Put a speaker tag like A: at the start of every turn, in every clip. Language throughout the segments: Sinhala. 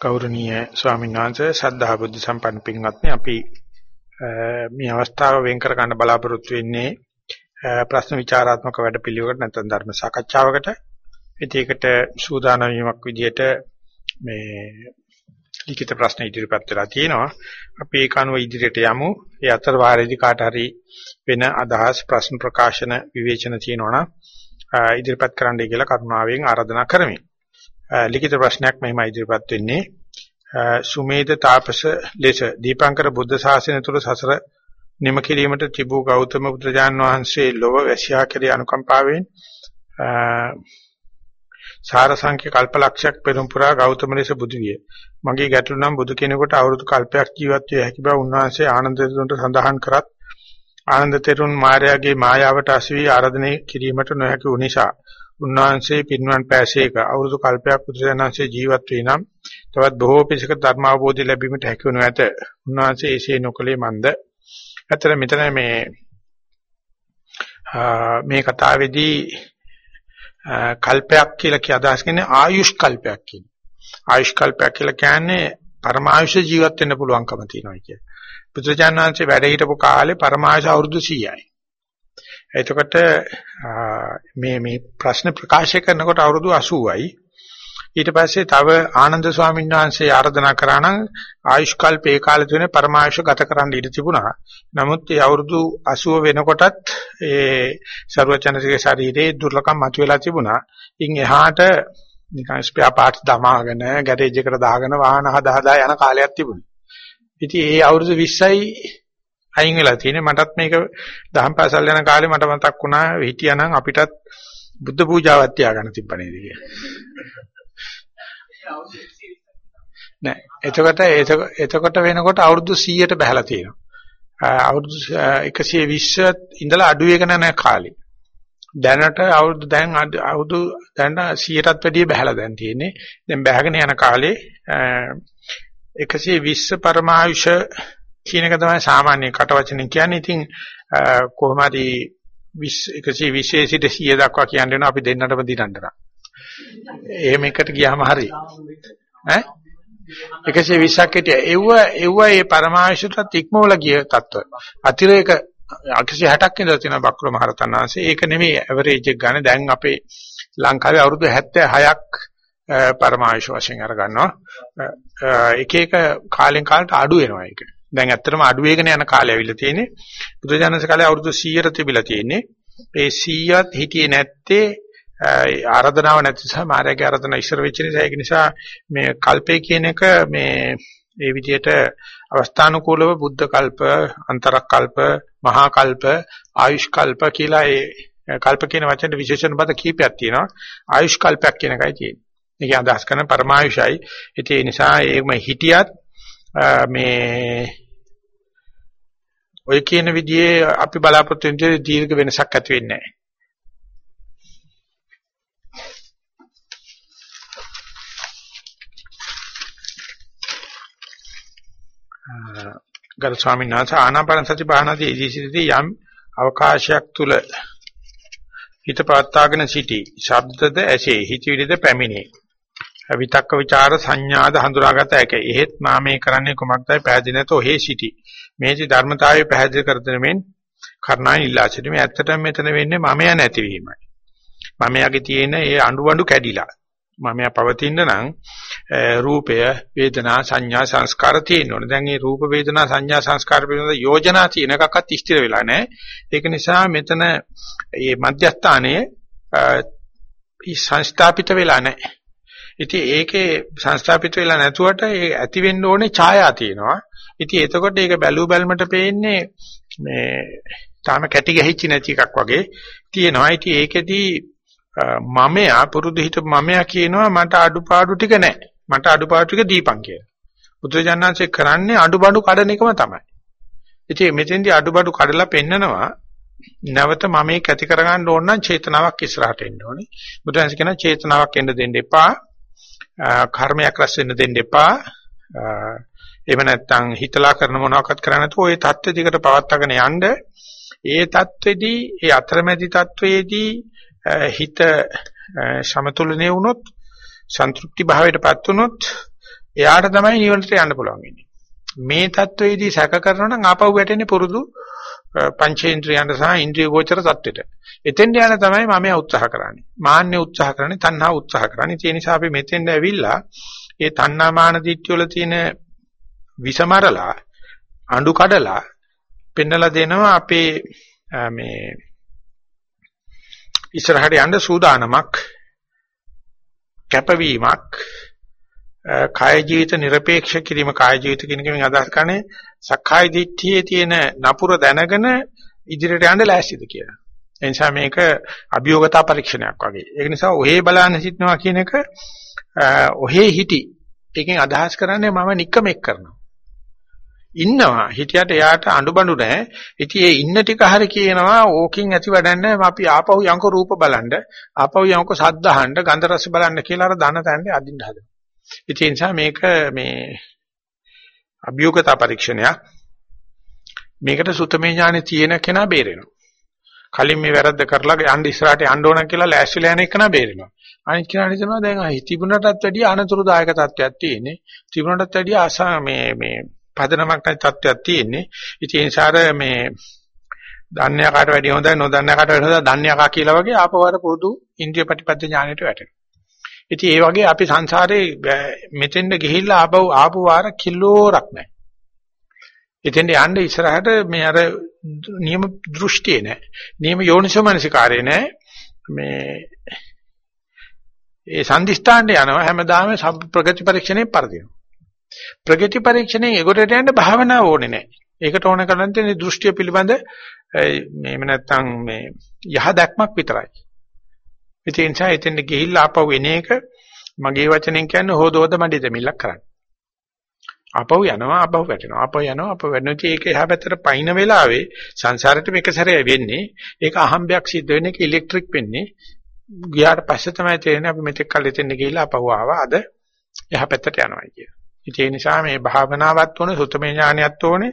A: ගෞරවනීය ස්වාමීන් වහන්සේ සද්ධා බුද්ධ සම්පන්න පින්වත්නි අපි මේ අවස්ථාව වෙන් කර ගන්න බලාපොරොත්තු වෙන්නේ ප්‍රශ්න විචාරාත්මක වැඩපිළිවෙලකට නැත්නම් ධර්ම සාකච්ඡාවකට. ඒකට සූදානම් වීමක් විදිහට මේ ලිඛිත ප්‍රශ්න ඉදිරිපත් වෙලා තියෙනවා. අපි ඒක අනුව ඉදිරියට යමු. ඒ අතර වාරයේදී කාට හරි වෙන අදහස් ප්‍රශ්න ප්‍රකාශන විවේචන තියෙනවා නම් ඉදිරිපත් කරන්නයි කියලා කරුණාවෙන් ආරාධනා කරමි. ලිඛිත ප්‍රශ්නයක් මෙහිම ඉදිරිපත් වෙන්නේ සුමේද තාපස ලෙස දීපංකර බුද්ධ ශාසනය තුළ සසර නිම කිරීමට තිබූ ගෞතම බුදුජාන් වහන්සේ ලොව වැසියා කෙරේ අනුකම්පාවෙන් සාර සංඛ්‍ය කල්පලක්ෂයක් පෙරම් පුරා ගෞතම ලෙස බුදු විය. මගේ ගැටලු නම් බුදු කෙනෙකුට අවුරුදු කල්පයක් ජීවත් විය හැකි බව උන්වහන්සේ ආනන්ද තෙරුන්ට සඳහන් කරත් ආනන්ද තෙරුන් මායාවේ මායාවට අසවි ආරාධනය කිරීමට නොහැකි වූ නිසා උන්වහන්සේ පින්වන් පෑසේක අවුරුදු කල්පයක් බුදුසසුනාංශේ ජීවත් වී නම් තවත් බොහෝ පිසක ධර්ම අවබෝධය ලැබීමට හැකි වනු ඇත. උන්වහන්සේ එසේ නොකලේ මන්ද. ඇත්තට මෙතන මේ මේ කතාවේදී කල්පයක් කියලා කිය අදහස් කියන්නේ ආයුෂ් කල්පයක් කියන්නේ. ආයුෂ් කල්පයක් කියලා කියන්නේ පරමායුෂ ජීවත් වෙන්න පුළුවන්කම තියෙනවා කිය. බුදුරජාණන් වහන්සේ වැඩ හිටපු කාලේ පරමායුෂ අවුරුදු 100යි. එතකොට මේ මේ ප්‍රශ්න ප්‍රකාශ කරනකොට අවුරුදු 80යි. ඊට පස්සේ තව ආනන්ද ස්වාමීන් වහන්සේ ආරාධනා කරා නම් ආයුෂ් කල්පේ කාලේ තුනේ පරමායුෂ ගත කරන්න ඉඩ තිබුණා. නමුත් ඒ අවුරුදු 80 වෙනකොටත් ඒ ਸਰවචනසිකේ ශරීරයේ දුර්ලභම් මතුවලා තිබුණා. ඉන් එහාට නිකන් ස්පෙයා පාර්ට්ස් දමාගෙන ගෑරේජ් එකට දාගෙන වාහන හදා හදා යන කාලයක් තිබුණා. ඉතින් ඒ අවුරුදු 20යි අයින් වෙලා තියෙන්නේ මටත් මේක දහම් පාසල් යන කාලේ මට මතක් වුණා හිටියානම් අපිටත් බුද්ධ පූජාවක් තියාගන්න තිබ්බනේද කියලා. නෑ එතකොට එතකොට වෙනකොට අවුරුදු 100ට බහලා තියෙනවා. අවුරුදු 120 ඉඳලා අඩු වෙගෙන යන කාලේ. දැනට අවුරුදු දැන් අවුරුදු දැන් 100ටත් වැඩිය බහලා දැන් තියෙන්නේ. දැන් බහගෙන යන කාලේ 120 පරමායුෂ කියන එක තමයි සාමාන්‍ය කට වචනෙන් කියන්නේ. ඉතින් කොහොම හරි 120 සිට 100 දක්වා කියන්න වෙනවා අපි දෙන්නටම දිනන්න. එහෙම එකට ගියාම හරි. ඈ 120ක් හිටිය. එව්ව එව්ව මේ පරමාශුතත් ඉක්මවල ගිය තත්ත්ව. අතිරේක 160ක් ඉඳලා තියෙන බක්කුල මහරතන් වහන්සේ. ඒක නෙමෙයි ඇවරේජ් එක ගන්න. දැන් අපේ ලංකාවේ අවුරුදු 76ක් පරමාශු වශයෙන් අර ගන්නවා. එක එක කාලෙන් කාලට අඩු වෙනවා ඒක. දැන් ඇත්තටම අඩු වේගන යන කාලය ඇවිල්ලා තියෙන්නේ. බුදුජානක කාලේ අවුරුදු 100ට තිබිලා තියෙන්නේ. ඒ 100ත් හිටියේ නැත්තේ ආරාධනාව නැති නිසා මායාවේ ආරාධනා ඉස්සර වෙච්ච නිසා ඒක නිසා මේ කල්පේ කියන එක මේ ඒ විදිහට අවස්ථානුකූලව බුද්ධ කල්ප, අන්තරක් කල්ප, මහා කල්ප, ආයුෂ් කල්ප කියලා ඒ කල්ප කියන වචනේ විශේෂණ පද කීපයක් තියෙනවා. ආයුෂ් කල්පයක් කියන එකයි තියෙන්නේ. ඒක අදහස් කරන පරමායුෂයි. ඒ නිසා ඒකම හිටියත් මේ ඔය කියන විදිහේ අපි බලාපොරොත්තු වෙන දීර්ඝ වෙනසක් ඇති වෙන්නේ නැහැ. ගරු ස්වාමීන් වහන්සේ ආනාපාන සති භාවනාදී ඉදිසිදී යම් අවකාශයක් තුල හිත පවත්වාගෙන සිටි. ශබ්දද ඇසේ, හිතවිලිද පැමිණේ. විතක්ක ਵਿਚාර සංඥාද හඳුනාගත හැකියි. එහෙත් මා මේ කරන්නේ කුමක්දයි පැහැදිලි නැතෝ හේ සිටි. මේටි ධර්මතාවය පැහැදිලි කර දෙමින් කර්ණායි ඉල්ලා සිටීමේ ඇත්තටම මෙතන වෙන්නේ මමයා නැතිවීමයි. මමයාගේ තියෙන ඒ අඬු කැඩිලා. මමයා පවතින නම් රූපය, වේදනා, සංඥා, සංස්කාර තියෙනවනේ. දැන් මේ රූප, වේදනා, සංඥා, සංස්කාර පිළිබඳ යෝජනා තියෙන එකක්වත් ස්ථිර වෙලා නැහැ. ඒක නිසා මෙතන මේ මධ්‍යස්ථානයේ සංස්ථාපිත වෙලා නැහැ. ඉතින් ඒකේ සංස්ථාපිත වෙලා නැතුවට ඒ ඇති වෙන්න ඕනේ ඡායා තියෙනවා. ඉතින් එතකොට ඒක බැලු බැලමට පේන්නේ මේ තාම කැටි ගැහිච්ච නැති එකක් වගේ තියෙනවා. ඉතින් ඒකෙදී මමයා පුරුදු හිටපු මමයා කියනවා මට අඩුපාඩු ටික නැහැ. මට අඩුපාඩු ටික දීපන් කියලා. බුදුජානනාංශේ කරන්නේ අඩුපාඩු කඩන එකම තමයි. ඉතින් මෙතෙන්දී අඩුපාඩු කඩලා පෙන්නනවා නැවත මම මේක ඇති කරගන්න ඕන නම් චේතනාවක් ඉස්සරහට එන්න ඕනේ. බුදුන්සේ කියන චේතනාවක් එන්න දෙන්න එපා. කර්මයක් රැස් වෙන්න දෙන්න එපා. එහෙම නැත්නම් හිතලා කරන මොනවාක්වත් කරන්නේ නැතුව ওই தත්ත්වෙ දිකට පවත්වාගෙන යන්න ඒ தත්ත්වෙදී ඒ අතරමැදි தත්ත්වයේදී හිත සමතුලනේ වුණොත් සන්තුෂ්ටි භාවයටපත් වුණොත් එයාට තමයි නිවනට යන්න පුළුවන් වෙන්නේ. මේ தত্ত্বයේදී සැක කරනවා නම් ආපහු වැටෙන්නේ පුරුදු පංචේන්ද්‍රයන් සහ ඉන්ද්‍රිය ගෝචර தත්වෙට. එතෙන් යන තමයි මම උත්සාහ කරන්නේ. මාන්නේ උත්සාහ කරන්නේ, තණ්හා උත්සාහ කරන්නේ. ඒ නිසා අපි මෙතෙන්ද ඇවිල්ලා ඒ තණ්හා මාන දිට්ඨිය වල තියෙන විසමරලා අඬු කඩලා පෙන්නලා දෙනවා අපේ මේ ඉස්සරහට යන්න සූදානමක් කැපවීමක් කාය ජීවිත নিরপেক্ষ කිරීම කාය ජීවිත කියන එකෙන් අදහස් කරන්නේ සක්කාය දිට්ඨියේ තියෙන නපුර දැනගෙන ඉදිරියට යන්න ලෑස්තිද කියලා. ඒ නිසා මේක අභියෝගතා පරීක්ෂණයක් වගේ. ඒක නිසා ඔහේ බලන්න සිටනවා කියන එක ඔහේ හිටි. ඒකෙන් අදහස් කරන්නේ මම නික්කමෙක් කරනවා. ඉන්නවා හිටියට එයාට අඬබඬු නැහැ. ඉතින් ඒ ඉන්න ටික හරි කියනවා ඕකින් ඇති වැඩන්නේ අපි ආපහු යංක රූප බලන්න, ආපහු යංක ශබ්ද අහන්න, ගන්ධ රස බලන්න කියලා අර දන තැන්නේ අදින්න හදනවා. ඉතින් ඒ නිසා මේක මේ අභියෝගතා පරීක්ෂණයක්. මේකට සුතමේ ඥානෙ තියෙන කෙනා බේරෙනවා. කලින් මේ වැරද්ද කරලා යන්න ඉස්සරහට යන්න ඕන කියලා ලෑස්තිලා යන එකනා බේරෙනවා. අනිත් කෙනා හිතනවා දැන් තිබුණටත් වැඩිය අනතුරුදායක තත්ත්වයක් තියෙන්නේ. තිබුණටත් වැඩිය ආසා මේ මේ පදනමක් නැති තත්ත්වයක් තියෙන්නේ. ඉතින් ඒ නිසා මේ දන්නේ කාට වැඩිය හොඳයි නොදන්නේ කාට වැඩිය හොඳයි දන්නේ කා කියලා වගේ ආපවර පුරුදු ඉන්ද්‍රිය ප්‍රතිපද ඥාණයට වැටෙනවා. ඉතින් ඒ වගේ අපි සංසාරේ මෙතෙන්ද ගිහිල්ලා ආපහු ආපු වාර කිලෝරක් නැහැ. එතෙන්ද යන්න ඉස්සරහට මේ අර නියම දෘෂ්ටිය නැහැ. නියම යෝනිසෝමනසිකාරය නැහැ. මේ ඒ සම්දිස්ථානට යනවා හැමදාම ප්‍රගති පරීක්ෂණේ පරදිනවා. ප්‍රගති පරීක්ෂණයෙන් ඒකට යන්න භාවනාව ඕනේ නැහැ. ඒකට ඕන කරන්නේ තියෙන දෘෂ්ටිය පිළිබඳ මේව නැත්තම් මේ යහ දැක්මක් විතරයි. ඒ නිසා එතෙන්ද ගිහිල්ලා ආපහු එන එක මගේ වචනෙන් කියන්නේ හොදෝද මඩි දෙමිල්ලක් කරන්න. ආපහු යනවා ආපහු වැටෙනවා ආපහු යනවා ආපහු වැටෙනවා ඒක එහා පැත්තට පයින් වෙලාවේ සංසාරෙට මේක සැරේ වෙන්නේ ඒක අහම්බයක් සිද්ධ වෙන එක ඉලෙක්ට්‍රික් වෙන්නේ ගියාට පස්සේ තමයි තේරෙන්නේ අපි මෙතෙක් කල් එතෙන්ද ගිහිල්ලා ආපහු ආවා අද එහා පැත්තට යනවා කිය. ඒ නිසා මේ භාවනාවත් ඕනේ සුතමේ ඥානයත් ඕනේ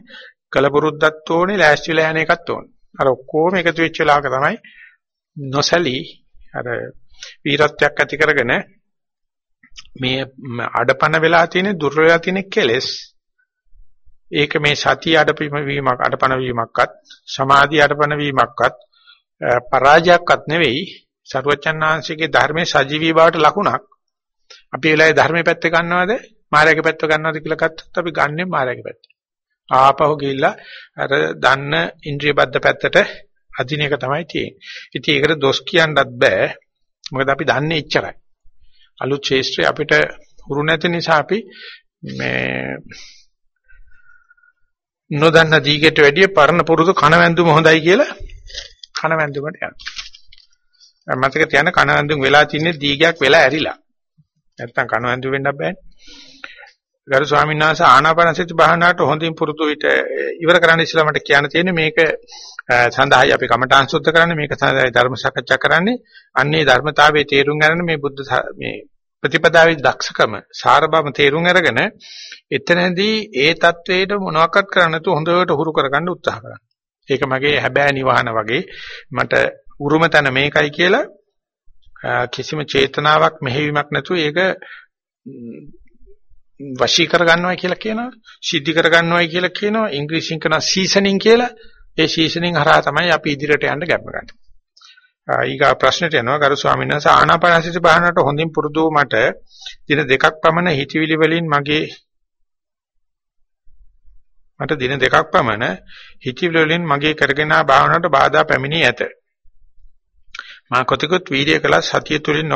A: කලපුරුද්දත් ඕනේ ලෑස්තිලා යන එකත් ඕනේ. අර ඔක්කොම එකතු වෙච්ච වෙලාවක තමයි නොසලී අර වීරත්වයක් ඇති කරගෙන මේ අඩපණ වෙලා තියෙන දුර වෙලා තියෙන කෙලෙස් ඒක මේ සතිය අඩපණ වීමක් අඩපණ වීමක්වත් සමාධි අඩපණ වීමක්වත් පරාජයක්වත් නෙවෙයි. සරුවචනාංශිකේ ධර්මයේ සජීවී බවට ලකුණක්. අපි වෙලාවේ ධර්මයේ පැත්ත ගන්නවද? මායාවේ පැත්ත ගන්නවද කියලා ගත්තොත් අපි ගන්නෙ මායාවේ පැත්ත ආපහු ගිහිල්ලා අර දන්න ඉන්ද්‍රිය බද්ධ පැත්තට අදින එක තමයි තියෙන්නේ. ඉතින් ඒකට දොස් කියන්නත් බෑ. මොකද අපි දන්නේ එච්චරයි. අලුත් ශේෂ්ත්‍රය අපිට හුරු නැති නිසා අපි මේ නොදන්න දීගට වැඩිය පරණ පුරුදු කණවැන්දුම හොඳයි කියලා කණවැන්දුමට යනවා. මතක තියන්න කණවැන්දුම් වෙලා තින්නේ දීගයක් වෙලා ඇරිලා. නැත්තම් කණවැන්දු වෙන්න බෑනේ. ගරු ස්වාමීන් වහන්සේ ආනාපානසති භාවනාවට හොඳින් පුරුදු විට ඉවර කරන්න ඉස්සෙල්ලා මට කියන්න තියෙන්නේ මේක සඳහායි අපි කමඨාන් සුද්ධ කරන්නේ මේක සඳහායි ධර්ම සාකච්ඡා කරන්නේ අන්නේ ධර්මතාවයේ තේරුම් ගන්න මේ බුද්ධ මේ ප්‍රතිපදාවේ දක්ෂකම සාරබම තේරුම් අරගෙන එතනදී ඒ தത്വයට මොනවක්වත් කරන්න නැතුව හොඳට හුරු කරගන්න උත්සාහ කරන්න. ඒක මගේ හැබෑ නිවහන වගේ මට උරුම තන මේකයි කියලා කිසිම චේතනාවක් මෙහෙවීමක් නැතුව ඒක වශී කරගන්නවයි කියලා කියනවා සිද්ධි කරගන්නවයි කියලා කියනවා ඉංග්‍රීසියෙන් කරන සීසනින් කියලා ඒ සීසනින් හරහා තමයි අපි ඉදිරියට යන්න ගැම්ම ගන්න. ඊගා ප්‍රශ්නෙට යනවා ගරු ස්වාමීන් වහන්සේ ආනාපානසති භාවනාවට හොඳින් පුරුදු මට දින දෙකක් පමණ හිතවිලි වලින් මගේ මට දින දෙකක් පමණ හිතවිලි වලින් මගේ කරගෙන ආ භාවනාවට බාධා පැමිණී ඇත. මා කොතිකුත් වීර්ය කළ සතිය තුලින්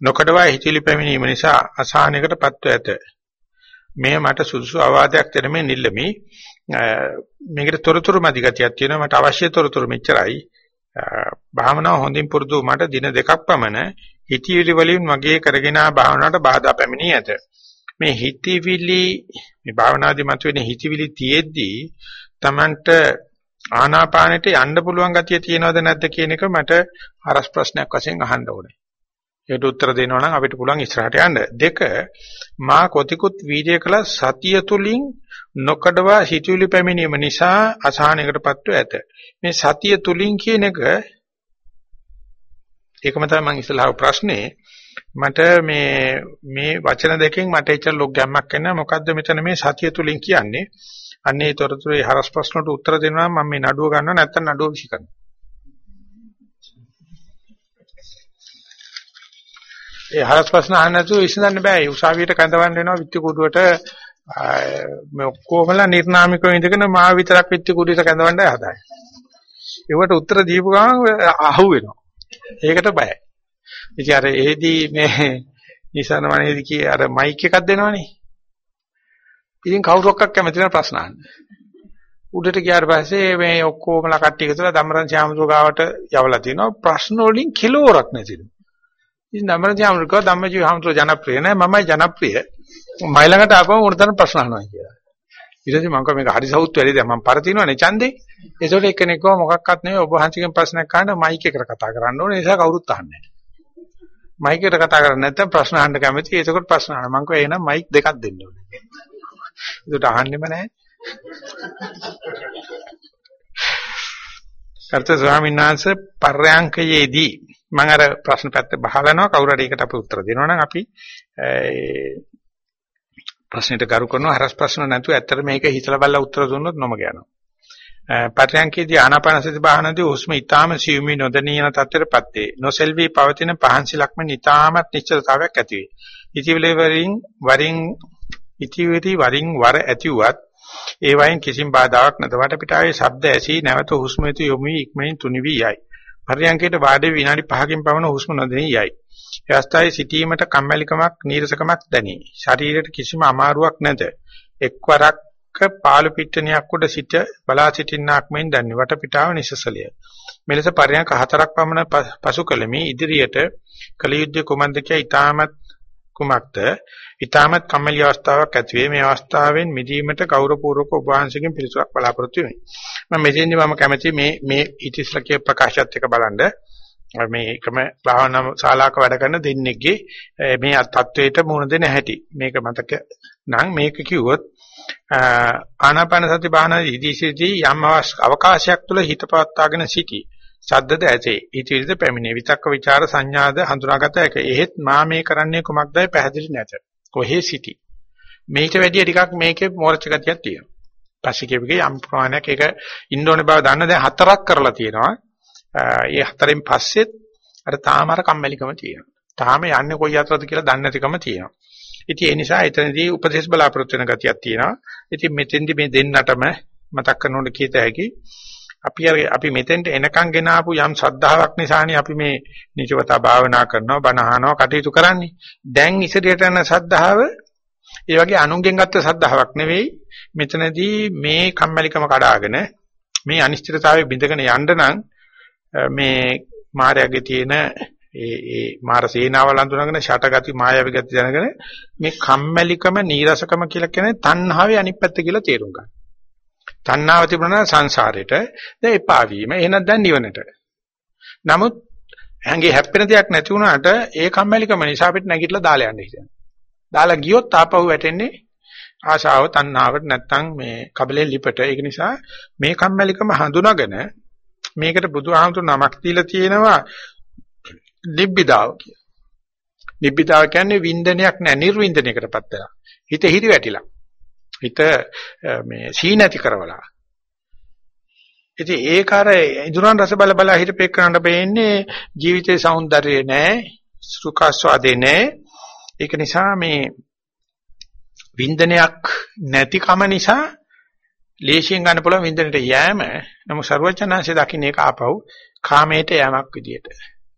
A: නොකඩවා හිතවිලි පැමිණීම නිසා අසහනයකටපත්ව ඇත. මෙය මට සුදුසු අවවාදයක් දෙනමින් නිල්ලමි. මේකට තොරතුරු මැදි ගතියක් තියෙනවා මට අවශ්‍ය තොරතුරු මෙච්චරයි. භාවනාව හොඳින් පුරුදු මට දින දෙකක් පමණ හිතවිලි වලින් මගේ කරගෙන ආ භාවනාවට බාධා පැමිණී ඇත. මේ හිතවිලි මේ භාවනාදී මතුවෙන හිතවිලි තියෙද්දී Tamanට ආනාපානෙට යන්න පුළුවන් ගතිය තියෙනවද නැද්ද කියන එක මට අරස් ප්‍රශ්නයක් වශයෙන් අහන්න ඕනේ. ඒකට උත්තර දෙනවා නම් අපිට පුළුවන් ඉස්සරහට යන්න. දෙක මා කොතිකුත් වීර්ය කළ සතිය තුලින් නොකඩවා හිතුවිලි පැමිණීම නිසා අසහනයකටපත්ව ඇත. මේ සතිය තුලින් කියන එක ඒකම තමයි මම ඉස්සලාව ප්‍රශ්නේ මට මේ මේ වචන දෙකෙන් මට එච්චර ලොක් ගැම්මක් එන්නේ මොකද්ද මෙතන මේ සතිය තුලින් කියන්නේ අන්නේ තොරතුරේ හරස් ප්‍රශ්නට උත්තර දෙනවා මම මේ නඩුව ගන්නවා නැත්නම් නඩුව විසි ඒ හරස් ප්‍රශ්න අහන්න නැතුව විසඳන්න බෑ උසාවියට කැඳවන්න වෙනවා විත්ති කුඩුවට මේ ඔක්කොමලා නිර්නාමිකව ඉඳගෙන මාව විතරක් විත්ති කුඩුවට කැඳවන්නයි හදාන්නේ ඒවට උත්තර දීපු ගමන් අහු වෙනවා ඒකට බයයි ඉතින් අර ඒදී මේ නිසන වනේදී කී අර මයික් එකක් දෙනවනේ. ඉතින් කවුරක්වත් කැමති නැහැ ප්‍රශ්න අහන්න. උඩට ගියාට පස්සේ මේ ඔක්කොමලා කට්ටිය එකතුලා ධම්මරන් ශ්‍යාමසෝ ගාවට යවලා තිනවා ප්‍රශ්න වලින් කිලෝරක් නැතිලු. ඉතින් ධම්මරන් ශ්‍යාමසෝ කව ධම්මජීව හම්සෝ ජනප්‍රිය නෑ මමයි ජනප්‍රිය. මයි ළඟට ආපුවම උඩතන ප්‍රශ්න අහනවා කියලා. ඊට පස්සේ මම කව මේක හරි සවුත් වැඩි දැන් මම පරතිනවනේ ඡන්දේ. ඒසොට එක්කෙනෙක් කව මොකක්වත් නෙවෙයි ඔබ වහන්සේගෙන් ප්‍රශ්නයක් අහන්න මයික් එකට කතා කරන්න ඕනේ. ඒ නිසා කවුරුත් අහන්නේ නැහැ. මයික් එකට කතා කරන්නේ නැත්නම් ප්‍රශ්න අහන්න කැමති. ඒකකොට ප්‍රශ්න අහන්න. මං කිව්වා එහෙනම් මයික් දෙකක් දෙන්න ඕනේ. ඒකට අහන්නෙම නැහැ. අර්ථ ස්වාමීන් වහන්සේ පර්යංකයේදී මම අර ප්‍රශ්න පැත්ත බහලනවා කවුරු හරි ඒකට අපි උත්තර දෙනවා නම් අපි ප්‍රශ්නෙට ගරු කරනවා හරස් ප්‍රශ්න නැතුව ඇත්තට මේක හිතලා බලලා උත්තර දුන්නොත් නොමග යනවා. පර්යංකේදී ආනාපානසති භාවනාවේ හුස්ම ඊටාම සියුමි නොදැනීන තත්ත්වයටපත් වේ. නොසෙල්වි පවතින පහන්සි ලක්මන ඊටාමත් නිශ්චලතාවයක් ඇති වේ. ඉතිවිලේ වරින් වරින් ඉතිවිලි වරින් වර ඇතිවත් ඒ වයින් කිසිම බාධාවක් නැත. වටපිටාවේ ශබ්ද ඇසී නැවත හුස්ම යතු යොමි ඉක්මනින් තුනිවි යයි. පර්යංකේට වාඩි විනාඩි 5කින් පමණ හුස්ම නොදෙනී යයි. ඒ අවස්ථාවේ සිටීමට කම්මැලිකමක් නීරසකමක් දැනේ. ශරීරයට කිසිම අමාරුවක් නැත. එක්වරක් පාළු පිට්ටනියක් උඩ සිට බලා සිටින්නාක් මෙන් දැන්නේ වටපිටාව නිසසලිය. මෙලෙස පරයන්ක හතරක් පමණ පසු කළමි ඉදිරියට කලියුද්ධ කුමන්ද කිය ඊටමත් කුමක්ද ඊටමත් කම්මැලි අවස්ථාවක් ඇති වේ මේ අවස්ථාවෙන් මිදීමට ගෞරවපූර්වක ඔබ වහන්සේගෙන් පිළිතුරක් බලාපොරොත්තු වෙමි. මම මෙතෙන්දි මම කැමැති මේ මේ ඊටිස්ලකේ ප්‍රකාශයත් එක බලන්න මේ එකම භාවනා ශාලාවක වැඩ කරන දෙන්නෙක්ගේ මේ තත්වයට මුහුණ දෙන හැටි. මේක මතක නම් මේක කිව්වොත් ආනාපාන සති භාවනාවේ ඉදිසිදී යම් අවකාශයක් තුළ හිත පවත්වාගෙන සිටි. සද්දද ඇතේ. ඊටිවිද පැමිණේ. විතක්ක ਵਿਚාර සංඥාද හඳුනාගත එක. එහෙත් මා මේ කරන්නේ කුමක්දයි පැහැදිලි නැත. කොහේ සිටි. මේට වැඩිය ටිකක් මේකේ මෝරච ගතියක් තියෙනවා. පස්සේ කියපිගේ යම් ප්‍රමාණයක් ඒක ඉන්න ඕනේ බව දන්න දැන් හතරක් කරලා තියෙනවා. ඒ හතරෙන් පස්සෙත් අර තාම අර කම්මැලිකම තියෙනවා. තාම යන්නේ කොයි අතරද කියලා දන්නේ නැතිකම තියෙනවා. ඉතින් ඒ නිසා එතනදී උපදේශ බලාපොරොත්තු වෙන ගතියක් තියෙනවා. ඉතින් මෙතෙන්දි මේ දෙන්නටම මතක් කරනකොට කීත හැකි අපි අපි මෙතෙන්ට එනකන් ගෙන ආපු යම් ශ්‍රද්ධාවක් නිසානේ අපි මේ නිචවතා භාවනා කරනවා බණ අහනවා කටයුතු කරන්නේ. දැන් ඉදිරියට යන ශ්‍රද්ධාව ඒ වගේ අනුන්ගෙන් ගත්ත ශ්‍රද්ධාවක් නෙවෙයි. මෙතනදී මේ කම්මැලිකම කඩාගෙන මේ අනිශ්චිතතාවය බිඳගෙන යන්න නම් මේ මායාවේ තියෙන ඒ ඒ මාර සේනාවල් අඳුනගෙන ෂටගති මායාවී ගති දැනගෙන මේ කම්මැලිකම නීරසකම කියලා කියන්නේ තණ්හාවේ අනිත් පැත්ත කියලා තේරුම් ගන්න. තණ්හාව තිබුණා සංසාරෙට දැන් එපා වීම එහෙනම් දැන් නිවනට. නමුත් ඇඟේ හැප්පෙන දෙයක් නැති වුණාට ඒ කම්මැලිකම නිසා අපිට නැගිටලා දාලා යන්න හිතෙනවා. දාලා ගියොත් ආපහු වැටෙන්නේ ආශාව තණ්හාවට නැත්තම් මේ කබලේ ලිපට. ඒක නිසා මේ කම්මැලිකම හඳුනාගෙන මේකට බුදුහාමුදුරු නමක් දීලා තියෙනවා නිබ්බිදාව කිය. නිබ්බිදාව කියන්නේ වින්දනයක් නෑ නිර්වින්දනයකටපත් වෙලා. හිත හිරි වැටිලා. හිත මේ සීනති කරවලා. ඉතින් ඒක අර ඉදුරන් රස බල බල හිටපෙක් කරන්න බෑන්නේ ජීවිතේ సౌందර්යය නෑ සුඛාස්වාදේ නෑ. ඒක නිසා මේ වින්දනයක් නැතිකම නිසා ලේසියෙන් ගන්න පුළුවන් වින්දනට යෑම. නමුත් ਸਰවචනාංශය දකින්න ඒක ආපහු කාමයට යෑමක් විදියට.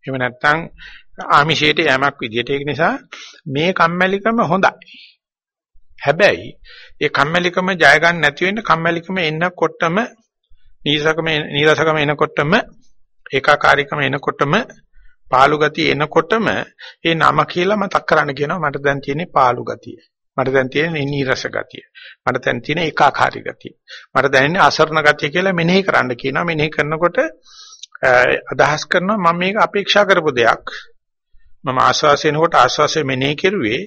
A: එහෙම නැත්නම් ආමිෂයට යෑමක් විදියට. ඒක නිසා මේ කම්මැලිකම හොඳයි. හැබැයි ඒ කම්මැලිකම ජය ගන්න නැති වෙන්න කම්මැලිකම එන්නකොටම නීරසකම නීරසකම එනකොටම ඒකාකාරීකම එනකොටම පාළු ගතිය එනකොටම ඒ නම කියලා මතක් කරන්න කියනවා මට දැන් තියෙන්නේ පාළු ගතිය. මට දැන් තියෙන්නේ නීරස ගතිය. මට දැන් තියෙන්නේ ඒකාකාරී ගතිය. මට දැනෙන්නේ අසරණ ගතිය කියලා මෙනෙහි කරන්න කියනවා. මෙනෙහි කරනකොට අදහස් කරනවා මම මේක අපේක්ෂා කරපු දෙයක්. මම ආස්වාසයෙන්කොට ආස්වාසය මෙනෙහි කෙරුවේ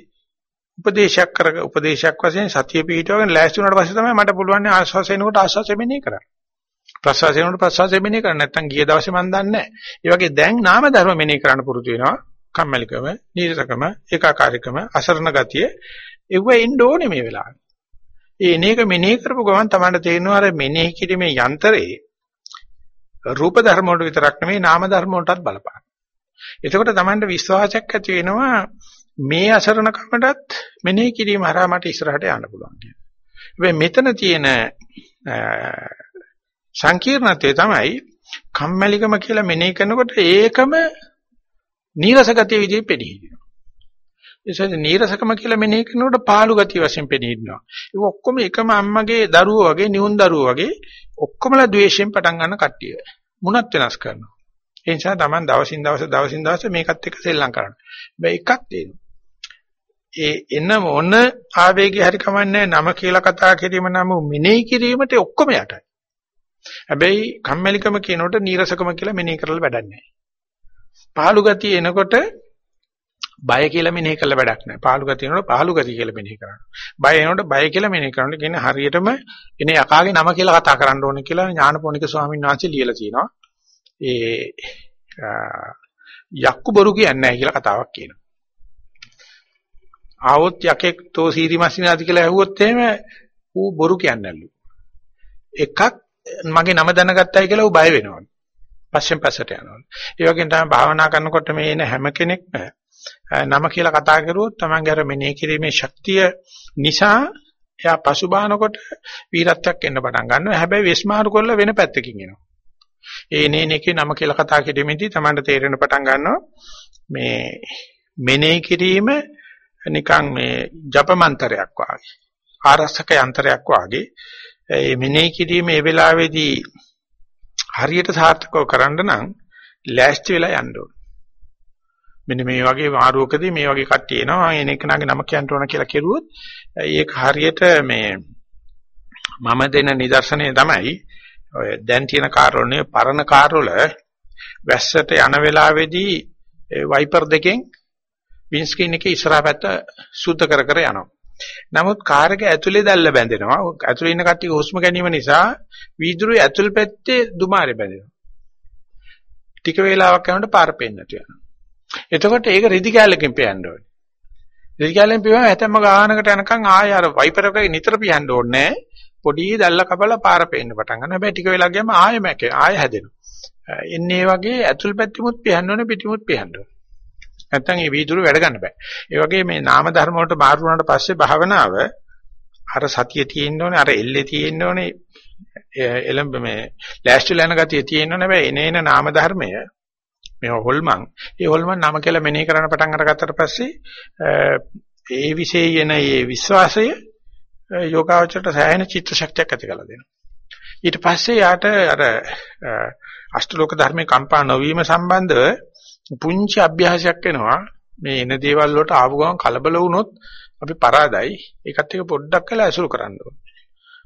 A: උපදේශයක් කර උපදේශයක් වශයෙන් සතිය පිහිටවගෙන ලෑස්ති වුණාට පස්සේ තමයි මට පුළුවන් ආස්වාසයෙන්කොට ආස්වාසය මෙනෙහි කරන්න. ප්‍රසවාසයෙන්කොට ප්‍රසවාසය මෙනෙහි කරන්න නැත්නම් ගිය දවසේ මම දන්නේ නැහැ. ඒ වගේ දැන් නාම ධර්ම මෙනෙහි කරන්න පුරුදු වෙනවා. කම්මැලිකම, නීරසකම, ඒකාකාරීකම, අසරණ ගතිය එව්ව එන්න ඕනේ මේ වෙලාවේ. ඒ එනේක මෙනෙහි කරපු ගමන් තමයි තේරෙනවා අර මෙනෙහි කිරීමේ යන්ත්‍රේ රූප ධර්ම වලට විතරක් නෙමෙයි නාම ධර්ම වලටත් බලපාන. එතකොට Tamanට විශ්වාසයක් ඇති වෙනවා මේ අසරණකමටත් මෙනෙහි කිරීම හරහා මට ඉස්සරහට යන්න පුළුවන් කියලා. හැබැයි මෙතන තියෙන සංකීර්ණත්වය තමයි කම්මැලිකම කියලා මෙනෙහි කරනකොට ඒකම නීරස ගතිය විදිහට පෙනී හිටිනවා. ඒසත් නීරසකම කියලා මෙනෙහි කරනකොට පාළු ගතිය වශයෙන් පෙනී හිටිනවා. ඒක ඔක්කොම එකම අම්මගේ දරුවෝ වගේ නියුන් දරුවෝ වගේ ඔක්කොමලා ද්වේෂයෙන් පටන් ගන්න කට්ටිය. මුණත් වෙනස් කරනවා. ඒ නිසා Taman දවසින් දවස දවසින් දවස මේකත් එක්ක සෙල්ලම් කරන්න. හැබැයි එකක් තියෙනවා. ඒ එන මොන ආවේගය හරි කමන්නේ නම කියලා කතා කිරීම නම් මෙනෙහි කිරීමට ඔක්කොම යටයි. හැබැයි කම්මැලිකම කියනකොට නීරසකම කියලා මෙනෙහි කරලා වැඩක් නැහැ. පාළු ගතිය එනකොට බය කියලා මෙනෙහි කළ වැඩක් නැහැ. පාළු ගතිය එනකොට පාළු ගතිය කියලා මෙනෙහි කරන්න. බය එනකොට බය කියලා මෙනෙහි කරන්න කියන්නේ හරියටම එන යකාගේ නම කියලා කතා කරන්න ඕනේ කියලා ඥානපෝනික ස්වාමීන් වහන්සේ ලියලා තියෙනවා. ඒ යක්කු බොරු කියන්නේ නැහැ කියලා කතාවක් කියනවා. ආවොත් යකෙක් තෝ සීරි මස්සිනාද කියලා ඇහුවොත් එහෙම ඌ බොරු කියන්නේ නැල්ලු. එකක් මගේ නම දැනගත්තයි කියලා ඌ බය වෙනවා. පස්සෙන් පස්සට යනවා. ඒ වගේම තමයි භාවනා කරනකොට මේ එන හැම කෙනෙක්ම නම කියලා කතා කරුවොත් තමන්ගේ අර මෙනෙහි කිරීමේ ශක්තිය නිසා එයා පසුබානකොට වීරත්වයක් එන්න පටන් ගන්නවා. හැබැයි වෙස්මාරු කරලා වෙන පැත්තකින් එනවා. ඒ නේ නේ නම කියලා කතා කිරීමේදී තමන්ට තේරෙන පටන් ගන්නවා මේ මෙනෙහි කිරීම නිකන් මේ ජපමන්තරයක් වාගේ ආරස්සක යන්ත්‍රයක් වාගේ ඒ මෙනෙහි කිරීම ඒ වෙලාවේදී හරියට සාර්ථකව කරන්න නම් ලෑස්ති වෙලා යන්න ඕන. මෙන්න මේ වගේ මාරුවකදී මේ වගේ කට්ටිය එනවා එන එකනාගේ නම කියන්න ඕන කියලා කෙරුවොත් ඒක හරියට මේ මම දෙන නිදර්ශනය තමයි ඔය දැන් තියෙන කාර් වලනේ පරණ කාර් වල වැස්සට යන වෙලාවේදී වයිපර් දෙකෙන් වින්ස්ක්‍රීන් එකේ ඉස්සරහා පැත්ත සුද්ධ කර කර යනවා. නමුත් කාර් එක ඇතුලේ දැල්ල බැඳෙනවා. ඇතුලේ ඉන්න කට්ටිය හුස්ම ගැනීම නිසා වීදුරුවේ ඇතුල් පැත්තේ දුමාරේ බැඳෙනවා. ටික වේලාවක් යනකොට පාර පෙන්නට යනවා. එතකොට ඒක රිදි කැලලකින් පියන්න ඕනේ. රිදි කැලලෙන් පියවම හැතැම්ම ගානකට යනකම් ආය අර වයිපර් එකේ නිතර පියන්න ඕනේ පොඩි දැල්ල කපලා පාර පෙන්න පටන් ගන්නවා. හැබැයි ටික වෙලා ගියාම ආයෙ මැකේ ආයෙ හැදෙනවා. එන්නේ වගේ ඇතුල් පැත්තෙමුත් පියන්න ඕනේ පිටිමුත් පියන්න ඕනේ. නැත්තම් මේ වීදුරු වැඩ ගන්න බෑ. ඒ වගේ මේ නාම ධර්ම වලට මාරු වුණාට පස්සේ භාවනාව අර සතිය තියෙන්න ඕනේ, අර එල්ලේ තියෙන්න ඕනේ, එළඹ මේ ලෑස්තිලා යන ගතිය තියෙන්න ඕනේ. හැබැයි එනේන නාම ධර්මය මේ හොල්මන්. ඒ හොල්මන් නම කියලා මෙනෙහි කරන්න පටන් අරගත්තට පස්සේ ඒ විශේෂයෙන් ඒ විශ්වාසය යෝගාවචරයට සෑහෙන චිත්ත ශක්තියක් ඇති කරලා දෙනවා. ඊට පස්සේ යාට අර අෂ්ටලෝක ධර්මේ කම්පා නොවීම සම්බන්ධව පුංචි අභ්‍යාසයක් වෙනවා. මේ එන දේවල් වලට ආපු ගමන් කලබල වුණොත් අපි පරාදයි. ඒකත් එක පොඩ්ඩක් කළා ඇසුරු කරන්න ඕනේ.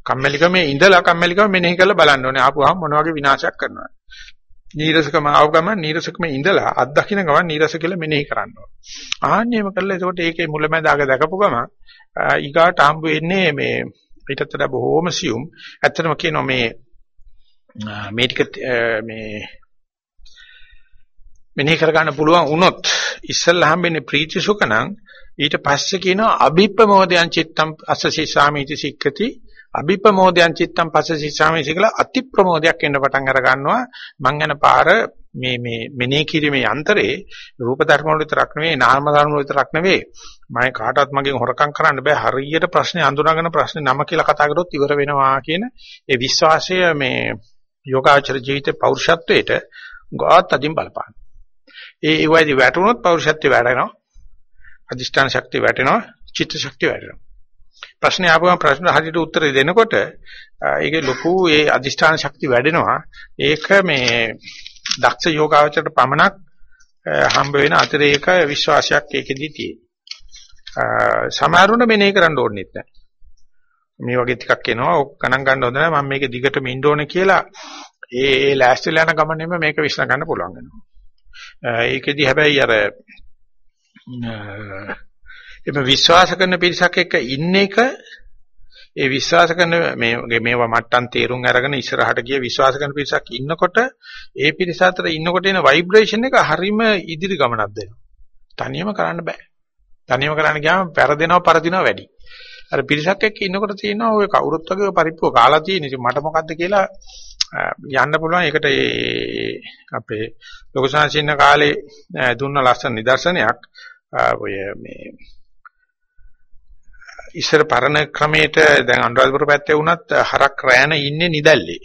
A: කම්මැලිකමේ ඉඳලා කම්මැලිකම මෙනෙහි කරලා බලන්න ඕනේ. ආපුවාම මොන වගේ විනාශයක් කරනවද? නීරසකම ආව ගමන් නීරසකමේ ඉඳලා අත් දකින්න ගමන් නීරස කියලා මෙනෙහි කරන්න ඕනේ. ආන්නේම කළා. එතකොට ඒකේ මුලැමැදාග දැකපු ගමන් ඊගාට හම්බ වෙන්නේ මේ ඊටත් වඩා බොහෝම සියුම්. ඇත්තටම කියනවා මේ මේ ටික මේ මෙනෙහි කර ගන්න පුළුවන් වුණොත් ඉස්සල්ලා හම්බෙන්නේ ප්‍රීති සුඛ නම් ඊට පස්සේ කියනවා අභිප්‍රමෝදයන් චිත්තම් අස්සසීසාමීති සික්කති අභිප්‍රමෝදයන් චිත්තම් පස්සසීසාමීති කියලා අති ප්‍රමෝදයක් එන්න පටන් අර ගන්නවා. මං යන පාර මේ මේ මෙනෙහි කිරීමේ යන්ත්‍රේ රූප ධර්ම වල විතරක් නෙවෙයි නාම ධර්ම වල විතරක් නෙවෙයි. මම කාටවත් මගෙන් හොරකම් කරන්න බෑ. හරියට ප්‍රශ්නේ අඳුනගෙන ප්‍රශ්නේ නම කියලා කතා කරොත් ඉවර වෙනවා කියන ඒ විශ්වාසය මේ යෝගාචර ජීවිතේ පෞරුෂත්වයට ගාත් අදින් බලපාන ඒ ඒ වයිදි වැටුනොත් පෞරුෂත්වය වැඩෙනවා. අධිෂ්ඨාන ශක්තිය වැටෙනවා, චිත්ත ශක්තිය වැටෙනවා. ප්‍රශ්නේ ආපුවම ප්‍රශ්න හරියට උත්තර දෙනකොට ඒකේ ලොකු ඒ අධිෂ්ඨාන ශක්තිය වැඩෙනවා. ඒක මේ දක්ෂ යෝගාවචරයට පමණක් හම්බ වෙන අතිරේක විශ්වාසයක් ඒකෙදී තියෙනවා. සමහරුණ මෙනෙහි කරන්න ඕනෙත් නැහැ. මේ වගේ ටිකක් එනවා ඔක් ගණන් ගන්න හොඳ නැහැ මම මේක දිගටම ඉන්න ඕනේ කියලා ඒ ඒ ලෑස්තිලා යන ගමනේම මේක විශ්ල ගන්න පුළුවන් වෙනවා. ඒකෙදි හැබැයි අර එම විශ්වාස කරන පිරිසක් එක්ක ඉන්න එක ඒ විශ්වාස කරන මේ මේවා මට්ටම් තේරුම් අරගෙන ඉස්සරහට ගිය විශ්වාස කරන පිරිසක් ඉන්නකොට ඒ පිරිස අතර ඉන්නකොට එන ভাইබ්‍රේෂන් එක හරීම ඉදිරි ගමනක් දෙනවා. තනියම කරන්න බෑ. තනියම කරන්න ගියාම පෙරදෙනවා පරදිනවා වැඩි. අර පිරිසක් එක්ක ඉන්නකොට තියෙනවා ඔය කවුරුත් වගේ පරිප්පුව කාලා තියෙන ඉතින් මට මොකද්ද කියලා යන්න පුළුවන්. ඒකට ඒ අපේ ලොකසාංශින්න කාලේ දුන්න ලස්සන නිදර්ශනයක් ඔය මේ ඉස්සර පරණ ක්‍රමයට දැන් අනුරාධපුර පැත්තේ වුණත් හරක් රෑන ඉන්නේ නිදැල්ලේ.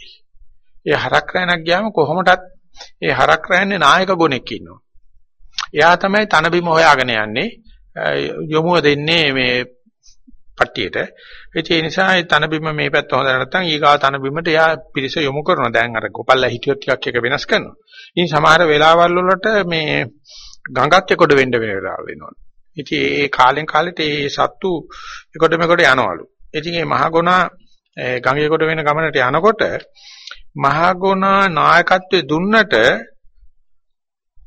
A: ඒ හරක් රෑනක් ගියාම කොහොමදත් ඒ හරක් රෑන්නේ නායක ගොනෙක් ඉන්නවා. එයා තමයි තනබිම හොයාගෙන යන්නේ. යොමුව දෙන්නේ මේ පට්ටියට. ඒ නිසා ඒ තනබිම මේ පැත්ත හොඳ නැත්නම් ඊගා තනබිමට එයා පිරිස යොමු කරනවා. දැන් අර ගොපල්ලා හිටියොත් ටිකක් එක වෙනස් කරනවා. ඉතින් සමහර වෙලාවල් වලට මේ ගඟක් එක්කොට වෙන්න වෙන වෙලාවල් වෙනවා. ඉතින් ඒ කාලෙන් කාලෙට ඒ සත්තු එකොට මෙකොට යනවලු. ඉතින් මේ මහගොනා ගඟේ කොට වෙන ගමනට යනකොට මහගොනා නායකත්වයේ දුන්නට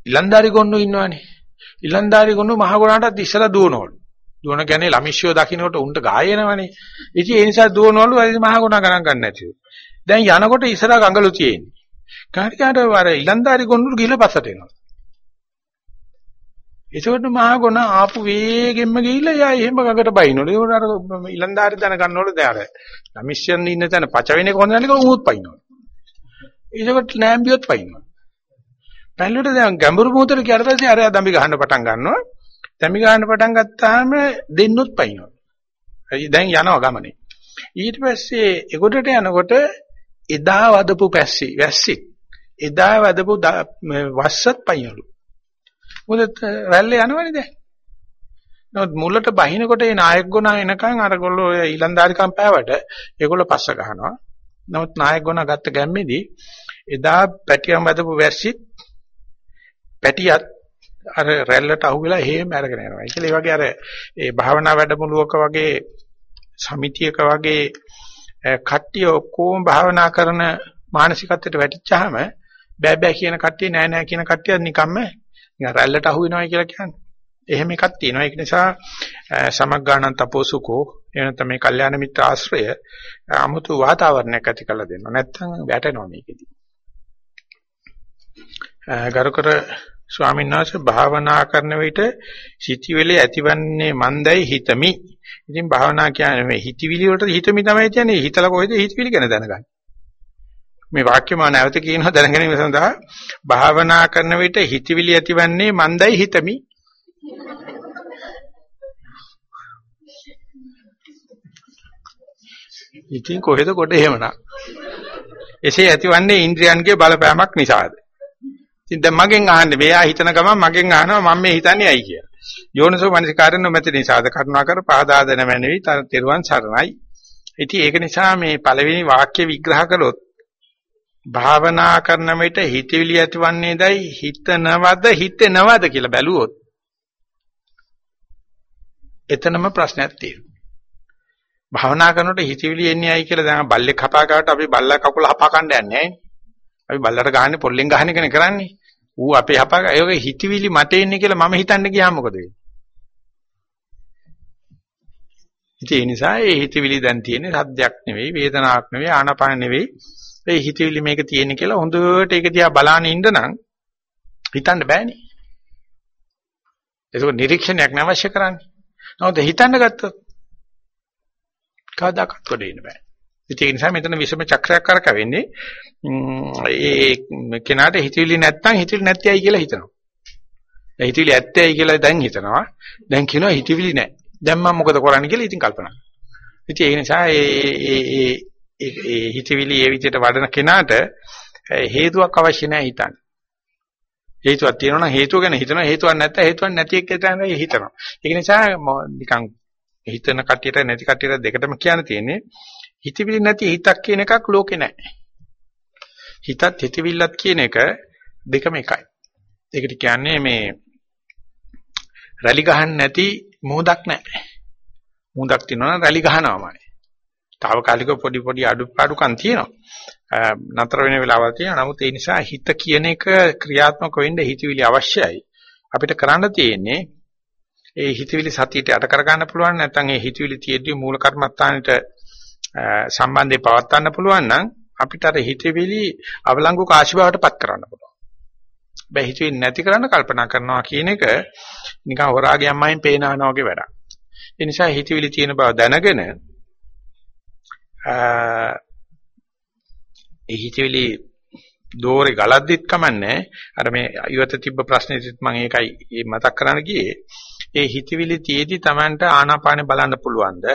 A: ඉලන්දාරි ගොන්නු ඉන්නවනේ. ඉලන්දාරි ගොන්නු මහගොනාටත් ඉස්සලා දුවනවලු. දුවන කියන්නේ ළමිෂ්‍යෝ දකින්නකොට උන්ට ගායනවනේ. ඉතින් ඒ නිසා දුවනවලු ඒ මහගොනා ගණන් ගන්න නැතිව. දැන් යනකොට ඉස්සරහ ගඟලු තියෙන්නේ. කාරිකාට අර ඉලන්දාරි ගොන්නු ගිහලා පස්සට එනවා. ඒකට මහා ගොන ආපු වේගෙම්ම ගිහිල්ලා යා එහෙම ගඟට බයිනවලු. ඒකට අර ඉලන්දාරි දන ගන්නවලු දැන් අර ළමිෂ්‍යන් ඉන්න තැන පච වෙන එක හොඳ නැතික උමුත් පයින්නවලු. ඒකට නෑම්බියොත් පයින්නවා. පැල්ලුවට දැන් ගැඹුරු මොහොතට ගියාට පස්සේ අර දම්බි ගහන්න පටන් ගන්නවා. දම්බි ගහන්න පටන් ගත්තාම දෙන්නොත් පයින්නවා. දැන් යනවා ගමනේ. ඊට පස්සේ ඒකොටට යනකොට එදා වදපු පැස්සි වැස්සි එදා වදපු වස්සත් පයින්ලු. මොකද රැල්ලේ යනවනේ දැන්. නමුත් මුලට බහිනකොට ඒ නායක ගුණ එනකන් අරගොල්ලෝ ඊලන්දාරිකම් පෑවට ඒගොල්ලෝ පස්ස ගහනවා. නමුත් නායක ගුණ ගත්ත ගැම්මේදී එදා පැටියම් වදපු වැස්සිත් පැටියත් අර රැල්ලට අහුවෙලා හේම අරගෙන යනවා. ඒකල ඒ වගේ අර ඒ භාවනා වැඩමුළුවක වගේ සමිතියක වගේ කට්ටිය ඔක්කොම භාවනා කරන මානසිකත්වයට වැටිච්චාම බෑ බෑ කියන කට්ටිය නෑ නෑ කියන කට්ටිය නිකම්ම නිකන් රැල්ලට අහු වෙනවා කියලා කියන්නේ. එහෙම එකක් තියෙනවා. ඒක නිසා සමග්ගාණන් තපෝසුකෝ එන තමයි කල්යාණ මිත්‍ර ආශ්‍රය 아무තු වාතාවරණයක් ඇති කරලා දෙනවා. නැත්තම් වැටෙනවා මේකෙදි. ගරුකර ස්වාමීන් වහන්සේ භාවනා කරන විට සිටිවිලි ඇතිවන්නේ මන්දයි හිතමි. ඉතින් භාවනා කියන්නේ මේ හිතවිලි වලට හිතමි තමයි කියන්නේ. හිතලා කොහෙද හිතවිලි ගැන දැනගන්නේ. මේ වාක්‍ය මා නැවත කියනවා දැනගැනීම සඳහා භාවනා කරන විට හිතවිලි ඇතිවන්නේ මන්දයි හිතමි. ඉතින් කොහෙද කොට එහෙමනම්. එසේ ඇතිවන්නේ ඉන්ද්‍රියන්ගේ බලපෑමක් නිසාද? ඉතින් දැන් මගෙන් අහන්නේ මෙයා හිතන ගමන් මගෙන් අහනවා මම මේ හිතන්නේ ඇයි කියලා. යෝනිසෝ මනසිකාරණ නොමැති නිසාද කරුණාකර පහදාදන මැනවි තෙරුවන් සරණයි. ඉතින් ඒක නිසා මේ පළවෙනි වාක්‍ය විග්‍රහ කළොත් භාවනා කරන විට හිතවිලි ඇතිවන්නේදයි හිතනවද හිතෙනවද කියලා බැලුවොත් එතනම ප්‍රශ්නයක් තියෙනවා. භාවනා කරනකොට හිතවිලි එන්නේ ඇයි කියලා දැන් බල්ලෙක් හපා ගන්නකොට අපි බල්ලා කකුල හපා කන්න යන්නේ නැහැ. අපි බල්ලට ගහන්නේ පොල්ලෙන් ගහන එකනේ කරන්නේ. ඌ අපේ හපා ඒක හිතවිලි මට එන්නේ කියලා මම හිතන්න ගියාම මොකද වෙන්නේ? ඒ නිසා ඒ හිතවිලි දැන් තියෙන්නේ සද්දයක් නෙවෙයි වේදනාවක් නෙවෙයි ආනාපාන නෙවෙයි ඒ හිතවිලි මේක තියෙන කියලා හොඳට ඒක දිහා බලාන ඉන්න නම් හිතන්න බෑනේ. ඒක නිරීක්ෂණයක් නැවශ්‍ය කරන්නේ. නමුත් හිතන්න ගත්තොත් කවදාකවත් වෙන්න බෑ. ඒ නිසා මෙතන විසම චක්‍රයක් කරකවෙන්නේ ඒ කෙනාට හිතවිලි නැත්තම් හිතවිලි නැත්තේයි කියලා හිතනවා. දැන් හිතවිලි ඇත්තේයි කියලා දැන් හිතනවා. දැන් කියනවා හිතවිලි නැහැ. දැන් මම මොකද කරන්නේ කියලා ඉතින් කල්පනා කරනවා. ඉතින් ඒ නිසා ඒ ඒ ඒ හිතවිලි ඒ විදිහට වඩන කෙනාට හේතුවක් අවශ්‍ය නැහැ හිතන්න. හේතුවක් තියෙනවා නම් හේතුව ගැන හිතනවා හේතුවක් නැත්නම් හේතුවක් නැති එක තමයි හිතනවා. ඒක නිසා නිකන් හිතන කටියට නැති කටියට දෙකටම කියන්න තියෙන්නේ හිතවිලි නැති හිතක් කියන එකක් ලෝකේ නැහැ. හිතත් හිතවිල්ලත් කියන එක දෙකම එකයි. ඒකට කියන්නේ මේ රැලි ගහන්න නැති මොහොතක් නැහැ. මොහොතක් තියෙනවා නම් රැලි ගහනවාමයි. తాවකාලික පොඩි පොඩි අඩුපාඩුකම් තියෙනවා. නතර වෙන වෙලාවල් තියෙනවා. නමුත් ඒ නිසා හිත කියන එක ක්‍රියාත්මක වෙන්න හිතවිලි අවශ්‍යයි. අපිට කරන්න තියෙන්නේ ඒ හිතවිලි සතියට යට කර ගන්න පුළුවන් නැත්නම් ඒ හිතවිලි තියෙද්දි මූල කර්මත්තානෙට සම්බන්ධේ පවත්වන්න පුළුවන් නම් අපිට අර හිතවිලි අවලංගු කාශි බවට පත් කරන්න පුළුවන්. හැබැයි හිතවිලි නැති කරන්න කල්පනා කරනවා කියන එක නිකන් හොරාගේ අම්මෙන් පේනනවා වගේ වැඩක්. ඒ නිසා හිතවිලි තියෙන බව දැනගෙන ඒ හිතවිලි දෝරේ ගලද්දිත් කමන්නේ අර මේ ඉවත තිබ්බ ප්‍රශ්නේදිත් මම ඒකයි මතක් කරන්න ගියේ ඒ හිතවිලි තියේදී Tamanට ආනාපානෙ බලන්න පුළුවන්ද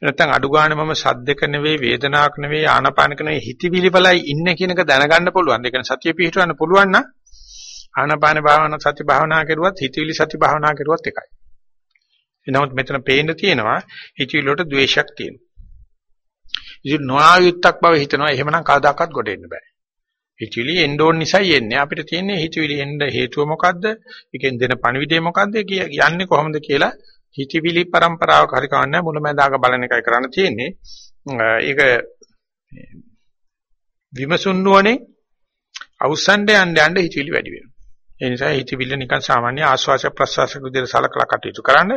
A: නැත්නම් අඩු ගන්න මම සද්දක නෙවෙයි වේදනාවක් නෙවෙයි ආනාපානක නෙවෙයි හිතවිලි බලයි ඉන්නේ කියන එක දැනගන්න පුළුවන්. ඒ කියන්නේ සතිය පිහිටවන්න පුළුවන් නම් ආනාපාන භාවනා සති භාවනා කරුවත් හිතවිලි සති භාවනා කරුවත් එකයි. එනමුත් මෙතන පේන්න තියෙනවා හිතවිලි වලට ද්වේෂයක් තියෙනවා. ඉතින් නොආයුක්තක් බව හිතනවා එහෙමනම් කවදාකවත් ගොඩ එන්න බෑ. හිතවිලි එන්න ඕන නිසායි එන්නේ. අපිට තියෙන්නේ හිතවිලි එන්න හේතුව මොකද්ද? ඒකෙන් දෙන පණිවිඩය මොකද්ද? යන්නේ කොහොමද කියලා හිතවිලි પરම්පරාවක හරි කවන්නේ මුලමඳාක බලන එකයි කරන්න තියෙන්නේ. ඒක විමසුන්නුවනේ අවසන්ඩ යන්න යන්න හිතවිලි වැඩි වෙනවා. ඒ නිසා හිතවිල්ල නිකන් සාමාන්‍ය ආස්වාස ප්‍රසවාස විදිහට සලකලා කටයුතු කරන්න.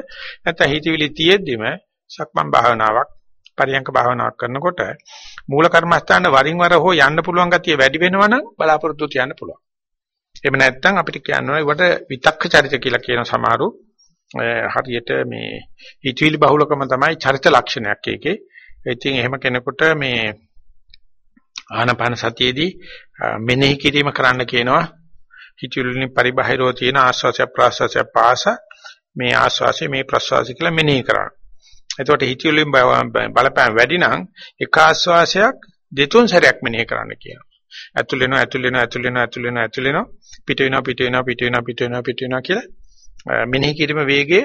A: නැත්නම් හිතවිලි තියෙද්දිම සක්මන් භාවනාවක් පරියංක භාවනාවක් කරනකොට මූල කර්මස්ථාන වරින් වර හෝ යන්න පුළුවන් ගතිය වැඩි වෙනවනම් බලාපොරොත්තු තියන්න පුළුවන්. එහෙම නැත්නම් අපිට කියනවා ඒවට විතක්ක චරිත කියලා කියන සමහරු හරියට මේ හිතවිලි බහුලකම තමයි චරිත ලක්ෂණයක් ඒකේ. ඉතින් එහෙම කෙනෙකුට මේ ආනපන සතියේදී මෙනෙහි කිරීම කරන්න කියනවා හිතවිලින් පරිබාහිරව තියෙන ආස්වාසය ප්‍රාස්වාසය පාස මේ ආස්වාසය මේ ප්‍රාස්වාසය කියලා මෙනෙහි කරන්න. එතකොට හිතවිලින් බලපෑම වැඩි නම් එක ආස්වාසයක් දෙතුන් සැරයක් මෙනෙහි කරන්න කියනවා. ඇතුල් වෙනවා ඇතුල් වෙනවා ඇතුල් වෙනවා ඇතුල් වෙනවා ඇතුල් වෙනවා පිට වෙනවා පිට වෙනවා පිට වෙනවා පිට වෙනවා පිට වෙනවා කියලා මෙනෙහි කිරීම වේගයේ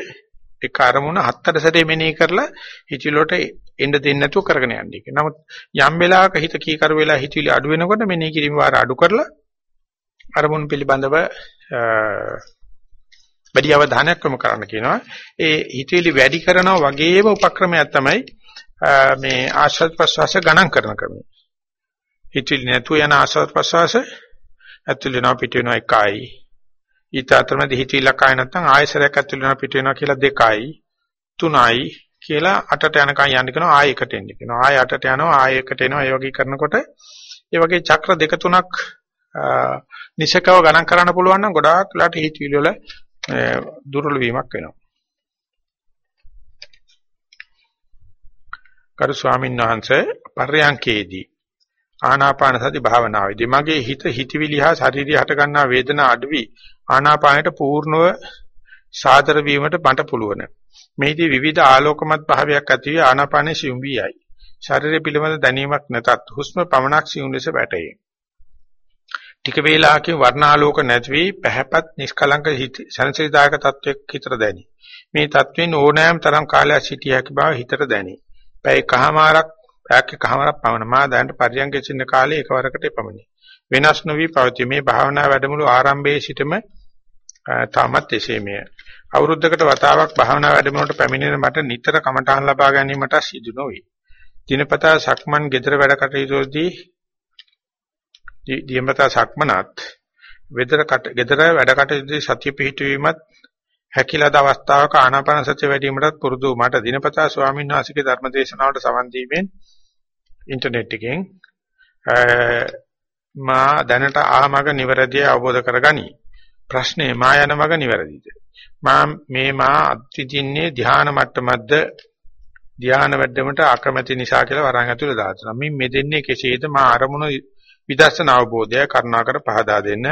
A: එක අරමුණ හතර සැරේ මෙනෙහි කරලා හිතවිලට එන්න දෙන්නේ නැතුව කරගෙන යන්නේ. නමුත් යම් වෙලාවක හිත කීකරු වෙලා හිතවිලි අඩු වෙනකොට මෙනෙහි කිරීම වාර අඩු කරලා අරමුණු පිළිබඳව වැඩි අවධානයක් යොමු කරන්න කියනවා. ඒ හිතවිලි වැඩි කරනවා වගේම උපක්‍රමයක් තමයි මේ ආශ්‍රද ප්‍රසවාස ගණන් කරන ක්‍රමය. හිතවිලි නැතුව යන ආශ්‍රද ප්‍රසවාස ඇතුල් වෙනවා පිට වෙනවා එකයි. ඊට අතරමැද හිතවිල්ල කයි නැත්නම් ආයසරයක් ඇතුල් වෙනවා පිට වෙනවා කියලා දෙකයි. තුනයි කියලා අටට යනකම් යන්න කියනවා ආයෙ එකට එන්න කියනවා. ආයෙ අටට යනවා ආයෙ එකට එනවා. ඒ වගේ කරනකොට ඒ වගේ චක්‍ර දෙක තුනක් නිසකව ගණන් කරන්න පුළුවන් නම් ගොඩාක් වෙලාට හිතවිලි වල දුර්වල වීමක් වෙනවා. කරු ස්වාමීන් වහන්සේ පර්යංකේදී ආනාපාන සති භාවනාවේදී මගේ හිත හිතවිලි හා ශරීරය හට ගන්නා වේදනා අඩුවි ආනාපානයට පූර්ණව සාදර වීමට මට පුළුවන්. මේදී විවිධ ආලෝකමත් භාවයක් ඇති වී ආනාපානයේ සිුම් වී යයි. ශරීරය පිළිබඳ දැනීමක් නැතත් හුස්ම පමණක් සිුම් ලෙස වැටේ. ටික වේලාවකින් වර්ණාලෝක නැති වී පැහැපත් නිෂ්කලංක සනසිරදායක තත්වයක් හිතට දැනේ. මේ තත්වෙන් ඕනෑම තරම් කාලයක් සිටිය හැකි බව හිතට දැනේ. පැය කහමාරක් පැයක් කහමාරක් පවන මා දැනට පරියන්කේ සින්න කාලේ එකවරකට එපමණි. වෙනස් නොවි පවතී මේ භාවනා වැඩමුළු ආරම්භයේ සිටම තාමත් එසේමය. අවුරුද්දකට වතාවක් භාවනා වැඩමුළුවට පැමිණෙන මට නිතර කමඨාන් ලබා ගැනීමට සිදු නොවේ. දිනපතා සක්මන් gedara වැඩ කටයුතුදී දියමතා සක්මනත් වෙදර කට gedara වැඩ කටයුතු සතිය පිහිටවීමත් හැකිලද අවස්ථාවක ආනාපාන සතිය වැඩිවීමටත් පුරුදු මට දිනපතා ස්වාමීන් වහන්සේගේ ධර්ම දේශනාවට සවන් දීමෙන් ඉන්ටර්නෙට් එකෙන් මා දැනට ආමග නිවැරදිව අවබෝධ කරගනි ප්‍රශ්නේ මා යන මග නිවැරදිද මා මේ මා අත්විඳින්නේ ධ්‍යාන මට්ටමක්ද ධ්‍යාන වැඩමට අකමැති නිසා කියලා වරන් ඇතුළේ දානවා. මේ මෙදෙන්නේ කෙසේද මා අරමුණු විදර්ශනා අවබෝධය කරුණාකර පහදා දෙන්න.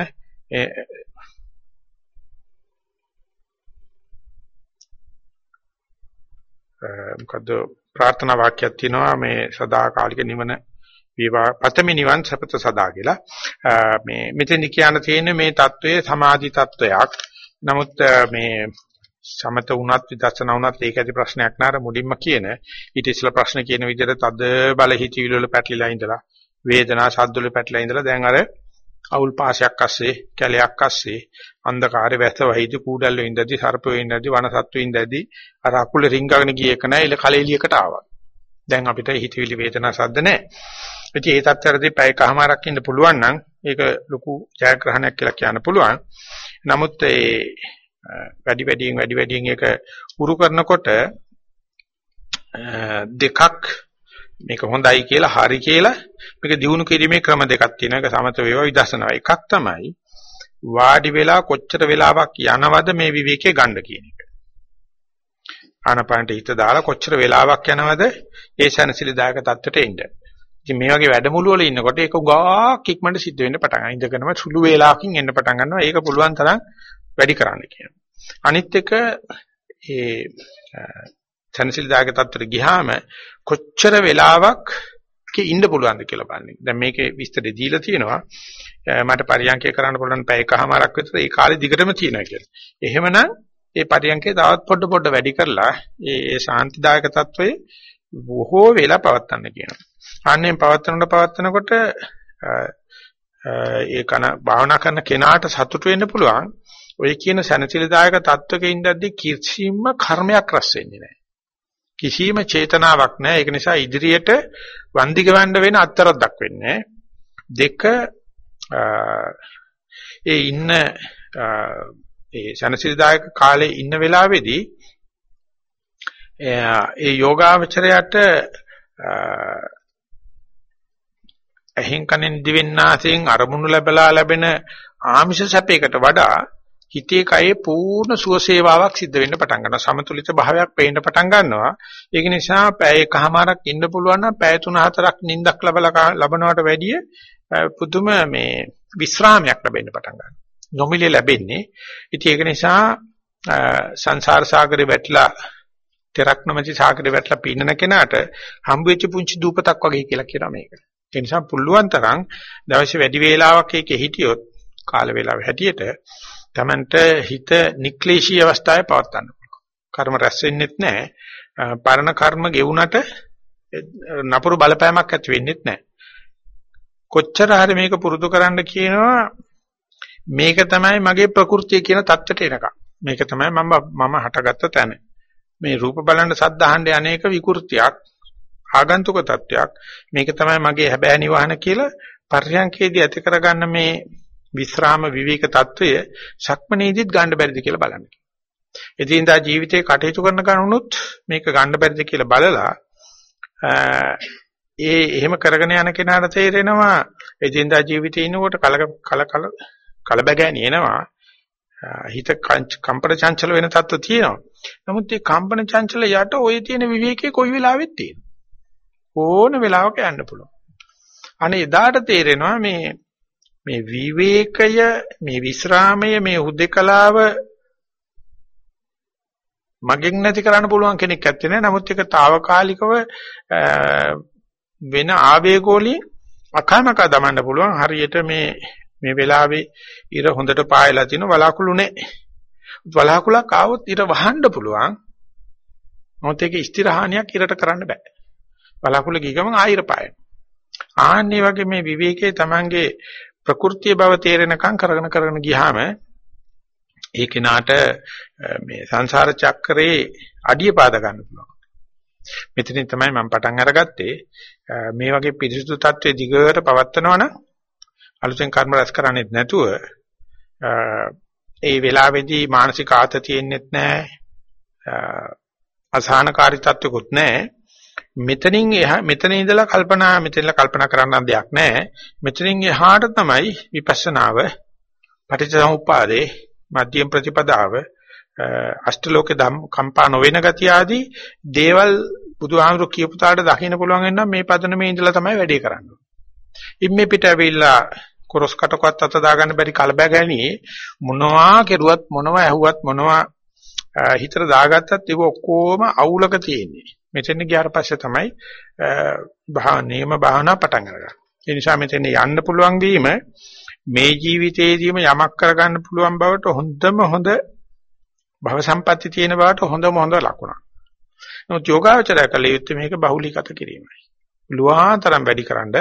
A: මොකද ප්‍රාර්ථනා වාක්‍යයක් තියෙනවා මේ සදාකාලික නිවන වේවා පතමි නිවන් සපත සදා කියලා. මේ මෙතෙන් කියන්න තියෙන්නේ මේ தત્ත්වය සමාධි தত্ত্বයක්. නමුත් මේ සමත වුණත් විදර්ශනා වුණත් ඒක ඇති ප්‍රශ්නයක් නෑර මුලින්ම කියන ඊට ඉස්සෙල්ලා ප්‍රශ්න කියන විදිහට තද බල හිතවිලි වල පැටලිලා ඉඳලා වේදනා සද්දවල පැටලිලා ඉඳලා දැන් අර අවුල් පාසයක් අස්සේ කැලයක් අස්සේ අන්ධකාරේ වැස්ස වහිදි කූඩල්ලෝ ඉඳදී සර්පයෝ ඉඳදී වනසත්තු ඉඳදී අර අකුල රිංගගෙන ගිය එක නෑ ඉල කලෙලියකට ආවා. දැන් අපිට හිතවිලි වේදනා සද්ද නෑ. ඉතින් ඒ තත්ත්වවලදී පැයකමාරක් ඉන්න පුළුවන් නම් ඒක ලොකු ජයග්‍රහණයක් කියලා කියන්න පුළුවන්. නමුත් ඒ වැඩි වැඩියෙන් වැඩි වැඩියෙන් ඒක උරු කරනකොට දෙකක් මේක හොඳයි කියලා හරි කියලා මේක දිනු කිරීමේ ක්‍රම දෙකක් තියෙනවා. ඒක සමත වේවා විදර්ශනා. එකක් තමයි වාඩි වෙලා කොච්චර වෙලාවක් යනවද මේ විවේකේ ගන්න කියන එක. ආනපානට හිත දාලා කොච්චර වෙලාවක් යනවද ඒ සනසිලිදායක தත්වෙට එන්න. ඉතින් මේ වගේ වැඩමුළු වල ඉන්නකොට ඒක ගාක් ඉක්මනට සිද්ධ වෙන්න පටන් ගන්නවා. ඉඳගෙනම සුළු වේලාවකින් එන්න පටන් ගන්නවා. ඒක පුළුවන් තරම් වැඩි කරන්න කියනවා. අනිත් එක ඒ සනසිලිදායක தත්වෙට ගියාම කොච්චර වෙලාවක් ඉන්න පුළුවන්ද කියලා බලන්න. දැන් මේකේ විස්තරය දීලා තියෙනවා. මට පරියන්කය කරන්න පුළුවන් පැය එකමාරක් විතර ඒ කාලේ දිගටම තියෙනවා කියලා. එහෙමනම් ඒ පරියන්කේ තවත් පොඩ පොඩ වැඩි කරලා ඒ ශාන්තිදායක తත්වයේ බොහෝ වෙලා පවත්වන්න කියනවා. අන්නේ පවත්වනකොට පවත්වනකොට ඒ කන භාවනා කරන කෙනාට සතුට වෙන්න පුළුවන්. ඔය කියන සැනසෙලදායක තත්වක ඉඳද්දි කිසිම කර්මයක් රැස් වෙන්නේ නැහැ. කිසිම චේතනාවක් නැහැ. ඒක නිසා ඉදිරියට වන්දි ගවන්න වෙන අත්තරක් දක්වෙන්නේ දෙක ඒ ඉන්න ඒ සනසිරදායක කාලේ ඉන්න වෙලාවේදී ඒ යෝගාවචරයට අහිං කනෙන් දිවෙන්නාසෙන් අරමුණු ලැබලා ලැබෙන ආමිෂ සැපයකට වඩා හිතේ කයේ පූර්ණ සුවසේවාවක් සිද්ධ වෙන්න පටන් ගන්නවා සමතුලිත භාවයක් පේන්න පටන් ගන්නවා ඒක නිසා පැය එකමාරක් ඉන්න පුළුවන් නම් පැය 3-4ක් නිින්දක් ලැබලා ලබනවට වැඩිය පුදුම මේ විස්රාමයක් ලැබෙන්න පටන් ගන්නවා නොමිලේ ලැබෙන්නේ. ඉතින් ඒක නිසා සංසාර සාගරේ වැටලා තෙරක් නොමැති සාගරේ වැටලා පින්නන කෙනාට හම්බ වෙච්ච පුංචි දූපතක් වගේ කියලා කියනවා මේක. ඒ නිසා පුළුවන් තරම් දවසේ වැඩි වේලාවක් ඒකේ හිටියොත් කාල වේලාව හැටියට Tamanට හිත නික්ලේශී අවස්ථාවේ පවත්වන්න පුළුවන්. කර්ම රැස් වෙන්නෙත් නැහැ. පරණ කර්ම ගෙවුනට නපුරු බලපෑමක් ඇති වෙන්නෙත් නැහැ. කොච්චර හරි මේක පුරුදු කරන්න කියනවා මේක තමයි මගේ ප්‍රകൃතිය කියන தත්ත්වයට එනකම්. මේක තමයි මම මම හටගත්ත තැන. මේ රූප බලන සද්ද අහන්න අනේක විකෘතියක් ආගන්තුක තත්ත්වයක්. මේක තමයි මගේ හැබෑ නිවහන කියලා පර්යංකේදී ඇති කරගන්න මේ විස්රාම විවේක తত্ত্বය සක්මනේදිත් ගන්න බැරිද කියලා බලන්න. එදිනදා ජීවිතේ කටයුතු කරන කණුනොත් මේක ගන්න බැරිද කියලා බලලා ඒ එහෙම කරගෙන යන කෙනාට තේරෙනවා එදිනදා ජීවිතේ ඉනකොට කල කල කල කලබගෑනි එනවා හිත කම්පන චංචල වෙන තත්ත්ව තියෙනවා. නමුත් මේ කම්පන චංචල යට ওই තියෙන විවේකයේ කොයි වෙලාවෙත් තියෙනවා. ඕන වෙලාවක යන්න පුළුවන්. අනේ එදාට තේරෙනවා මේ මේ විවේකය මේ විස්රාමය මේ හුදේකලාව මගෙන් නැති කරන්න පුළුවන් කෙනෙක් ඇත්තේ නැහැ. නමුත් ඒක తాවකාලිකව වෙන ආවේගෝලිය අකමක දමන්න පුළුවන්. හරියට මේ මේ වෙලාවේ ඉර හොඳට පායලා තිනු වලාකුළු නැහැ. වලාකුළක් ආවොත් ඉර වහන්න පුළුවන්. මොකද ඒක ස්ථිරහානියක් ඉරට කරන්න බෑ. වලාකුළු ගිය ගමන් ආයිර පායන. ආන්නේ වගේ මේ විවේකයේ Tamange ප්‍රകൃතිය බව තේරෙනකම් කරගෙන කරගෙන ගියාම ඒ කෙනාට මේ සංසාර චක්‍රේ අඩිය පාද ගන්න පුළුවන්. මෙතනින් තමයි මම පටන් අරගත්තේ. මේ වගේ පිරිසුදු තත්ත්වයේ දිගට පවත්නවා නම් අලුතෙන් කර්ම රැස් කරන්නේත් නැතුව ඒ වෙලාවේදී මානසික ආතතියෙන්නෙත් නැහැ අසහනකාරී තත්ත්වකුත් නැහැ මෙතනින් එහා මෙතන ඉඳලා කල්පනා මෙතනලා කල්පනා කරන්න දෙයක් නැහැ මෙතනින් එහාට තමයි විපස්සනාව පටිච්චසමුප්පාදේ මධ්‍යම ප්‍රතිපදාව අෂ්ටලෝක ධම් කම්පා නොවන ගතිය ආදී දේවල් බුදුහාමුදුරු කියපු තාට දකින්න පුළුවන් වෙනම් මේ පදනමේ ඉඳලා තමයි වැඩේ කරන්නේ. ඉම්මේ පිට ඇවිල්ලා කොරස් කටකවත් අත දාගන්න බැරි කලබගැනි මොනවා කෙරුවත් මොනවා ඇහුවත් මොනවා හිතට දාගත්තත් ඒක ඔක්කොම අවුලක තියෙන්නේ. මෙතෙන් ගියාට පස්සේ තමයි භා නේම භාවනා පටන් ගන්න. ඒ නිසා මෙතෙන් යන්න පුළුවන් වීම මේ ජීවිතේදීම යමක් කරගන්න පුළුවන් බවට හොඳම හොඳ භව සම්පatti තියෙන බවට හොඳම හොඳ ලකුණක්. නමුත් යෝගාවචරය කළ යුත්තේ මේක බහුලීගත කිරීමයි. ලුවාතරම් වැඩිකරනද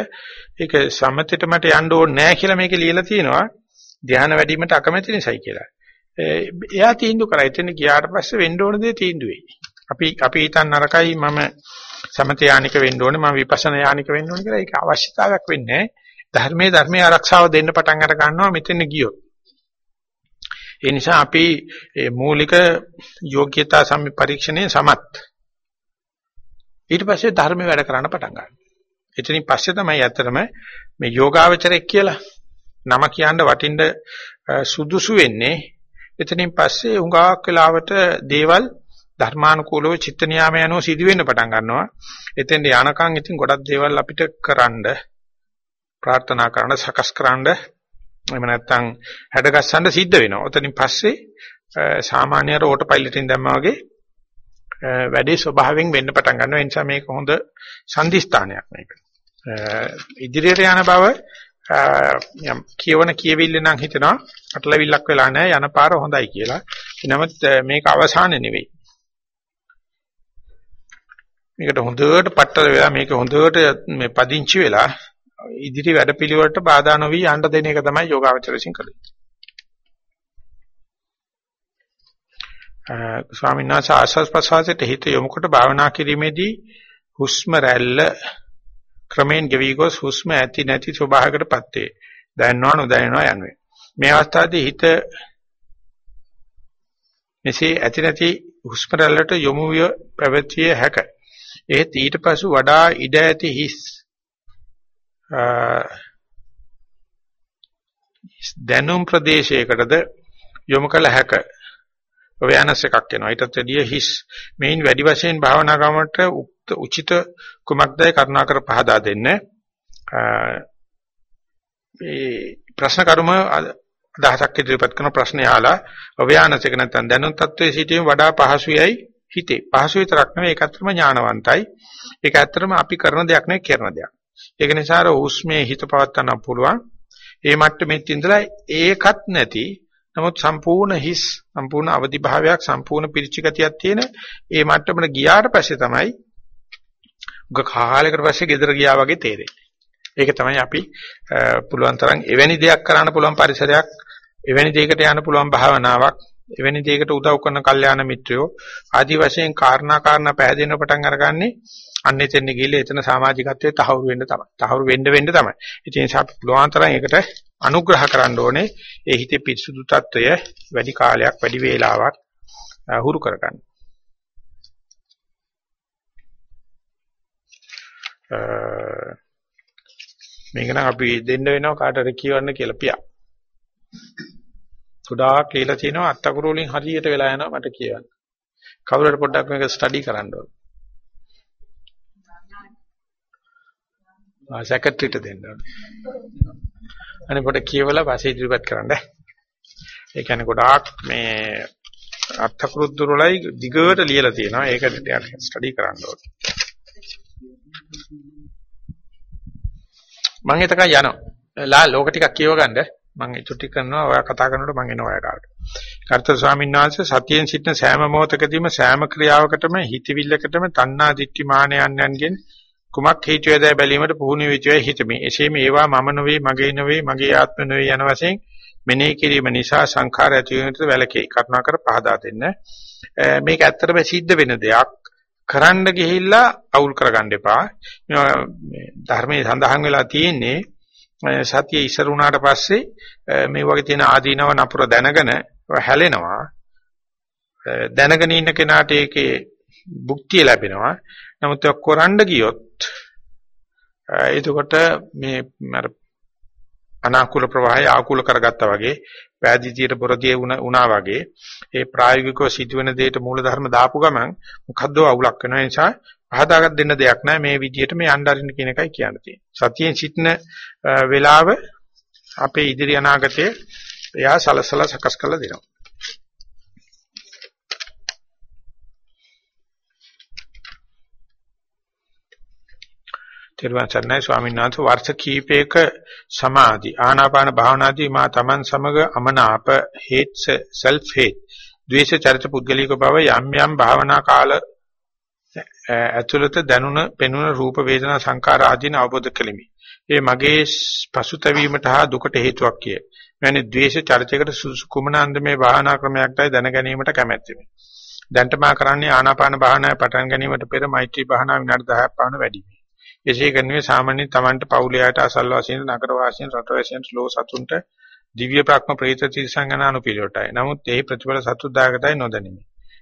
A: ඒක සමතෙට මට යන්න ඕනේ නැහැ කියලා මේකේ ලියලා තියෙනවා ධ්‍යාන වැඩිවීමට අකමැති නිසායි කියලා. එයා තීන්දුව කරා. එතන ගියාට පස්සේ වෙන්න ඕන දේ තීන්දුව වෙයි. අපි අපි හිතන්න නරකයි මම සමත යානික වෙන්න ඕනේ මම විපස්සනා යානික වෙන්න ඕනේ කියලා ඒක අවශ්‍යතාවයක් වෙන්නේ ධර්මයේ ධර්මයේ ආරක්ෂාව දෙන්න පටන් අර ගන්නවා මෙතන ගියොත්. ඒ නිසා අපි මූලික යෝග්‍යතා සම්ප පරීක්ෂණයේ සමත් ඊට පස්සේ ධර්ම වැඩ කරන්න පටන් ගන්නවා. එතනින් පස්සේ තමයි ඇත්තටම මේ යෝගාවචරයක් කියලා නම කියන්න වටින්න සුදුසු වෙන්නේ එතනින් පස්සේ උඟාක් වෙලාවට දේවල් ධර්මානුකූලව චිත්ත නියාමය යනවා සිදු වෙන්න පටන් ගන්නවා. එතෙන්ට යනකම් ඉතින් ගොඩක් දේවල් අපිට කරන්න ප්‍රාර්ථනා කරන්න සකස් කරන්න එහෙම නැත්නම් හැඩගස්සන්න සිද්ධ වෙනවා. ඔතනින් පස්සේ සාමාන්‍ය රෝට පයිලට් එකෙන් දැම්මා වගේ වැඩේ ස්වභාවයෙන් වෙන්න පටන් ගන්නවා. ඒ නිසා මේක හොඳ සංදිස්ථානයක් මේක. ඉදිරියට යන බව යම් කියවන කියවිල්ල නම් හිතනවා අටලවිල්ලක් වෙලා නැහැ යන පාර හොඳයි කියලා. නමුත් මේක අවසාන නෙවෙයි. මේකට හොඳට පట్టල වෙලා මේක හොඳට මේ පදිංචි වෙලා ඉදිරි වැඩපිළිවෙලට බාධා නොවි යන්න දෙන එක තමයි යෝගාවචර විසින් කළ යුත්තේ. ස්වාමීන් වහන්සේ ආස්වාස් ප්‍රසවාසයට හිත යොමු කොට භාවනා කිරීමේදී හුස්ම රැල්ල ක්‍රමෙන් ගෙවි ගොස් හුස්ම ඇති නැති ස්වභාවයකටපත් වේ. දැනනවා නොදැනනවා යන්නේ. මේ අවස්ථාවේදී හිත මෙසේ ඇති නැති හුස්ම රැල්ලට යොමු විය පැවතිය හැක. ඒත් ඊට පසු වඩා ඉඩ ඇති හිස් දැනුම් ප්‍රදේශයකටද යොමු කළ හැක. වෙනස් එකක් එනවා. ඊටත් වැඩිය හිස් මේන් වැඩි වශයෙන් භාවනා කරනකොට උක්ත උචිත කුමක්දයි කරුණාකර පහදා දෙන්න. මේ ප්‍රශ්න කර්ම අදහසක් ඉදිරිපත් කරන ප්‍රශ්නේ අහලා අව්‍යානසික නැත්නම් දැනුම් තත්වයේ සිටීම වඩා පහසුයයි හිතේ. පහසු විතරක් නෙවෙයි ඒක ඇත්තම ඥානවන්තයි. ඒක ඇත්තටම අපි කරන දෙයක් නෙවෙයි කරන දෙයක්. ඒක නිසා අර උස්මේ හිත පවත්වන්න පුළුවන්. ඒ මට්ටමේ ඉඳලා ඒකත් නැති නමුත් සම්පූර්ණ හිස් සම්පූර්ණ අවදි භාවයක් සම්පූර්ණ පිරිචිගතියක් තියෙන ඒ මට්ටමට ගියාට පස්සේ තමයි උග කාලයකට පස්සේ ගෙදර ගියා වගේ තේරෙන්නේ. ඒක තමයි අපි පුළුවන් තරම් එවැනි දෙයක් කරන්න පුළුවන් පරිසරයක් එවැනි දෙයකට යන්න පුළුවන් භාවනාවක් එවැනි දෙයකට උදව් කරන කල්යාණ මිත්‍රයෝ ආදි වශයෙන් කාරණා කාරණා පැහැදෙන පටන් අරගන්නේ අන්න එතෙන් ගිහිල්ලා එතන සමාජිකත්වයේ තහවුරු වෙන්න තමයි. තහවුරු වෙන්න වෙන්න තමයි. ඉතින් ඒ නිසා පුළුවන් තරම් ඒකට අනුග්‍රහ කරන්න ඕනේ. ඒ හිතේ පිරිසුදු తত্ত্বය වැඩි කාලයක් වැඩි වේලාවක් හුරු කරගන්න. මේක නම් අපි දෙන්න වෙනවා කාටට කියවන්න කියලා පියා. ගොඩාක් කියලා තිනවා අත්තකුරු වලින් හරියට වෙලා යනවා මට කියවන්න. කවුරුහරි පොඩ්ඩක් මේක ස්ටඩි කරන්න ඕනේ. ආ සෙක්‍රටරිට දෙන්න ඕනේ. අනේ පොඩ කියවලා පස්සේ ඉදිරිපත් කරන්න. ඒ කියන්නේ ගොඩාක් මේ අර්ථකෘත් වලයි දිගට ලියලා තියෙනවා. ඒක ස්ටඩි කරන්න ඕනේ. මම එතක යනවා. ලා ලෝක ටිකක් කියව ගන්න. මම චුටි කරනවා. ඔයා කතා කරනකොට මම එනවා ඔයා කාට. කර්තෘ ස්වාමීන් වහන්සේ සතියෙන් සිටින සෑම මොහොතකදීම සෑම ක්‍රියාවකටම හිතවිල්ලකටම තණ්හා දිට්ඨි මානයන්යන්ගෙන් කුමක් හේතුවේදයි බැලීමට පුහුණු වෙච්ච හිතමි. එසේම ඒවා මම නොවේ, මගේ නොවේ, මගේ ආත්ම නොවේ යන වශයෙන් මෙනෙහි කිරීම නිසා සංඛාර ඇති වෙනට වැළකේ. කරුණාකර පහදා දෙන්න. මේක ඇත්තටම සිද්ධ වෙන දෙයක්. කරන්න ගිහිල්ලා අවුල් කරගන්න එපා. ධර්මයේ සඳහන් වෙලා තියෙන්නේ සතිය ඉස්සර වුණාට පස්සේ මේ වගේ තියෙන ආදීනව නපුර දැනගෙන හැලෙනවා. දැනගෙන ඉන්න කෙනාට ඒකේ භුක්තිය ලැබෙනවා. නමුත් ඒක කරන්න ගියොත් එතකොට මේ අර අනාකූල ප්‍රවාහය ආකූල කරගත්තා වගේ පෑදීතියට බොරදියේ වුණා වගේ ඒ ප්‍රායෝගිකව සිදුවෙන දෙයට මූලධර්ම දාපු ගමන් මොකද්ද අවුලක් වෙන නිසා පහදාගත් දෙන්න දෙයක් නැහැ මේ විදිහට මේ අnderින්න කියන එකයි කියන්න තියෙන්නේ. සතියෙන් සිටින වේලාව අපේ ඉදිරි අනාගතයේ එයා සලසලා සකස් කරලා දෙනවා. තෙරුවන් සරණයි ස්වාමීන් වහන්සේ. වර්ෂ කීපයක සමාධි ආනාපාන භාවනාදී මා තමන් සමග අමනාප හේත් self hate ද්වේෂ චරිත පුද්ගලික බව යම් යම් භාවනා කාල ඇතුළත දැනුණ පෙනුණ රූප වේදනා සංකාර ආදීන අවබෝධ කෙලිමි. ඒ මගේ පසුතැවීමට හා දුකට හේතුවක් කිය. මෙවැනි ද්වේෂ චරිතයකට සුසු කුමන අන්දමේ භාවනා ක්‍රමයක්ටයි දැන ගැනීමට කැමැත්තෙමි. දැන්ට මා කරන්නේ ආනාපාන භාවනාවේ පටන් ගැනීමට පෙර මෛත්‍රී භාවනාව විනාඩි 10ක් පමණ වැඩි වී. එසේ කරන්නේ සාමාන්‍යයෙන් Tamanට පවුලයට අසල් වාසීන් නගර වාසීන් රට වාසීන් ලෝ සතුන්ට දිව්‍ය ප්‍රඥ ප්‍රේත තිරසංගනානු පිළිවෙටයි. නමුත් එහි ප්‍රතිඵල සතුටුදායකයි නොදැනිමි.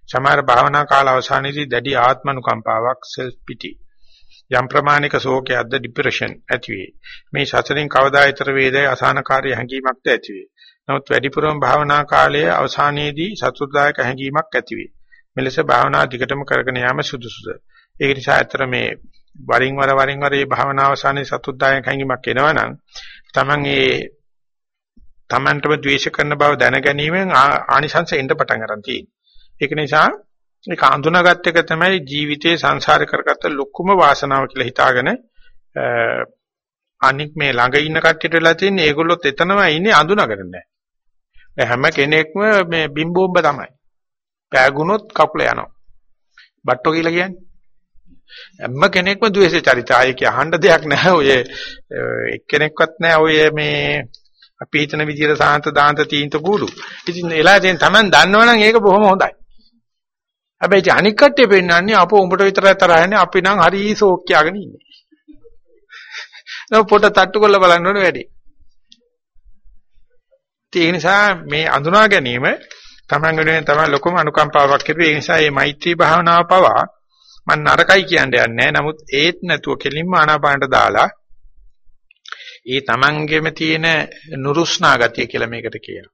A: සමහර භාවනා කාල අවසානයේදී දැඩි ආත්මනුකම්පාවක් self pity යම් ප්‍රමාණික ශෝකයක්ද ડિප්‍රෙෂන් ඇති වේ. මේ සසරින් කවදා ඊතර වේදයි අසහනකාරී හැඟීමක්ද ඇති වේ. නමුත් වැඩිපුරම භාවනා කාලයේ අවසානයේදී සතුටුදායක හැඟීමක් ඇති වේ. මෙලෙස භාවනා දිගටම කරගෙන යාම සුදුසුද? ඒක නිසා ඇතර මේ වරින් වර වරින් වර මේ භාවනා අවසානයේ සතුටුදායක හැඟීමක් එනවනම් Taman ඒ Tamanටම ද්වේෂ කරන බව දැන ගැනීමෙන් ආනිසංස එන්න පටන් ගන්න තියෙනවා. ඒක නිසා ඒක අඳුනාගත් එක තමයි ජීවිතේ සංසාර කරගත්ත ලොකුම වාසනාව කියලා හිතාගෙන අනික් මේ ළඟ ඉන්න කට්ටියට වෙලා තියෙන්නේ ඒගොල්ලොත් එතනම ඉන්නේ අඳුනාගෙන නැහැ. හැම කෙනෙක්ම මේ බිම්බෝම්බ තමයි. පෑගුණොත් කකුල යනවා. බට්ටෝ කියලා කියන්නේ. හැම කෙනෙක්ම ද්වේෂ චරිත ආයේ කිය අහන්න දෙයක් නැහැ. ඔය එක්කෙනෙක්වත් නැහැ ඔය මේ අපි හිතන විදිහට සාන්ත දාන්ත තීන්ත කූඩු. ඉතින් එලා දැන් Taman දන්නවනම් ඒක බොහොම හොඳයි. හැබැයි ඉතින් අනික් කට්ටිය පෙන්නන්නේ අපෝ උඹට විතරයි තරහන්නේ අපි නම් හරි ෂෝක් කියාගෙන ඉන්නේ. නෝ පොට තට්ටු කරලා බලන්න ඕනේ වැඩි. ඒ නිසා මේ අඳුනා ගැනීම Taman වෙනුවෙන් තමයි ලොකුම අනුකම්පාවක් කෙරුවේ. ඒ නිසා මේ මෛත්‍රී භාවනාව පවා මම නරකයි කියන්නේ නැහැ. නමුත් ඒත් නැතුව කෙලින්ම ආනාපානට දාලා ඒ Tamanගෙම තියෙන නුරුස්නා ගතිය කියලා මේකට කියනවා.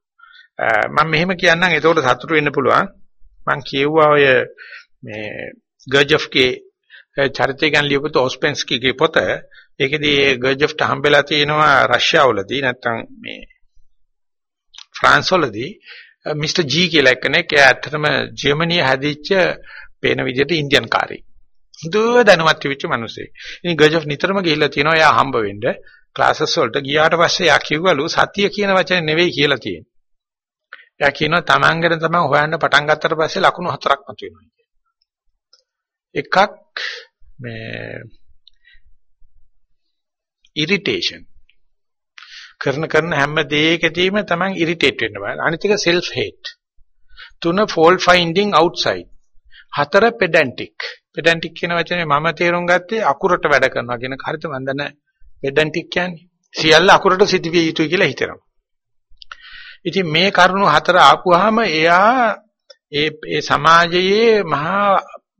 A: මම මෙහෙම කියන්නම් එතකොට සතුටු වෙන්න පුළුවන්. මම කියුවා ඔය මේ ගර්ජොෆ්ගේ චරිතය ගැන ලියපු ඔස්පෙන්ස්කිගේ පොත. ඒකෙදී ගර්ජොෆ්ට හම්බෙලා තියෙනවා රෂ්‍යාවලදී නැත්තම් මේ ෆ්‍රාන්ස් වලදී මිස්ටර් ජී කියලා කෙනෙක් එයා ඇත්තටම ජර්මනිය හැදිච්ච පේන විදිහට ඉන්දියන් කාරී. හුදුව දැනුවත් වෙච්ච මිනිස්සෙක්. ඉතින් ගර්ජොෆ් නිතරම ගිහිල්ලා තියෙනවා එයා හම්බ වෙන්න. ක්ලාසස් වලට ගියාට පස්සේ එයා කිව්වලු සතිය කියන වචනේ නෙවෙයි කියලා තියෙන්නේ. එයා කියනවා Taman ගැන තමන් හොයන්න පටන් ගත්තට පස්සේ ලකුණු හතරක් මතුවෙනවා කියලා. එකක් මේ ඉරිටේෂන් කරන කරන හැම දෙයකදීම තමන් ඉරිටේට් වෙන්න බෑ. අනිත් එක self hate. තුන fault finding outside. හතර pedantic. pedantic කියන වචනේ මම තේරුම් ගත්තේ අකුරට වැඩ කරනවා කියන හරිත මම දන්නේ pedantic කියන්නේ. සියල්ල අකුරට සිදුවිය යුතුයි කියලා හිතනවා. ඉතින් මේ කරුණු හතර ආපුවාම එයා ඒ ඒ සමාජයේ මහා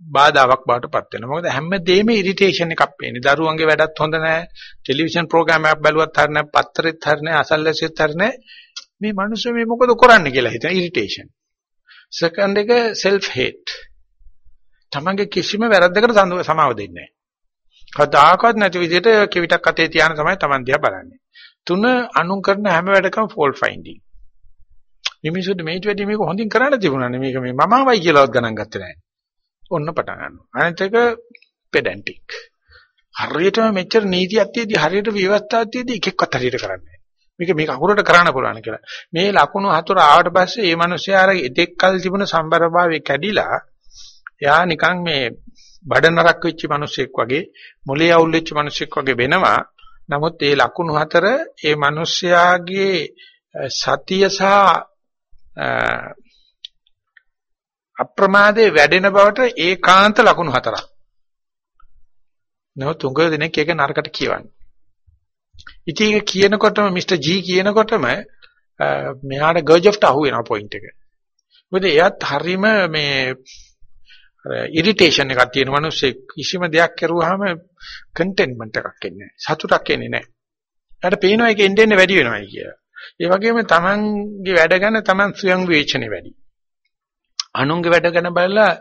A: බාධාවක් බවට පත් වෙනවා. මොකද හැමදේම ඉරිටේෂන් එකක් පේන්නේ. දරුවන්ගේ වැඩත් හොඳ නැහැ. ටෙලිවිෂන් ප්‍රෝග්‍රෑම් එකක් බැලුවත් හරිය නැහැ. පත්තරෙත් හරිය නැහැ. අසල්ලාසෙත් හරිය නැහැ. මේ මිනිස්සු මේ මොකද කරන්නේ කියලා හිතන ඉරිටේෂන්. සෙකන්ඩ් එක self hate. තමන්ගේ කිසිම වැරද්දකට සමාව දෙන්නේ නැහැ. කවදාකවත් නැති විදිහට කෙවිතක් අතේ තියාන තමයි තමන් දිහා බලන්නේ. තුන අනුන් කරන හැම වැඩකම fault finding. මිනිසුන්ට මේට වැඩි මේක හොඳින් කරන්න තිබුණා නේ මේක මේ මමවයි කියලාවත් ගණන් ගත්තේ නැහැ. ඔන්න පටන් ගන්නවා. අනිත් එක pedantic. හරියටම මෙච්චර නීතියක් තියදී හරියට ව්‍යවස්ථාවක් තියදී එකෙක්වත් හරියට කරන්නේ මේක මේක අකුරට කරන්න පුළුවන් කියලා. මේ ලකුණු හතර ආවට පස්සේ මේ මිනිස්යා අර එතෙක් කල් තිබුණ සම්බරභාවය කැඩිලා එයා නිකන් මේ බඩ නරක් වෙච්ච මිනිසෙක් වගේ මොලේ අවුල් වෙච්ච මිනිසෙක් වගේ වෙනවා. නමුත් මේ ලකුණු හතර ඒ මිනිස්යාගේ සතිය සහ අප්‍රමාදයේ වැඩෙන බවට ඒකාන්ත ලකුණු හතරක්. නෝ තුඟ දෙනෙක් ඒක නරකට කියවන්නේ. ඉතින් ඒක කියනකොටම මිස්ටර් ජී කියනකොටම මෙහාට ගර්ජොෆ්ට අහු වෙනවා පොයින්ට් එක. මොකද එයාත් හරීම මේ ඉරිටේෂන් එකක් තියෙන මිනිස්සෙක් කිසිම දෙයක් කරුවාම කන්ටෙන්ට්මන්ට් එකක් එන්නේ නැහැ. සතුටක් එන්නේ නැහැ. එයාට පේනවා ඒක එන්න එන්න වැඩි වෙනවායි කියලා. ඒ වගේම තමන්ගේ වැඩ ගැන තමන් ස්වයං විවේචනය වැඩි. අනුන්ගේ වැඩ ගැන බලලා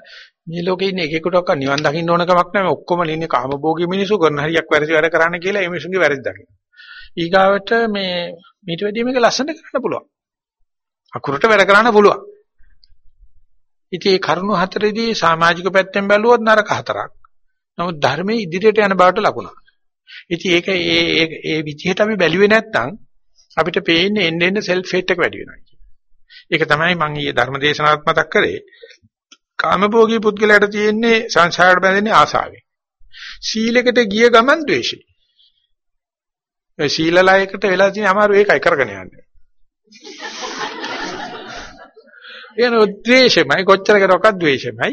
A: මේ ලෝකේ ඉන්න එකෙකුටවත් නිවන් දකින්න ඕන කමක් නැහැ. ඔක්කොම ඉන්නේ කාමභෝගී මිනිස්සු කරන හරියක් වැරදි වැඩ කරන්න කියලා ඒ මිනිස්සුන්ගේ වැරදි දකින්න. ඊගාවට මේ මීට වැඩිය මේක ලස්සනට කරන්න පුළුවන්. අකුරට වැඩ කරන්න පුළුවන්. ඉතින් මේ කරුණු හතරේදී සමාජික පැත්තෙන් බැලුවොත් නරක හතරක්. නමුත් ධර්මයේ ඉදිරියට යන බවට ලකුණක්. ඉතින් ඒක ඒ ඒ විදිහට අපි බැලුවේ නැත්නම් අපිට පේන්නේ එන්න එන්න සෙල්ෆ් හේට් එක වැඩි වෙනවා කියන්නේ. ඒක තමයි මම ඊයේ ධර්මදේශනාවත් මතක් කරේ. කාමභෝගී පුද්ගලයාට තියෙන්නේ සංසාරයට බැඳෙන්නේ ආසාවෙන්. සීලයකට ගිය ගමන් ද්වේෂය. ඒ සීලලයකට වෙලා තියෙන අමාරු ඒකයි කරගෙන යන්නේ. එන ද්වේෂමයි කොච්චර කරොක්වත් ද්වේෂමයි.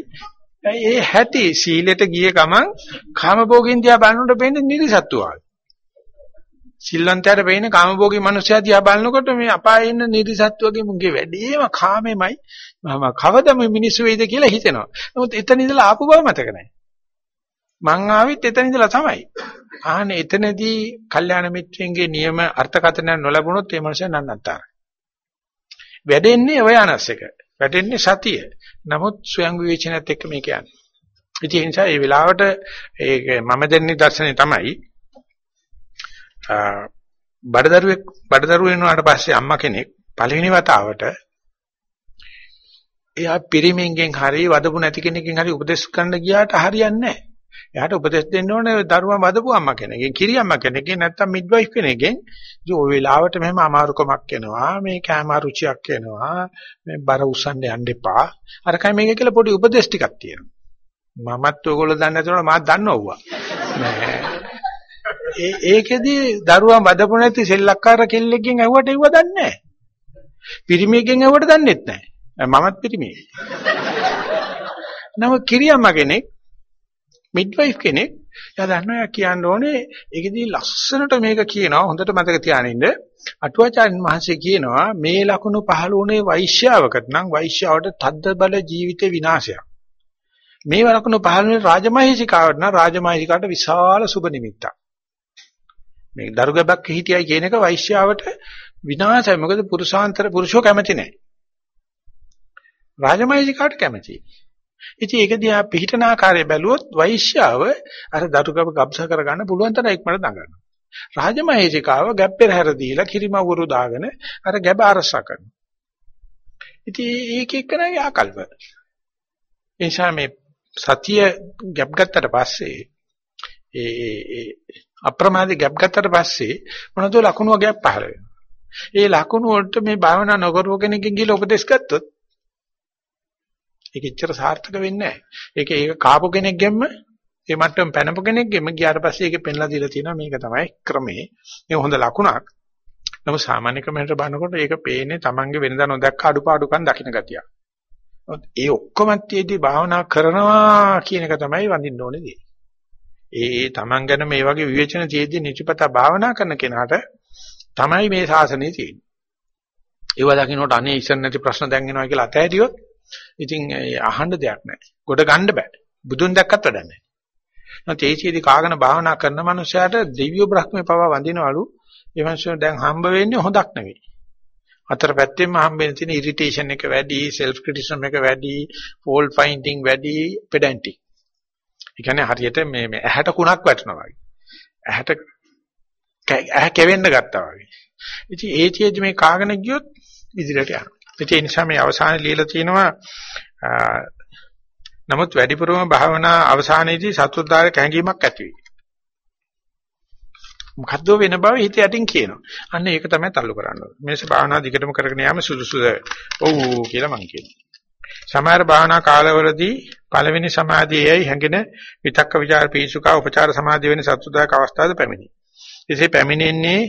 A: ඒ හැටි සීලෙට ගිය ගමන් කාමභෝගින් දිහා බලනකොට පේන්නේ නිරිසත්තු වගේ. සිල්වන්තයාට වෙන්නේ කාමභෝගී මිනිස්සයා දිහා බලනකොට මේ අපායේ ඉන්න නිරිසත්තුවගේ මුගේ වැඩිම කාමෙමයි මම කවද මේ මිනිස්සු වෙයිද කියලා හිතෙනවා. නමුත් එතන ඉඳලා ආපු බව මතක නැහැ. මං ආවෙත් එතන ඉඳලා තමයි. ආහනේ එතනදී කල්යාණ මිත්‍රයන්ගේ නියම අර්ථකථන නොලැබුණොත් ඒ මනුස්සයා නන්නත්තරයි. වැඩෙන්නේ අවයනස් එක. වැඩෙන්නේ සතිය. නමුත් ස්වයං විවේචනයත් එක්ක මේක යන්නේ. ඉතින් ඒ නිසා මේ වෙලාවට ඒක මම දෙන්නේ දර්ශනේ තමයි බඩදරුවෙක් බඩදරුව වෙනාට පස්සේ අම්මා කෙනෙක් පළවෙනි වතාවට එයා පිරිමින්ගෙන් හරි වදපු නැති කෙනකින් හරි උපදෙස් ගන්න ගියාට හරියන්නේ නැහැ. එයාට උපදෙස් දෙන්න ඕනේ දරුවා වදපු අම්මා කෙනෙක්ගෙන්, කිරි අම්මා කෙනෙක්ගෙන් නැත්තම් මිඩ්වයිෆ් කෙනෙක්ගෙන්. ඉතින් ওই වෙලාවට මෙහෙම අමාරුකමක් එනවා, මේ කෑම රුචියක් එනවා, මේ බර උස්සන්න යන්න එපා. අරකයි මේක කියලා පොඩි උපදෙස් ටිකක් තියෙනවා. මමත් ඔයගොල්ලෝ දන්නේ නැතුනට මාත් දන්නවුවා. නෑ. ඒ ඒකෙදි දරුවා වදපු නැති සෙල්ලක්කාර කෙල්ලෙක්ගෙන් ඇහුවට ඒව දන්නේ නැහැ. පිරිමියෙක්ගෙන් ඇහුවට දන්නෙත් නැහැ. මමත් පිරිමියෙක්. නම කිරියම්ම කෙනෙක් මිඩ්වයිෆ් කෙනෙක් එයා දන්නවා එයා කියන්න ඕනේ ඒකෙදී ලස්සනට මේක කියනවා හොඳට මතක තියානින්න අටුවාචාර්යන් වහන්සේ කියනවා මේ ලකුණු පහළ වුණේ වෛශ්‍යාවකට නම් වෛශ්‍යාවට තද්ද බල ජීවිත විනාශයක් මේ ලකුණු පහළ වුණේ රාජමහේසිකාවට නම් රාජමහේසිකාට විශාල සුබ නිමිත්තක් මේ දරුගබක් හිටියයි කියන එක වෛශ්‍යාවට විනාශයි මොකද පුරුෂාන්තර පුරුෂෝ කැමති නැහැ රාජමහේසිකාට කැමතියි ඉතින් ඒක දිහා පිළිටන ආකාරය බැලුවොත් වෛශ්‍යාව අර දරුකව ගබ්ස කරගන්න පුළුවන් තරම් ඉක්මනට දඟනවා. රාජමහේසිකාව ගැප් පෙරහැර දීලා කිරිමවුරු දාගෙන අර ගැබ අරසා කරනවා. ඉතින් ඒක එක්කනගේ ආකල්ප. එනිසා මේ සතිය ගැප් ගත්තට පස්සේ ඒ ඒ අප්‍රමාදී ගැප් ගත්තට පස්සේ මොනවද ලකුණු වගේක් පහළ වෙනවා. ඒ ලකුණු වලට මේ භාවනා නොකරව කෙනෙක්ගෙන් ගිහලා උපදෙස් ගත්තොත් ඒක එච්චර සාර්ථක වෙන්නේ නැහැ. ඒක ඒක කාපු කෙනෙක්ගෙන්ම ඒ මට්ටම පැනපු කෙනෙක්ගෙම ගියාට පස්සේ ඒකේ පෙන්ලා දීලා තියෙනවා මේක තමයි ක්‍රමේ. මේ හොඳ ලකුණක්. නමුත් සාමාන්‍ය ක්‍රමයට බලනකොට ඒක පේන්නේ Tamange වෙනදා නොදැක්ක අඩුපාඩුකම් දකින්න ගතියක්. ඒ ඔක්කොම තියේදී භාවනා කරනවා කියන එක තමයි වඳින්න ඕනේ දේ. ඒ Taman ගැන මේ වගේ විවේචන තියේදී නිතිපතා භාවනා කරන කෙනාට තමයි මේ ශාසනය තියෙන්නේ. ඒව දකින්නට අනේ ඉස්සර නැති ප්‍රශ්න දැන් එනවා කියලා අතහැරියොත් ඉතින් අහන්න දෙයක් නැහැ. ගොඩ ගන්න බෑ. බුදුන් දැක්කත් වැඩක් නැහැ. නැත්නම් තේචීදී කාගෙන භාවනා කරන මනුස්සයාට දිව්‍ය බ්‍රහ්මේ පවා වඳිනවලු. ඒ මනුස්සයා දැන් හම්බ වෙන්නේ හොඳක් නෙවෙයි. අතර පැත්තෙන්ම හම්බෙන තියෙන ඉරිටේෂන් එක වැඩි, self criticism එක වැඩි, fault finding වැඩි, pedantic. ඒ කියන්නේ හරියට මේ මේ ඇහැට කුණක් වැටෙනවා වගේ. ඇහැට ඇහැ කෙවෙන්න ගත්තා වගේ. ඉතින් ඒ චේජ් මේ කාගෙන ගියොත් ඉදිරියට යනවා. ඒ නිසා මේ අවසානයේ ලියලා තියෙනවා නමුත් වැඩිපුරම භාවනා අවසානයේදී සතුටුදායක හැඟීමක් ඇති වෙයි. මොකද්ද වෙන බව හිත යටින් කියනවා. අන්න ඒක තමයි තල්ලු කරන්න ඕනේ. මේස භාවනා දිගටම කරගෙන යාම සුදුසුද? ඔව් කියලා මම කියනවා. සමහර භාවනා කාලවලදී පළවෙනි සමාධියේයි හැඟෙන විතක්ක ਵਿਚාර පීසුකා උපචාර සමාධිය වෙන සතුටුදායක අවස්ථාවද පැමිණි. එසේ පැමිණෙන්නේ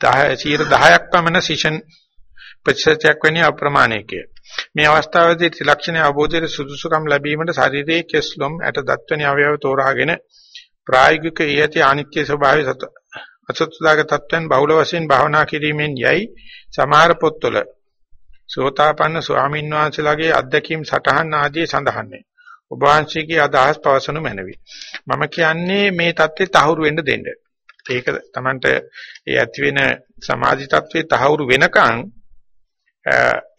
A: 10ක් පමණ සිෂන් ප්‍රතිශතයක් වෙන්නේ අප්‍රමාණිකය. මේ අවස්ථාවේදී ත්‍රිලක්ෂණ අවබෝධයේ සුදුසුකම් ලැබීමට ශරීරයේ කෙස්ලොම් ඇට දත්වැනි අවයව තෝරාගෙන ප්‍රායෝගික ඊයති අනිත්‍ය ස්වභාවය අසත්‍යදාග තත්ත්වෙන් බහුල වශයෙන් භාවනා කිරීමෙන් යයි සමහර පොත්වල සෝතාපන්න ස්වාමීන් වහන්සේලාගේ අත්දැකීම් සටහන් ආදී සඳහන් වේ. ඔබ වහන්සේගේ අදහස් පවසනු මැනවි. මම කියන්නේ මේ தත්ත්වය තහවුරු වෙන්න දෙන්න. ඒක Tamanට ඒ ඇති වෙන සමාධි தත්ත්වේ තහවුරු වෙනකන්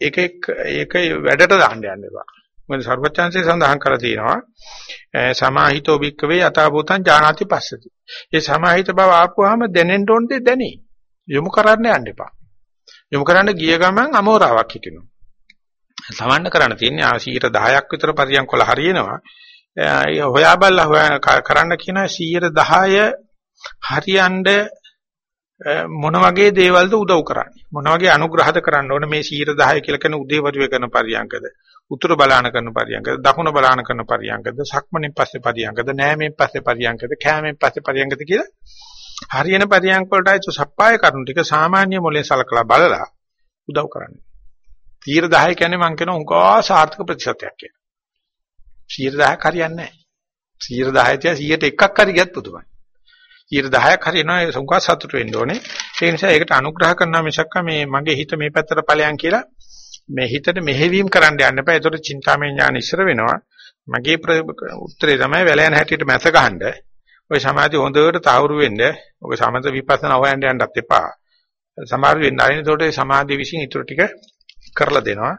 A: ඒක ඒක වැඩට දාන්න යන්න එපා. මොකද සර්වචන්සේ සඳහන් කරලා තියෙනවා සමාහිතෝ භික්කවේ යථාභූතං ඥානාති පස්සති. ඒ සමාහිත බව ආපුවාම දැනෙන්න ඕනේ දැනේ. යොමු කරන්න යන්න එපා. යොමු කරන්න ගිය ගමන් අමෝරාවක් හිටිනවා. සමන්න කරන්න තියෙන්නේ 10ක් විතර පරියන්කොල හරියනවා. හොයා බලලා කරන්න කියන 110 හරියන්නේ මොන වගේ දේවල්ද උදව් කරන්නේ? මොන වගේ අනුග්‍රහද කරන්න ඕන මේ 110 කියලා කියන උදේවරුවේ කරන පරියංකද උතුරු බලාන කරන පරියංකද දකුණ බලාන කරන පරියංකද සක්මණෙන් පස්සේ පරියංකද නෑමෙන් පස්සේ පරියංකද කෑමෙන් පස්සේ පරියංකද කියලා හරියන පරියංක වලටයි සප්පාය කරුණු ටික සාමාන්‍ය මොලේ සලකලා බලලා උදව් කරන්නේ 110 කියන්නේ මං කියන උංගා සාර්ථක ප්‍රතිශතයක් කියලා 110ක් හරියන්නේ නැහැ 110 තියා 100ට එකක් හරි ගියත් පුදුමයි 10ක් හරියනවා ඒ සංකා සතුට වෙන්න ඕනේ. ඒ නිසා ඒකට අනුග්‍රහ කරනවා මිසක් මේ මගේ හිත මේ පැත්තට ඵලයන් කියලා මේ හිතට මෙහෙවීම කරන්න යන්න එපා. ඒතකොට චින්තාමය ඥාන ඉස්සර වෙනවා. මගේ උත්තරේ තමයි වැලයන් හැටියට මැස ගහන්න. ওই සමාධිය හොඳට තහවුරු වෙන්න. ඔය සමත විපස්සනා හොයන්න යන්නත් එපා. සමහර වෙන්න ආරින් ඒතකොට සමාධිය විසින් ඊටු ටික කරලා දෙනවා.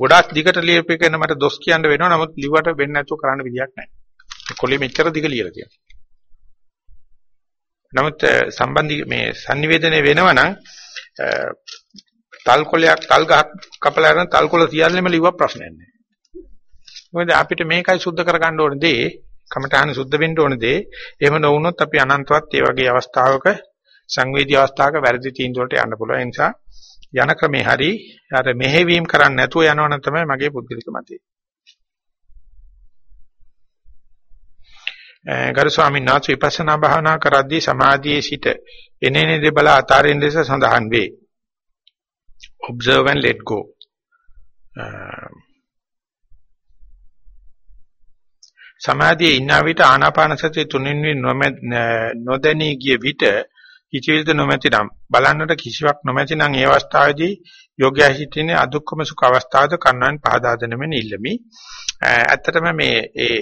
A: ගොඩාක් දිගට ලියපෙකන මට දොස් කියන්න වෙනවා. නමුත් ලිව්වට වෙන්නේ නැතුව කරන්න විදියක් නැහැ. කොලේ මෙච්චර දිග ලියලා තියෙනවා. නමුත් සම්බන්ධි මේ sannivedana වෙනවා නම් තල් කොලයක් තල් ගහක් කපලා අරන් තල් කොල සියල්ලම ලිව්ව ප්‍රශ්නයක් නැහැ. මොකද අපිට මේකයි සුද්ධ කරගන්න ඕන දේ, කමඨාන සුද්ධ වෙන්න ඕන දේ. එහෙම නොවුනොත් අපි අනන්තවත් ඒ වගේ අවස්ථාවක සංවේදී අවස්ථාවක වැරදි තීන්දුවලට යන්න පුළුවන්. ඒ නිසා යන ක්‍රමේ හරි අර මෙහෙවීම කරන්නේ නැතුව යනවනම් තමයි මගේ පුද්ගලික මතය. ගරු ස්වාමීන් වහන්සේ විපස්සනා භාවනා කරද්දී සමාධියේ සිට එනේන දෙබල අතාරින් ලෙස සඳහන් වේ. observe and let go. සමාධියේ ඉන්න විට ආනාපාන සතිය තුනින්වි නොදැනී ගිය විට කිචිවිල්ද නොමැති නම් බලන්නට කිසිවක් නොමැති නම් ඒ අවස්ථාවේදී යෝග්‍යය හිතිනේ අදුක්කම සුඛ අවස්ථාවද කන්නාන් පහදා දෙනමෙන් ඉල්ලමි. ඇත්තටම මේ ඒ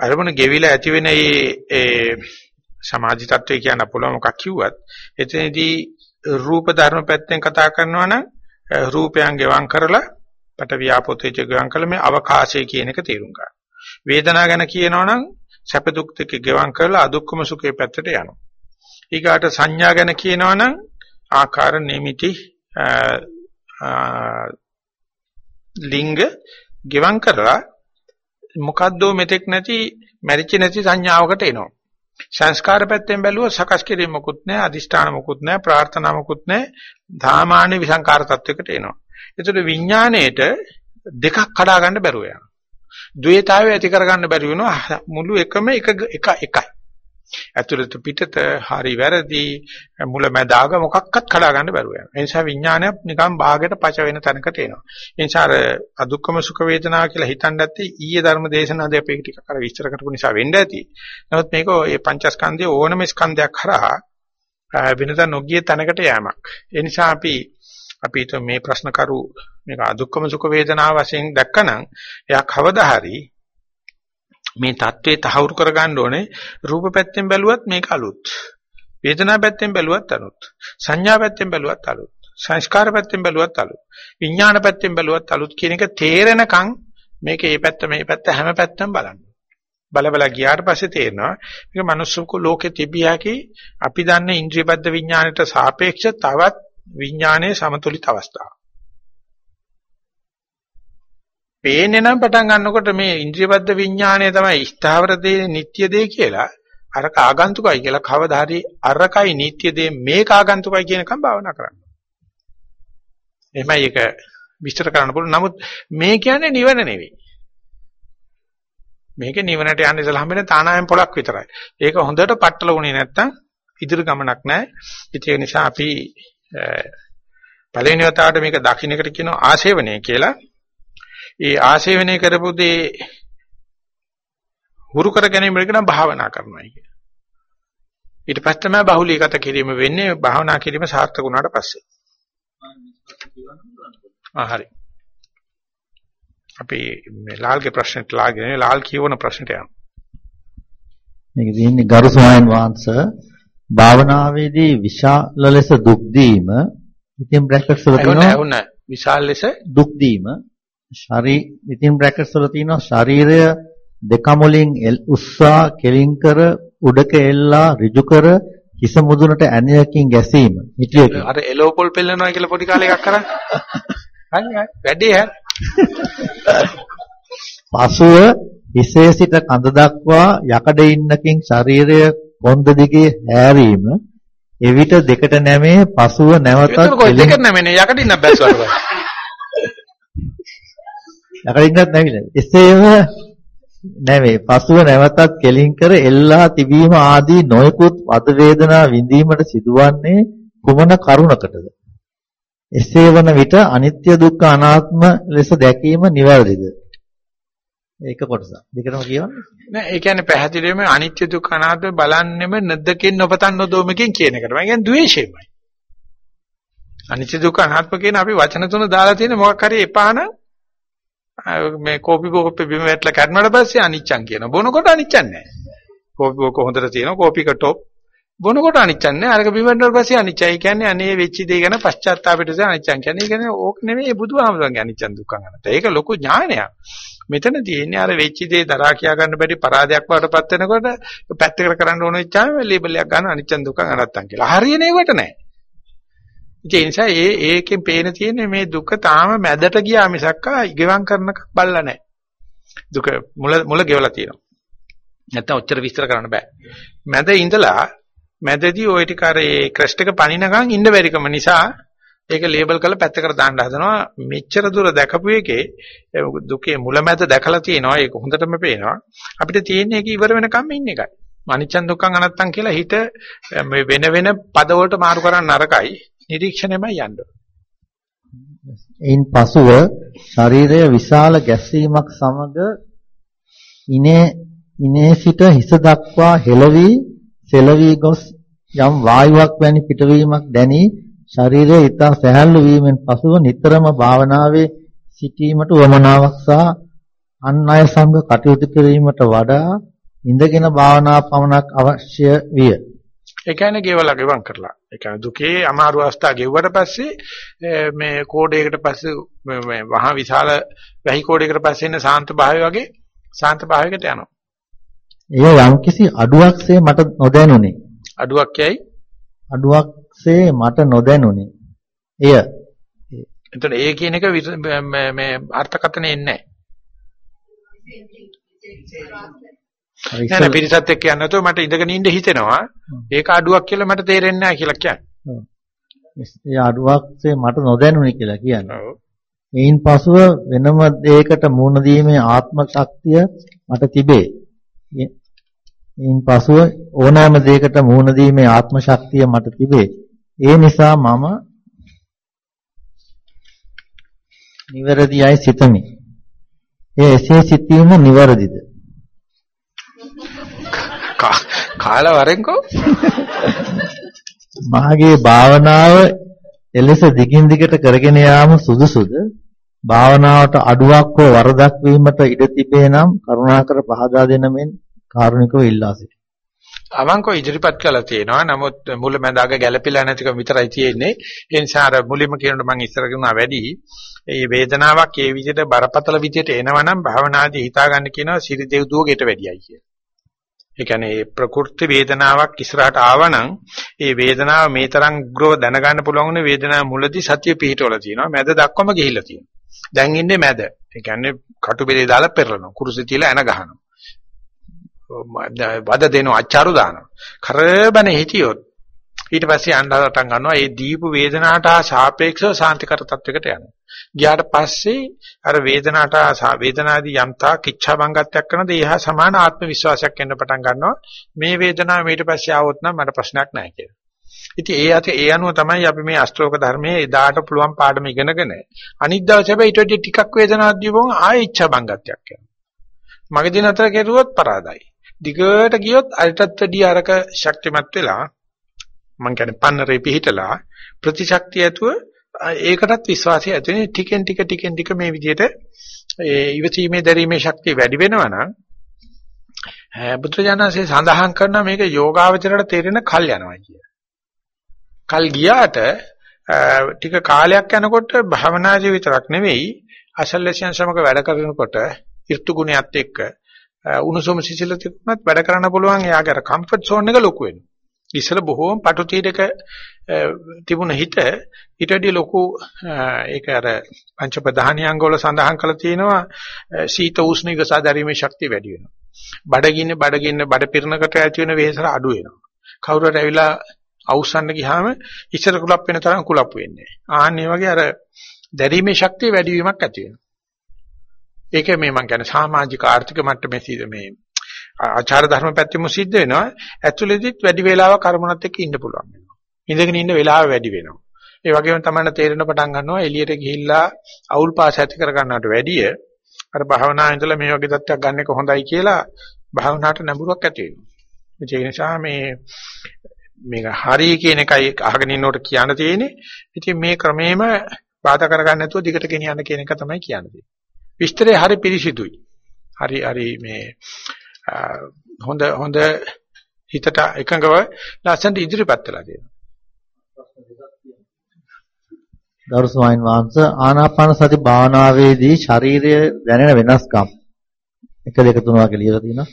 A: අරමුණ ගෙවිලා ඇති වෙන ඒ සමාධි තත්වය කියන අපලම මොකක් කිව්වත් එතනදී රූප ධර්ම පැත්තෙන් කතා කරනවා නම් රූපයන් ගෙවම් කරලා පට ව්‍යාපෝතේජ ගෙවම් කළ මේ අවකාශය කියන එක තේරුම් ගන්න. වේදනාව ගැන කියනවා නම් සැප දුක් දෙක ගෙවම් කරලා අදුක්කම සුඛේ පැත්තට යනවා. ඊගාට සංඥා ගැන කියනවා නම් ආකාර නිමිති ලිංග ගෙවම් කරලා මොකද්දෝ මෙතෙක් නැති මැරිච්ච නැති සංඥාවකට එනවා. සංස්කාර පැත්තෙන් බැලුවොත් සකස් කිරීම මොකුත් නැහැ, අදිෂ්ඨාන මොකුත් නැහැ, ප්‍රාර්ථනා මොකුත් නැහැ. ධාමාන විසංකාර තත්වයකට එනවා. ඒතර විඥාණයට දෙකක් කඩා ගන්න බැරුව යනවා. ද්වේතාවය ඇති කරගන්න බැරි වෙනවා මුළු එකම එක එක එකයි. ඇතුළත පිටත හරි වැරදි මුලැමැදාග මොකක්වත් කඩා ගන්න බැරුව යනවා. ඒ නිසා විඥානය නිකන් භාගයට පච වෙන තැනකට එනවා. ඒ නිසා අර අදුක්කම සුඛ වේදනා කියලා හිතන්න ඇත්තේ ඊයේ ධර්ම දේශනාවේ අපි ටිකක් අර විස්තර කරපු නිසා වෙන්න ඇති. නමුත් මේක මේ පංචස්කන්ධයේ ඕනම ස්කන්ධයක් හරහා වෙනදා නොගිය තැනකට යෑමක්. ඒ නිසා අපි අපි මේ ප්‍රශ්න කරු මේක අදුක්කම සුඛ වේදනා වශයෙන් දැක්කනම් එයා කවදා හරි මේ தત્ත්වේ තහවුරු කරගන්න ඕනේ රූප පැත්තෙන් බැලුවත් මේක අලුත් වේදනා පැත්තෙන් බැලුවත් අලුත් සංඥා පැත්තෙන් බැලුවත් අලුත් සංස්කාර පැත්තෙන් බැලුවත් අලුත් විඥාන පැත්තෙන් බැලුවත් අලුත් කියන එක තේරෙනකන් මේක මේ පැත්ත මේ පැත්ත හැම පැත්තම බලන්න. බල බල ගියාට පස්සේ තේරෙනවා මේක manussක ලෝකෙ තිබිය හැකි අපි දන්න ඉන්ද්‍රියබද්ධ විඥාණයට සාපේක්ෂ තවත් විඥානයේ සමතුලිත අවස්ථාව පේන්නේ නම් පටන් ගන්නකොට මේ ඉන්ද්‍රියබද්ධ විඥානය තමයි ස්ථාවර දේ, නිට්ටය දේ කියලා අරක ආගන්තුකයි කියලා කවදා හරි අරකයි නිට්ටය දේ මේක ආගන්තුකයි කියනකම් භාවනා කරන්න. එහෙමයි ඒක විස්තර කරන්න පුළුවන්. නමුත් මේ කියන්නේ නිවන නෙවෙයි. මේක නිවනට යන්න ඉස්සලා හම්බෙන තානායම් පොලක් විතරයි. ඒක හොඳට පట్టල වුණේ නැත්තම් ඉදිරි ගමනක් නැහැ. ඒ නිසා අපි පළවෙනි වතාවට මේක දකින්නකට කියනවා ආශේවනය කියලා. ඒ ආශේවනය කරපු දේ හුරු කර ගැනීමකට නම් භාවනා කරනවා කියන්නේ. ඊට පස්සේ තමයි බහුලීගත කිරීම වෙන්නේ භාවනා කිරීම සාර්ථක වුණාට පස්සේ. ආ හරි. අපි මේ ලාල්ගේ ප්‍රශ්නෙට ලාගෙන ලාල් කියවන ප්‍රශ්නට යමු.
B: මේක තියෙන්නේ ගරු ස්වාමීන් වහන්සේ භාවනාවේදී විශාල ලෙස දුක් දීම ඉතින් බ්‍රැකට්ස් වල තියෙනවා
A: විශාල ලෙස
B: දුක් දීම. ශරී ඉතින් බ්‍රැකට්ස් වල තියෙනවා ශරීරය දෙකමුලින් උස්සා කෙලින් කර උඩක එල්ලා ඍජු කර හිස මුදුනට ඇණයකින් ගැසීම.
A: හිටියක අර එලෝපොල් පෙල්ලනවා කියලා පොඩි කාලේ එකක් කරා හරි වැඩි හැ
B: පසුව හිසේ සිට කඳ දක්වා යකඩ ඉන්නකින් ශරීරය කොන්ද දිගේ හැරීම එවිට දෙකට නැමේ පසුව නැවතත්
A: දෙකට නැමෙන්නේ යකඩ ඉන්න බැස්සුවට
B: යකඩින්වත් නැවිලා. එසේම නැවේ. පසුව නැවතත් කෙලින් කර එල්ලා තිබීම ආදී නොයෙකුත් වද වේදනා විඳීමට සිදුවන්නේ කුමන කරුණකටද? එසේ වන විට අනිත්‍ය දුක්ඛ අනාත්ම ලෙස දැකීම නිවැරදිද? ඒක කොටස. දෙකම කියවන්නේ.
A: නෑ ඒ කියන්නේ පැහැදිලිවම අනිත්‍ය දුක්ඛ අනාත්ම බලන්නෙම නැද්දකින් නොපතන් නොදොමකින් කියන එකට. මම කියන්නේ ද්වේෂයමයි. අනිත්‍ය දුක්ඛ අනාත්ම කියන අපි වචන තුන දාලා තියෙන මොකක් හරි එපා නම් මේ කෝපි කෝප්පේ බිම වැටලා කැඩුණාට පස්සේ අනිච්චන් කියනවා. බොනකොට අනිච්චන් නැහැ. කෝපි කෝක හොඳට තියෙනවා. කෝපික টොප් බොනකොට අනිච්චන් නැහැ. අරක බිම වැටුණාට පස්සේ අනිච්චයි කියන්නේ අනේ වෙච්ච දේ ගැන පශ්චාත්තාපයට දැන අනිච්චන් කියන්නේ. ඒ කියන්නේ ඕක නෙමෙයි බුදුහාමුදුරන්ගේ අනිච්චන් දුක්ඛං අනත්ත. ඒක ලොකු ඥානයක්. මෙතන තියෙන්නේ අර වෙච්ච දේ දරා කියා ගන්න බැරි පරාදයක් වඩපත් වෙනකොට පැත්තකට කරන්න ඕන වෙච්චාම ලේබල් එකක් ගන්න අනිච්චන් දුක්ඛං අනත්තං කියලා. හරියනේ වට නැහැ. ඒ නිසා ඒ ඒකෙන් පේන තියෙන්නේ මේ දුක තාම මැදට ගියා මිසක් ඉගෙවම් කරනක බල්ලා නැහැ. දුක මුල මුල ගෙවලා තියෙනවා. නැත්තම් ඔච්චර විස්තර කරන්න බෑ. මැද ඉඳලා මැදදී ওই ටික අර ඒ ක්‍රස්ට් එක පනිනකන් ඉන්න බැරිකම නිසා ඒක ලේබල් කරලා පැත්තකට දාන්න හදනවා. මෙච්චර දුර දැකපු එකේ දුකේ මුල මැද දැකලා තියෙනවා. ඒක හොඳටම පේනවා. අපිට තියෙන්නේ ඒක ඉවර වෙනකම් ඉන්න එකයි. අනිච්චන් දුක්ඛං අනත්තං කියලා හිත වෙන වෙන පද වලට මාරු කරන්න නරකයි. නිරීක්ෂණයමයි යන්න.
B: එයින් පසුව ශරීරය විශාල ගැස්සීමක් සමග ඉනේ ඉනේ සිට හිස දක්වා හෙළවි සෙලවි ගොස් යම් වායුවක් වැනි පිටවීමක් දැනි ශරීරය ඊතා සැහැල්ලු වීමෙන් පසුව නිතරම භාවනාවේ සිටීමට උවමනාවක් සහ අන් අය සමග කටයුතු කිරීමට වඩා ඉඳගෙන භාවනා පමණක් අවශ්‍ය විය.
A: ඒ කියන්නේ ගෙවලා ගෙවම් කරලා. ඒ කියන්නේ දුකේ අමාරු අවස්ථා ගෙවුවට පස්සේ මේ කෝඩයකට පස්සේ මේ වහා විශාල වැහි කෝඩයකට පස්සේ එන සාන්ත භාවය වගේ සාන්ත භාවයකට යනවා.
B: එය යම්කිසි අඩුවක්සේ මට නොදැනුනේ.
A: අඩුවක් යයි
B: අඩුවක්සේ මට නොදැනුනේ. එය
A: එතන ඒ කියන එක මේ අර්ථකථන එන්නේ නැහැ. නෑ පිරිසත් එක්ක යන්න නැතුව මට ඉඳගෙන ඉන්න හිතෙනවා. ඒක අඩුවක් කියලා මට තේරෙන්නේ නැහැ කියලා කියන්නේ.
B: ඒ අඩුවක්සේ මට නොදැනුනේ කියලා කියන්නේ. එයින් පසුව වෙනම දෙයකට මුහුණ දීමේ ආත්ම ශක්තිය මට තිබේ. එයින් පසුව ඕනෑම දෙයකට මුහුණ දීමේ ආත්ම ශක්තිය මට තිබේ. ඒ නිසා මම නිවැරදියයි සිතමි. ඒ එසේ සිතීම නිවැරදිද?
A: කාලා වරෙන්කෝ
B: මාගේ භාවනාව එලෙස දිගින් දිගට කරගෙන යාම සුදුසුද භාවනාවට අඩුවක් හෝ වරදක් වීමට ඉඩ තිබේ නම් කරුණාකර පහදා දෙන මෙන් කාරුණිකව ඉල්ලා සිටිනවා.
A: අවංකව ඉදිරිපත් කළා තියෙනවා. නමුත් මුල මැදාග ගැළපෙලා නැතිකම විතරයි තියෙන්නේ. ඒ නිසා අර මුලින්ම කියනකොට මම ඉස්සර කියනවා වැඩි. මේ වේදනාවක් ඒ විදිහට බරපතල විදිහට එනවනම් භාවනාදී හිතා ගන්න කියනවා සිරි දෙව්දුව ගෙට වැඩියයි කියලා. ඒ කියන්නේ ප්‍රකෘති වේදනාවක් ඉස්සරහට ආවනම් ඒ වේදනාව මේ තරම් උග්‍රව දැනගන්න පුළුවන් උනේ වේදනාව මුලදී සතිය පිහිටවල තියෙනවා මැද දක්වම ගිහිල්ලා තියෙනවා දැන් ඉන්නේ මැද ඒ කියන්නේ කටු බෙලේ දාලා පෙරලනවා කුරුසි තියලා එන ගහනවා වද දෙනවා අච්චාරු දානවා කරබනේ හිටියොත් ඊට පස්සේ යන්න පටන් ගන්නවා ඒ දීපු වේදනාවට සාපේක්ෂව සාන්තිකර තත්වයකට යනවා ගියාට පස්සේ අර වේදනාට වේදනාදී යම්තා කිච්ඡා බංගත්වයක් කරනද ඒහා සමාන ආත්ම විශ්වාසයක් එන්න පටන් ගන්නවා මේ වේදනාව ඊට පස්සේ ආවොත් නම් මට ප්‍රශ්නයක් නැහැ කියලා. ඉතින් ඒ අත ඒ අනුව තමයි අපි මේ අෂ්ටෝක ධර්මයේ එදාට පුළුවන් පාඩම ඉගෙනගෙන අනිත් දවසේ හැබැයි ඊට වඩා ටිකක් වේදනාවක් දීපුවම ආයෙ ඉච්ඡා බංගත්වයක් යනවා. මගදී නතර කෙරුවොත් පරාදයි. දිගට ගියොත් අරටත් වැඩි අරක ශක්තිමත් වෙලා මං කියන්නේ පන්නරේ පිහිටලා ප්‍රතිශක්තිය ඇතුව ඒකටත් විශ්වාසය ඇති වෙන ටිකෙන් ටික ටිකෙන් ටික මේ විදිහට ඒ ඉවසීමේ දැරීමේ ශක්තිය වැඩි වෙනවා නම් බුදුජානසී සඳහන් කරන මේක යෝගාවචරයට තේරෙන කල් යනවා කිය. කල් ගියාට ටික කාලයක් යනකොට භවනාදී විතරක් නෙවෙයි අසල්ලසියන් සමග වැඩ කරනකොට ඍතු ගුණයත් එක්ක උණුසුම සිසිලතිකුත් වැඩ කරන්න පුළුවන් එයාගේ අර කම්ෆර්ට් සෝන් එක ලොකු වෙනවා. ඉස්සර බොහෝම පටු තීරක තිබුණ හිත ඊට වැඩි ලොකු ඒක අර පංච ප්‍රධානියංග වල සඳහන් කරලා තියෙනවා සීත උෂ්ණ ඉවසා දැරීමේ ශක්තිය වැඩි වෙනවා. බඩගින්න බඩගින්න බඩ පිරනකට ඇති වෙන වෙහෙසර අඩු වෙනවා. කවුරුහට ඇවිල්ලා අවුස්සන්න ගියාම ඉස්සර කුලප් වෙන තරම් කුලප් වෙන්නේ නැහැ. ආන්න වගේ අර දැරීමේ ශක්තිය වැඩි වීමක් ඇති වෙනවා. ඒක මේ මම කියන්නේ සමාජික ආර්ථික මට්ටමේ මේ ආචාර ධර්ම පැත්තෙම සිද්ධ වෙනවා. ඇතුළෙදිත් වැඩි වේලාවක් කර්මනත් එක්ක ඉන්න පුළුවන් වෙනවා. ඉඳගෙන ඉන්න වෙලාව වැඩි වෙනවා. ඒ වගේම තමයි තේරෙන පටන් ගන්නවා එළියට ගිහිල්ලා අවුල් පාස ඇති කර ගන්නවට වැඩිය අර භාවනා ඉඳලා මේ වගේ தත්ත්වයක් ගන්න එක හොඳයි කියලා භාවනාවට නැඹුරුවක් ඇති වෙනවා. ඒ නිසා මේ මේක හරි කියන එකයි අහගෙන ඉන්නකොට කියන්න තියෙන්නේ. ඉතින් මේ ක්‍රමේම බාධා කරගන්න නැතුව දිගට ගෙනියන්න කියන එක තමයි කියන්නේ. විස්තරේ හරි පිළිසිතුයි. හරි හරි මේ හොඳ හොඳ හිතට එකඟව ලස්සනට ඉදිරිපත් වෙලා තියෙනවා.
B: ගරු ස්වාමීන් වහන්සේ ආනාපාන සති භාවනාවේදී ශරීරය දැනෙන වෙනස්කම් 1 2 3 වගේ ලියලා තියෙනවා.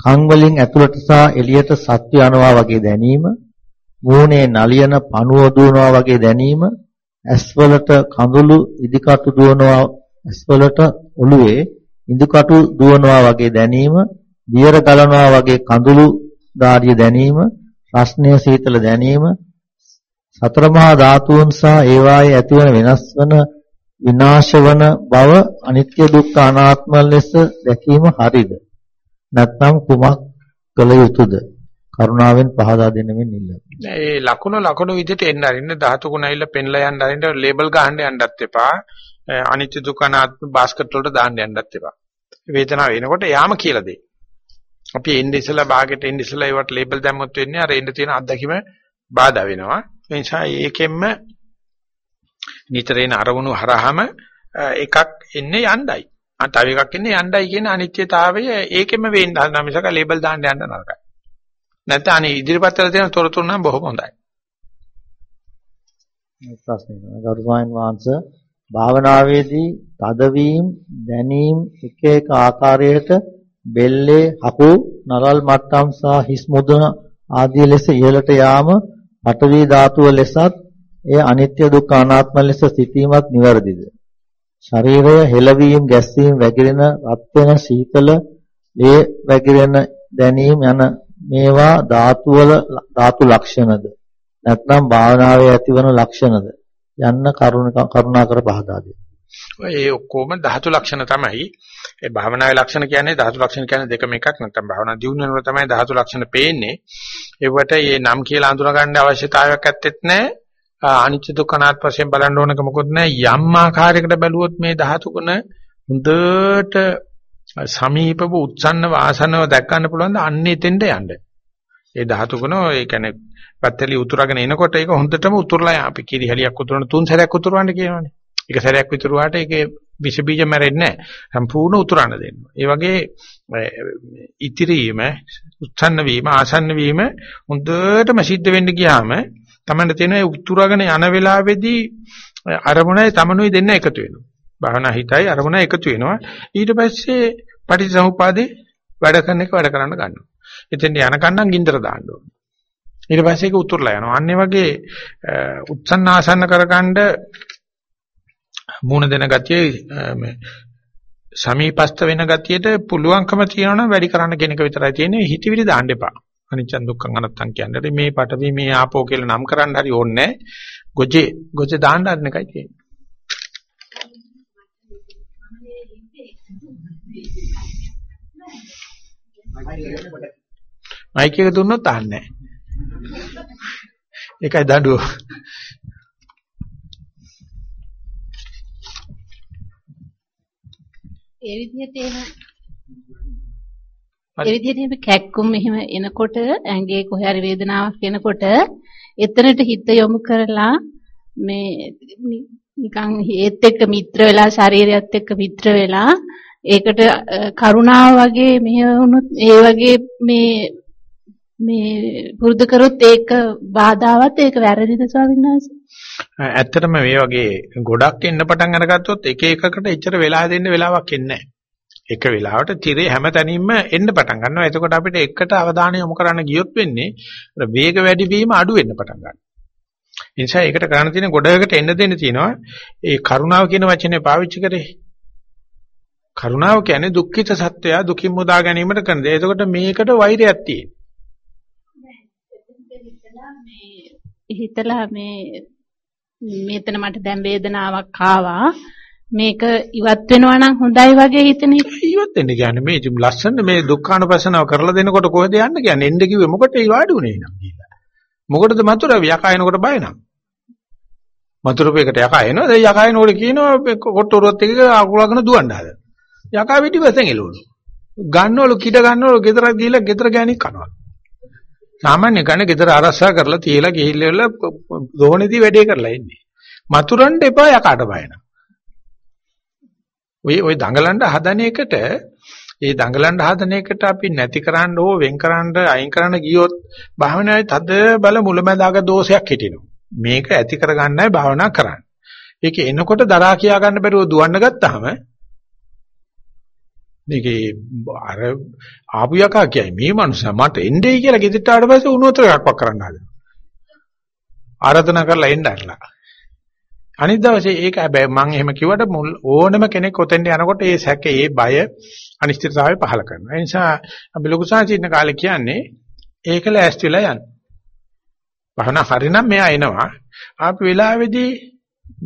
B: කන් වලින් ඇතුළට සහ එළියට සත්‍ය යනවා වගේ දැනීම, මූණේ නලියන පණුව දුවනවා වගේ දැනීම, ඇස්වලට කඳුළු ඉදිකටු දුවනවා, ඇස්වලට ඔළුවේ ඉදිකටු දුවනවා වගේ දැනීම, දියර ගලනවා වගේ කඳුළු දාඩිය දැනීම, රස්නය සීතල දැනීම, සතර මහා ධාතුන් සහ ඒවායේ ඇතිවන වෙනස් වන විනාශ වන බව අනිත්‍ය දුක්ඛ අනාත්ම ලෙස දැකීම හරිද නැත්නම් කුමක් කළ යුතුද කරුණාවෙන් පහදා දෙන්න මෙන්න ඉල්ලනවා.
A: ඒ ලකුණු ලකුණු විදිහට එන්න අරින්න ධාතු ගුණ ඇවිල්ලා පෙන්ලා යන්න අරින්න ලේබල් ගහන්න යන්නත් එපා. අනිත්‍ය දුක්ඛ අනාත්ම බාස්කට් වලට දාන්න යන්නත් එපා. වේදනාව එනකොට යාම කියලා දෙයි. අපි එන්නේ ඉස්සලා භාගෙට එන්නේ ඉස්සලා ඒවට ලේබල් දැම්මොත් වෙන්නේ අර එන්න තියෙන අත්දැකීම බාධා වෙනවා. ඒ නිසා ඒකෙන්ම නිතර එන අරමුණු හරහාම එකක් එන්නේ යණ්ඩයි. තව එකක් එන්නේ යණ්ඩයි කියන අනිත්‍යතාවය ඒකෙම වෙන්න හදන මිසක ලේබල් දාන්න යන්න නරකයි. නැත්නම් අනේ ඉදිරිපත් කරලා තියෙන තොරතුරු නම් බොහොම හොඳයි.
B: ප්‍රශ්නේ ගෞරවයන් වහන්සේ භාවනාවේදී තදවීම දැනීම එක එක ආකාරයට බෙල්ලේ හපු නරල් මට්ටම් සහ හිස් මුදුන ආදී ලෙස ඉහළට යාම පඨවි ධාතුව ලෙසත් එය අනිත්‍ය දුක්ඛ අනාත්ම ලෙස සිටීමත් නිවැරදිද? ශරීරය හෙලවීම, ගැස්සීම, වැగిරෙන, රත් වෙන, සීතල, ලේ වැగిරෙන දැනීම යන මේවා ධාතු වල ධාතු ලක්ෂණද? නැත්නම් භාවනාවේ ඇතිවන ලක්ෂණද? යන්න කරුණාකර පහදා දෙන්න.
A: ඒ ඔක්කොම ධාතු ලක්ෂණ තමයි. ඒ භාවනාවේ ලක්ෂණ කියන්නේ ධාතු ලක්ෂණ කියන්නේ දෙකම එකක් නැත්නම් භාවනා දියුණු වෙනකොට තමයි ධාතු ලක්ෂණ පේන්නේ. ඒවට මේ නම් කියලා අඳුන ගන්න අවශ්‍යතාවයක් ඇත්තෙත් නැහැ. අනිත්‍ය දුක්ඛ අනාත්ම වශයෙන් බලන්න ඕනක මොකොත් නැහැ. යම් ආකාරයකට බැලුවොත් මේ ධාතු ගුණ හොඳට සමීපව උත්සන්න වාසනව දැක් ගන්න පුළුවන් ද අන්නේ එතෙන්ට යන්න. ඒ ධාතු ගුණ ඒ කියන්නේ පැත්තලි උතුරගෙන එනකොට ඒක හොඳටම උතුරලා අපි කිරි හැලියක් උතුරන තුන් සැරයක් උතුරවන්න කියනවනේ. එක සැරයක් විතරුවාට ඒකේ විස බීජ මැරෙන්නේ නැහැ. සම්පූර්ණ උතුරන්න දෙන්න. ඒ වගේ ඉතිරීම, උත්සන්න වීම, ආසන්න වීම හොඳටම සිද්ධ වෙන්න ගියාම තමයි තියෙන උතුරගෙන යන වෙලාවේදී අරමුණයි තමනුයි දෙන්න එකතු වෙනවා. භාවනා හිතයි අරමුණ එකතු වෙනවා. ඊට පස්සේ පටිච්චසමුපාදේ වැඩ කරන එක වැඩ කරන්න ගන්නවා. එතෙන් යනකන්නම් ගින්දර දාන්න ඕනේ. ඊට පස්සේ ඒක උතුරලා යනවා. අන්න වගේ උත්සන්න ආසන්න කරගන්න මූණ දෙන ගතිය මේ සමීපස්ත වෙන ගතියට පුළුවන්කම තියෙනවනම් වැඩි කරන්න කෙනෙක් විතරයි තියෙන්නේ හිතවිලි දාන්න එපා. අනිච්ච දුක්ඛං අනත්තං කියන්නේ මේ පටවි මේ ආපෝ කියලා නම් කරන්න හරි ඕනේ ගොජේ ගොජේ දාන්න හදන එකයි තියෙන්නේ. මයික් එක දුන්නොත් අහන්නේ නැහැ. ඒකයි දඬුව.
C: ඒ විදිහට එහෙම ඒ විදිහට එහෙම කැක්කුම් එහෙම එනකොට ඇඟේ කොහේ හරි වේදනාවක් එනකොට එතනට හිත යොමු කරලා මේ නිකන් ඒත් එක්ක මිත්‍ර වෙලා ශරීරයත් එක්ක මිත්‍ර වෙලා ඒකට කරුණාව වගේ මෙහෙ වුණොත් ඒ වගේ මේ මේ පුරුදු කරොත් ඒක බාධාවත් ඒක වැරදිද ස්වාමීන් වහන්සේ
A: ඇත්තටම මේ වගේ ගොඩක් එන්න පටන් අරගත්තොත් එක එකකට එච්චර වෙලා දෙන්න වෙලාවක් එන්නේ එක වෙලාවට tire හැම තැනින්ම එන්න පටන් ගන්නවා. එතකොට අපිට එකට අවධානය යොමු කරන්න ගියොත් වෙන්නේ වේග වැඩි වීම අඩු වෙන්න පටන් ගන්නවා. ඒ නිසා ඒකට කරන්න තියෙන ගොඩකට එන්න දෙන්න තියෙනවා. ඒ කරුණාව කියන වචනේ පාවිච්චි කරේ. කරුණාව කියන්නේ දුක්ඛිත සත්‍යය දුකින් මුදා ගැනීමට කරන දේ. එතකොට මේකට වෛරයක්
C: තියෙනවා. හිතලා මේ මෙතන මට දැන් වේදනාවක් ආවා. මේක ඉවත් වෙනවා නම් හොඳයි වගේ හිතෙන
A: ඉවත් වෙන්න කියන්නේ මේ ලස්සන මේ දුක්ඛානුපස්සනාව කරලා දෙනකොට කොහෙද යන්න කියන්නේ? එන්න කිව්වේ මොකටද ඒ වාඩි උනේ නම් කියලා. මොකටද මතුර? යකා එනකොට බය නම්. මතුරුපේකට යකා එනවා දැන් යකා එනකොට කියනවා කොට්ටොරුවත් එක අකුලගෙන දුවන්න හදන. යකා පිටිපස්සෙන් එළවලු. ගන්නවලු කිඩ ගන්නවලු ගෙදර ගිහලා ගෙදර ගෑණි කනවා. සාමාන්‍ය කන්නේ ගෙදර ආරක්ෂා කරලා තියලා ගිහිල්ලා දෝණේදී වැඩේ කරලා ඉන්නේ. මතුරන්න එපා යකාට බයන. ඔය ඔය දඟලන්න හදන එකට ඒ දඟලන්න හදන එකට අපි නැති කරන්න ඕ වෙන් කරන්න අයින් කරන්න ගියොත් භාවනාවේ තද බල මුලැමැදාග දෝෂයක් හිටිනවා. මේක ඇති කරගන්නයි භාවනා කරන්නේ. ඒක එනකොට දරා කියා ගන්න බැරුව දුවන්න ගත්තාම මේකේ අර ආපු යකා කියයි මේ මනුස්සයා මට එන්නේ කියලා ගෙදරට ආවට පස්සේ උණුතර එකක් වක් කරන්න හදනවා. ආරාධනා කරලා එන්න අරලා. අනිත් දවසේ ඒක හැබැයි මම එහෙම කිව්වට ඕනම කෙනෙක් ඔතෙන්ට යනකොට ඒ සැකේ ඒ බය අනිශ්චිතතාවය පහල කරනවා. ඒ නිසා අපි ලොකු සාචින්න කාලේ කියන්නේ ඒක ලෑස්ති වෙලා යන්න. බහන හරිනම් මෙයා එනවා. ආපු වෙලාවේදී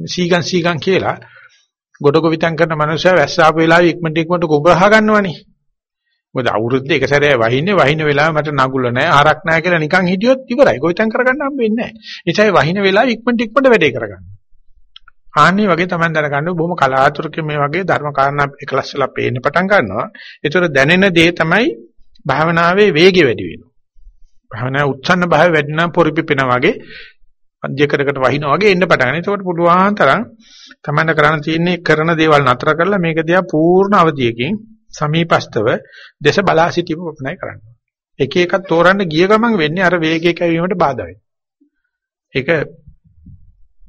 A: සීගන් සීගන් කියලා ගොඩක විතං කරන මනුස්සයා වැස්ස ආපු වෙලාවේ ඉක්මනට ඉක්මනට කුඹරහ ගන්නවනේ. මොකද අවුරුද්ද එක සැරේ වහින්නේ වහින වෙලාව මට නගුල නැහැ ආරක් නැහැ කියලා නිකන් හිටියොත් ඉවරයි. ගොවිතැන් කරගන්න හම්බෙන්නේ නැහැ. ඒ නිසා වහින වෙලාව ඉක්මනට ඉක්මනට වැඩේ කරගන්න. ආන්නේ වගේ තමයි දැනගන්න බොහොම කලාතුරකින් මේ වගේ ධර්ම කාරණා එකලස් වෙලා පේන්න පටන් ගන්නවා. ඒතර දැනෙන දේ තමයි භාවනාවේ වේගය වැඩි වෙනවා. භාවනාවේ උත්සන්න භාවය වැඩි නම් පොරිපිපෙන වගේ අධ්‍යකරකට වහිනා වගේ එන්න පටන් ගන්න. ඒකට පුළුවන් තරම් තමන්න කරන්න තියෙන්නේ කරන දේවල් නතර කරලා මේක දිහා පූර්ණ අවධියකින් සමීපස්තව දේශ බලා සිටීම උපනයි කරන්න. එක එකක් තෝරන්න ගිය ගමන් වෙන්නේ අර වේගයක ඇවීමට බාධා වෙනවා. ඒක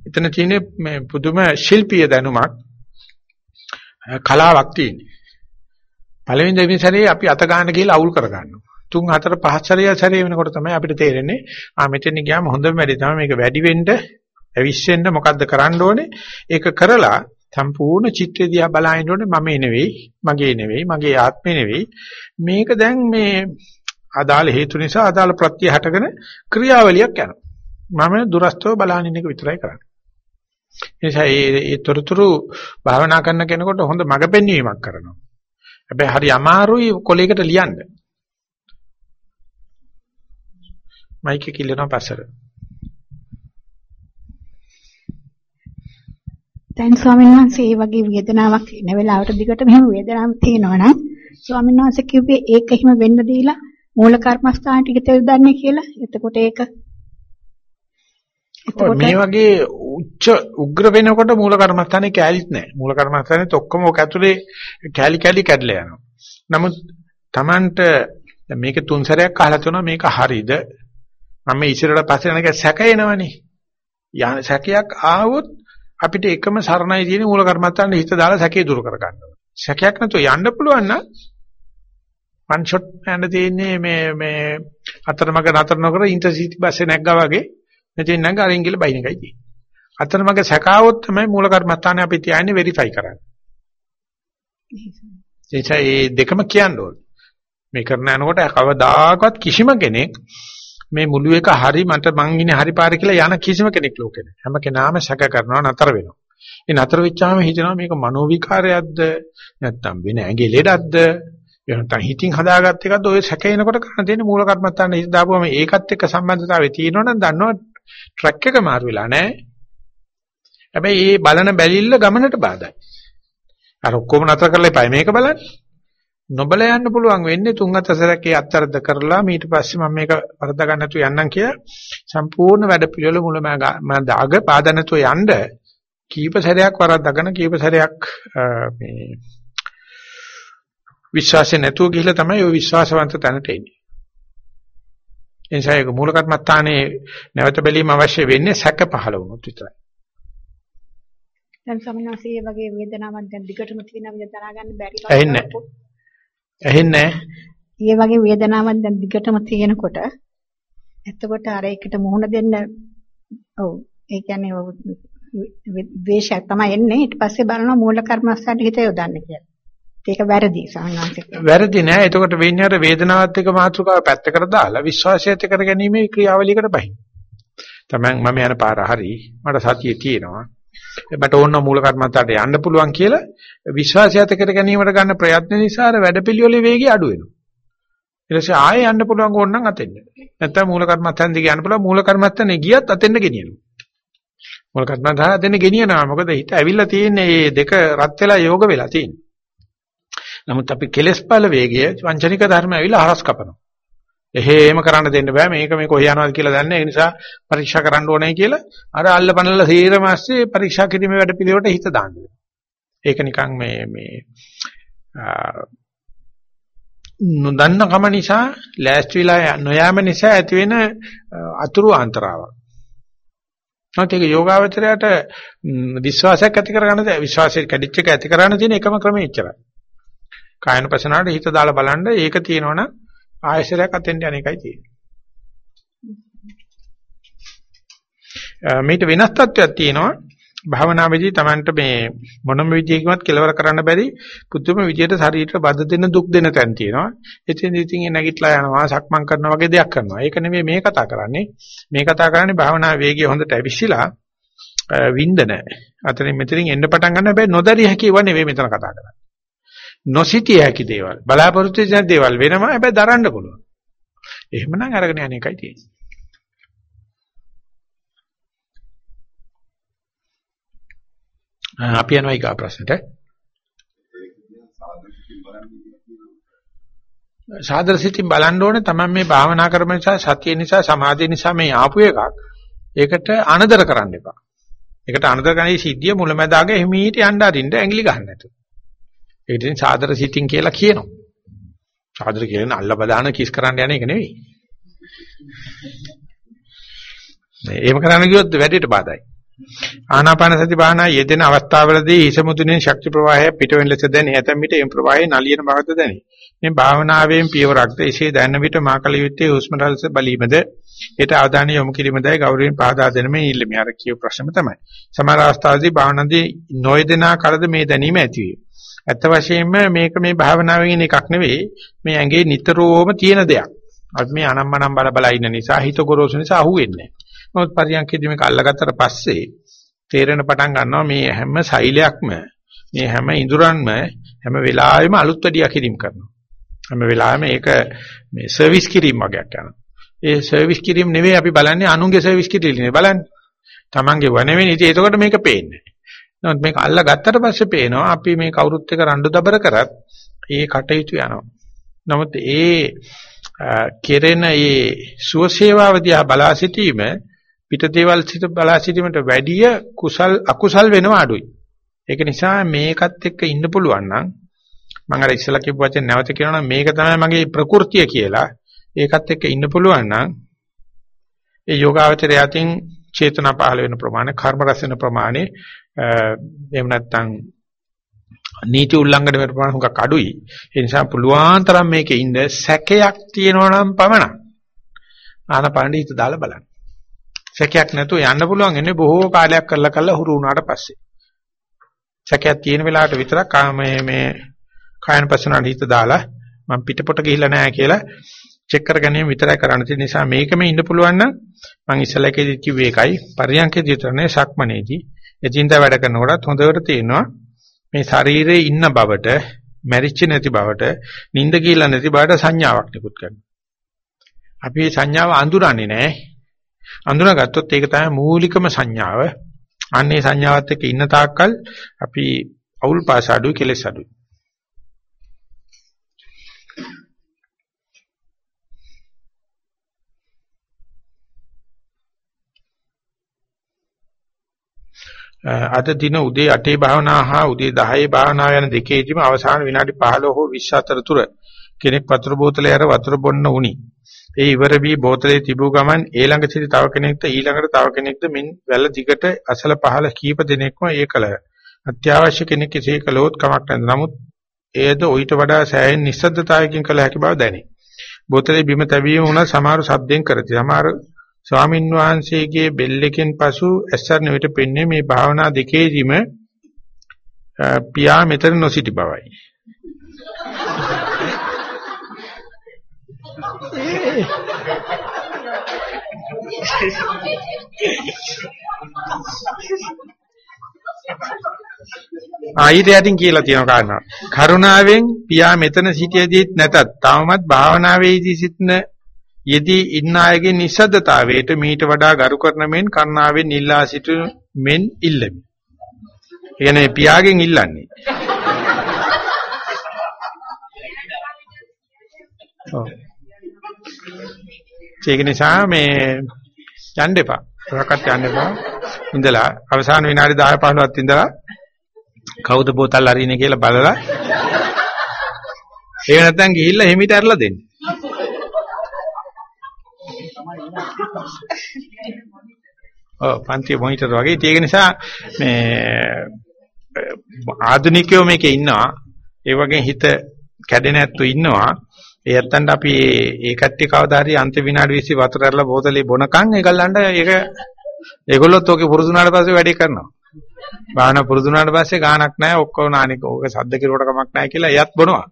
A: එතන තියෙන්නේ මේ පුදුම ශිල්පීය දැනුමක් කලාවක් තියෙන්නේ. පළවෙනි දෙවෙනි සැරේ අපි අත ගන්න ගිහලා අවුල් කරගන්නවා. 3 4 5 සැරය සැරේ වෙනකොට තමයි අපිට තේරෙන්නේ ආ මෙතෙන් ගියාම හොඳම වැඩි තමයි මේක වැඩි වෙන්න ඇවිස්සෙන්න මොකද්ද කරන්න ඕනේ. ඒක කරලා සම්පූර්ණ චිත්‍රය දිහා බලන ඉන්නකොට මම නෙවෙයි මගේ නෙවෙයි මගේ ආත්මෙ නෙවෙයි. මේක දැන් මේ අදාළ හේතු නිසා අදාළ ප්‍රත්‍ය හටගෙන ක්‍රියාවලියක් යනවා. මම දුරස්තව බලන ඉන්න එක විතරයි කරන්නේ. එනිසා මේ මේ තොරතුරු භාවනා කරන කෙනෙකුට හොඳ මඟ පෙන්වීමක් කරනවා. හැබැයි හරි අමාරුයි කොලයකට ලියන්න. මයික් එක කිල්ලනවා පස්සට.
D: දැන් ස්වාමීන් වහන්සේ මේ වගේ වේදනාවක් එන වෙලාවට දිගට මෙහෙම වේදනාවක් තියෙනවා නම් ස්වාමීන් වහන්සේ කිව්වේ ඒක එහෙම වෙන්න දීලා මූල කර්මස්ථාන ටික තෙල් දන්නේ කියලා. එතකොට ඒක
A: මේ වගේ උච්ච උග්‍ර වෙනකොට මූල කර්මස්ථානේ කැලිත් නැහැ. මූල කර්මස්ථානේත් ඔක්කොම ඔක ඇතුලේ කැලි කැලි කැඩලා යනවා. නමුත් Tamanට මේක තුන් සැරයක් අහලා තියෙනවා මේක හරිද? මම ඉස්සරහට පස්සේ යනක සැකේනවනේ. යන සැකයක් ආවොත් අපිට එකම සරණයි තියෙන මූල කර්මස්ථානේ හිත දාලා සැකේ දුරු කර ගන්නවා. සැකයක් නැතුව යන්න පුළුවන් නම් වන් ෂොට් යන්න තියෙන්නේ මේ මේ අතරමඟ නතර නොකර ඉන්ටර්සිටි බස් එක නැග්ගා වගේ මෙතෙන් නැග අරින් ගිල බයින් එකයි තියෙන්නේ. අතරමඟ සැකාවොත් තමයි මූල කර්මස්ථානේ අපි තියන්නේ වෙරිෆයි කරන්නේ. ඒ දෙකම කියන්න ඕනේ. මේ කරන යනකොට කවදාකවත් කිසිම කෙනෙක් මේ මුළු එක හරි මට මං ඉන්නේ හරි පාරේ කියලා යන කිසිම කෙනෙක් ලෝකේ නැහැ. හැම කෙනාම සැක කරනවා නතර වෙනවා. ඒ නතර වෙච්චාම හිතනවා මේක මනෝ විකාරයක්ද නැත්නම් වෙන ඇඟේ ලෙඩක්ද එහෙනම් හිතින් හදාගත්ත එකද ඔය සැකේනකොට කරන්න තියෙන මූල කර්මත්තාන හිත දාපුවම ඒකත් එක්ක සම්බන්ධතාවය තියෙනවනම් දන්නවා ට්‍රැක් එක මාරු වෙලා නැහැ. හැබැයි මේ බලන බැලිල්ල ගමනට බාධායි. අර ඔක්කොම නතර කරලා එපා මේක බලන්න. නොබල යන්න පුළුවන් වෙන්නේ තුන් හතර සැරයක් ඒ අත්තරද කරලා ඊට පස්සේ මම මේක වරදා ගන්න නැතුව යන්නම් කියලා සම්පූර්ණ වැඩ පිළිවෙල මුල මම දාග පාද නැතුව යන්න කීප සැරයක් වරද්දාගෙන කීප සැරයක් මේ විශ්වාසය නැතුව ගිහිල්ලා තමයි ওই විශ්වාසවන්ත තැනට එන්නේ. එනිසා ඒක මූල කර්මත්තානේ නැවත බැලීම අවශ්‍ය වෙන්නේ සැක පහළ වුණොත් විතරයි.
D: දැන් සමිනාසී වගේ වේදනාවක් දැන් දිගටම තියෙනවා විතර ගන්න බැරි
A: බව. ඇහෙන්නේ නැහැ.
D: වගේ වේදනාවක් දැන් දිගටම තියෙනකොට එතකොට අර එකට මුහුණ දෙන්න ඔව් ඒ කියන්නේ ද්වේෂය තමයි එන්නේ ඊට පස්සේ බලනවා මූල කර්මස්ථානට හිත යොදන්න කියලා. ඒක වැරදි සාමාන්‍යයෙන්.
A: වැරදි නෑ. එතකොට වෙන්නේ අර වේදනාවත් එක්ක මාතෘකාව පැත්තකට දාලා විශ්වාසයත් එක්ක ගැනීමේ ක්‍රියාවලියකට බහින්. තමයි මම යන පාර හරි. මට සතිය තියෙනවා. මට ඕන මූල කර්මන්තයට යන්න පුළුවන් කියලා විශ්වාසයත් එක්ක ගැනීමට ගන්න ප්‍රයත්න නිසා අර වැඩපිළිවෙලේ වේගය අඩු වෙනවා. ඊට පස්සේ ආයෙ යන්න පුළුවන් ඕන නම් අතෙන්න. නැත්නම් මූල කර්මත්තෙන් දිග යන්න පුළුවන් මූල කර්මත්තනේ ගියත් අතෙන්න ගෙනියනවා. මූල කර්මත්තෙන් අතෙන්න ගෙනියනවා. මොකද හිත ඇවිල්ලා තියෙන්නේ මේ දෙක රත් වෙලා යෝග වෙලා තියෙන්නේ. නමුත් අපි කෙලස් බල වේගය වංචනික ධර්ම ඇවිල්ලා හරස් කපනවා. එහෙම කරන්න දෙන්න බෑ මේක මේ කොහේ යනවද කියලා දන්නේ ඒ නිසා පරීක්ෂා කරන්න ඕනේ කියලා අර අල්ලපනල්ල සීරමස්සේ පරීක්ෂා කිරීමේ වැඩ පිළිවෙලට හිත දාන්න. ඒක නිකන් මේ මේ නොදන්න කම නිසා ලෑස්ති වෙලා නොයාම නිසා ඇති වෙන අතුරු ආන්තරාවක්. නැත්නම් ඒක යෝගාවචරයට විශ්වාසයක් ඇති කරගන්න විශ්වාසය කැඩිච්ච එක ඇති කරගන්න තියෙන එකම ක්‍රමය ඉච්චරයි. කායන පසනාවට හිත දාලා බලන්න ඒක තියෙනවනම් ආයශරයක් අතෙන්ට යන එකයි තියෙන්නේ. මේට වෙනස් තත්ත්වයක් තියෙනවා භාවනාවේදී Tamanට මේ මොනම විදියකින්වත් කෙලවර කරන්න බැරි පුදුම විදියට ශරීරයට බද දෙන දුක් දෙන තැන් තියෙනවා. එතෙන් ඉතින් නැගිටලා යනවා සක්මන් කරනවා වගේ දෙයක් කරනවා. ඒක නෙමෙයි මේ කතා කරන්නේ. මේ කතා කරන්නේ භාවනා වේගය හොඳට ඇවිස්සලා වින්දන. අතනින් මෙතනින් එන්න පටන් ගන්න හැබැයි නොදරිය හැකිව නෙවෙයි මෙතන කතා කරන්නේ. නොසිතිය හැකි දේවල් බලාපොරොත්තු වෙන දේවල් වෙනවා හැබැයි දරන්න පුළුවන්. එහෙමනම් අරගෙන යන එකයි තියෙන්නේ. අපි යනවා ඊගා ප්‍රශ්නට. සාදර සිතින් බලන්න ඕනේ තමයි මේ භාවනා කරන නිසා සතිය නිසා සමාධිය නිසා මේ ආපු එකක්. ඒකට අනදර කරන්න එපා. ඒකට අනදර ගන්නේ සිද්ධිය මුලැමැදාග එහිමීට යන්න අරින්න ඇඟිලි ගන්න නැතු. ඒකට ඉතින් සාදර සිතින් කියලා කියනවා. සාදර කියන්නේ අල්ල බදාන කිස් කරන්න යන එක නෙවෙයි. එහෙම කරන්න ගියොත් වැඩේට බාධායි. ආනාපාන සති භාවනා යෙදෙන අවස්ථාවලදී හිස මුදුනේ ශක්ති ප්‍රවාහය පිටවෙන ලෙස දැනේ. ඇතැම් විට එම් ප්‍රවාහය නලියන බවද දැනේ. මේ භාවනාවෙන් පියවරක්ද එසේ දැනන විට මාකල යුත්තේ හුස්ම රැල්ස බලීමද ඒට අවධානය යොමු කිරීමදයි ගෞරවයෙන් පහදා දෙන මේ ඉල්ලීම අර කියු ප්‍රශ්නම තමයි. සමහර අවස්ථාවලදී භාවනාදී නොයදෙනා කලද මේ දැනීම ඇති වේ. ඇත්ත වශයෙන්ම මේක මේ භාවනාවෙන් එකක් නෙවෙයි මේ ඇඟේ නිතරම තියෙන දෙයක්. අපි මේ අනම්මනම් බල බල ඉන්න නිසා හිත ගොරෝසු නිසා අහුවෙන්නේ නැහැ. නමුත් පරියන්කේදී මේක අල්ලගත්තට පස්සේ තේරෙන පටන් ගන්නවා මේ හැම සෛලයක්ම මේ හැම ඉඳුරන්ම හැම වෙලාවෙම අලුත් වැඩියා කිරීම කරනවා. හැම වෙලාවෙම ඒක මේ සර්විස් කිරීම වගේක් කරනවා. ඒ සර්විස් කිරීම නෙවෙයි අපි බලන්නේ අනුන්ගේ සර්විස් කිරීම නෙවෙයි බලන්නේ. Tamange වනෙවෙන ඉතින් එතකොට මේක පේන්නේ. නමුත් මේක අල්ලා ගත්තට පස්සේ පේනවා අපි මේ කවුරුත් එක්ක රණ්ඩු දබර කරත් ඒ කටයුතු යනවා. නමුත් ඒ කෙරෙන ඒ සුවසේවාව දිහා බලා සිටීම පිටදේවල් සිට බලා සිටීමට වැඩිය කුසල් අකුසල් වෙනවා අඩුයි. ඒක නිසා මේකත් එක්ක ඉන්න පුළුවන් නම් මම අර ඉස්සලා කියපු වචන නැවත කියනවා නම් මේක තමයි මගේ ප්‍රകൃතිය කියලා. ඒකත් එක්ක ඉන්න පුළුවන් නම් ඒ යෝගාවචරය යටින් චේතනා පහළ වෙන ප්‍රමාණය, කර්ම රැස් වෙන ප්‍රමාණය එහෙම නැත්නම් නීති උල්ලංඝන වෙන ප්‍රමාණය හුඟක් අඩුයි. ඒ නිසා පුළුවන් තරම් මේකේ ඉන්න සැකයක් තියෙනවා නම් පමණක් ආනපානෙ හිත දාලා බලන්න. සැකයක් නැතුව යන්න පුළුවන් ඉන්නේ බොහෝ කාලයක් කරලා කරලා හුරු වුණාට පස්සේ. සැකයක් තියෙන වෙලාවට විතරක් මේ මේ කායන පස්සනාට හිත දාලා මම පිටපොට ගිහිල්ලා නැහැ කියලා චෙක් කර ගැනීම විතරයි කරන්න තියෙන නිසා මේකම ඉන්න පුළුවන් නම් මම ඉස්සලකේදී කිව්වේ ඒකයි පරියන්කේදී විතරනේ සක්මනේදී එදින්දා වැඩ කරනකොටත් හොඳට තේරෙනවා මේ ශරීරයේ ඉන්න බවට මැරිච්ච නැති බවට නිින්ද කියලා නැති බවට සංඥාවක් නිකුත් කරනවා. අපි මේ සංඥාව අඳුරන්නේ නැහැ. අඳුනගත්තොත් ඒක තමයි මූලිකම සංඥාව. අන්නේ සංඥාවත් එක්ක ඉන්න තාක්කල් අපි අවුල් පාස අඩුයි කෙලස් අඩුයි. අද දින උදේ 8 භාවනා හා උදේ 10 භාවනා යන දෙකේදීම අවසාන විනාඩි 15 හෝ 20 අතරතුර කෙනෙක් වතුර බෝතලේ අර වතුර බොන්න උනි. ඒ ඉවර වී බෝතලේ තිබූ ගමන් ඊළඟ සිට තව කෙනෙක්ද ඊළඟට තව කෙනෙක්ද මින් වැල දිගට අසල පහල කීප දෙනෙක්ම ඒ කලහ. අත්‍යවශ්‍ය කෙනෙක් කෙසේ කළොත් කමක් නැහැ. නමුත් එයද ඊට වඩා සෑහෙන නිස්සද්දතාවයකින් කළ හැකි බව දැනේ. බෝතලේ බිම තැබීම වුණා සමහර ශබ්දෙන් කරති. සමහර ස්වාමින් වහන්සේගේ බෙල්ලකින් පසු ඇස්සරන විට පෙන්නේ මේ භාවනා දෙකේදීම පියා මෙතන නොසිටි බවයි. ආයිතයටින් කියලා තියෙන කාරණා. කරුණාවෙන් පියා මෙතන සිටියදීත් නැතත් තවමත් භාවනාවේදී සිටින යෙදී ඉන්න අයගේ නිසද්දතාවයට මීට වඩා ගරු කරන මෙන් කරුණාවෙන් ඉල්ලා සිටින මෙන් ඉල්ලමි. එනේ පියාගෙන් ඉල්ලන්නේ. ඔව්. ඒක නිසා මේ යන්න එපා. මොකක්වත් යන්න එපා. ඉඳලා අවසාන විනාඩි 10 15ක් ඉඳලා කවුද බෝතල් අරින්නේ කියලා බලලා ඒ නැත්තම් ගිහිල්ලා හිමිට ඇරලා දෙන්න. ඔව් පන්ති මොනිටර් වගේ ඒක නිසා මේ ආධුනිකයෝ මේකේ ඉන්නවා ඒ වගේ හිත කැඩෙන ඇත්තු ඉන්නවා ඒ ඇත්තන්ට අපි ඒ කට්ටිය කවදා හරි අන්තිම විනාඩි 20 වතුර ඇරලා බෝතලේ බොනකන් ඒගොල්ලන්ට ඒක ඒගොල්ලොත් ඔකේ පුරුදු වුණාට පස්සේ වැඩේ කරනවා. භාවනා පුරුදු වුණාට පස්සේ ගාණක් නැහැ ඔක්කොම නානික ඕක සද්ද කිරුවට කමක් නැහැ කියලා එයත් බොනවා.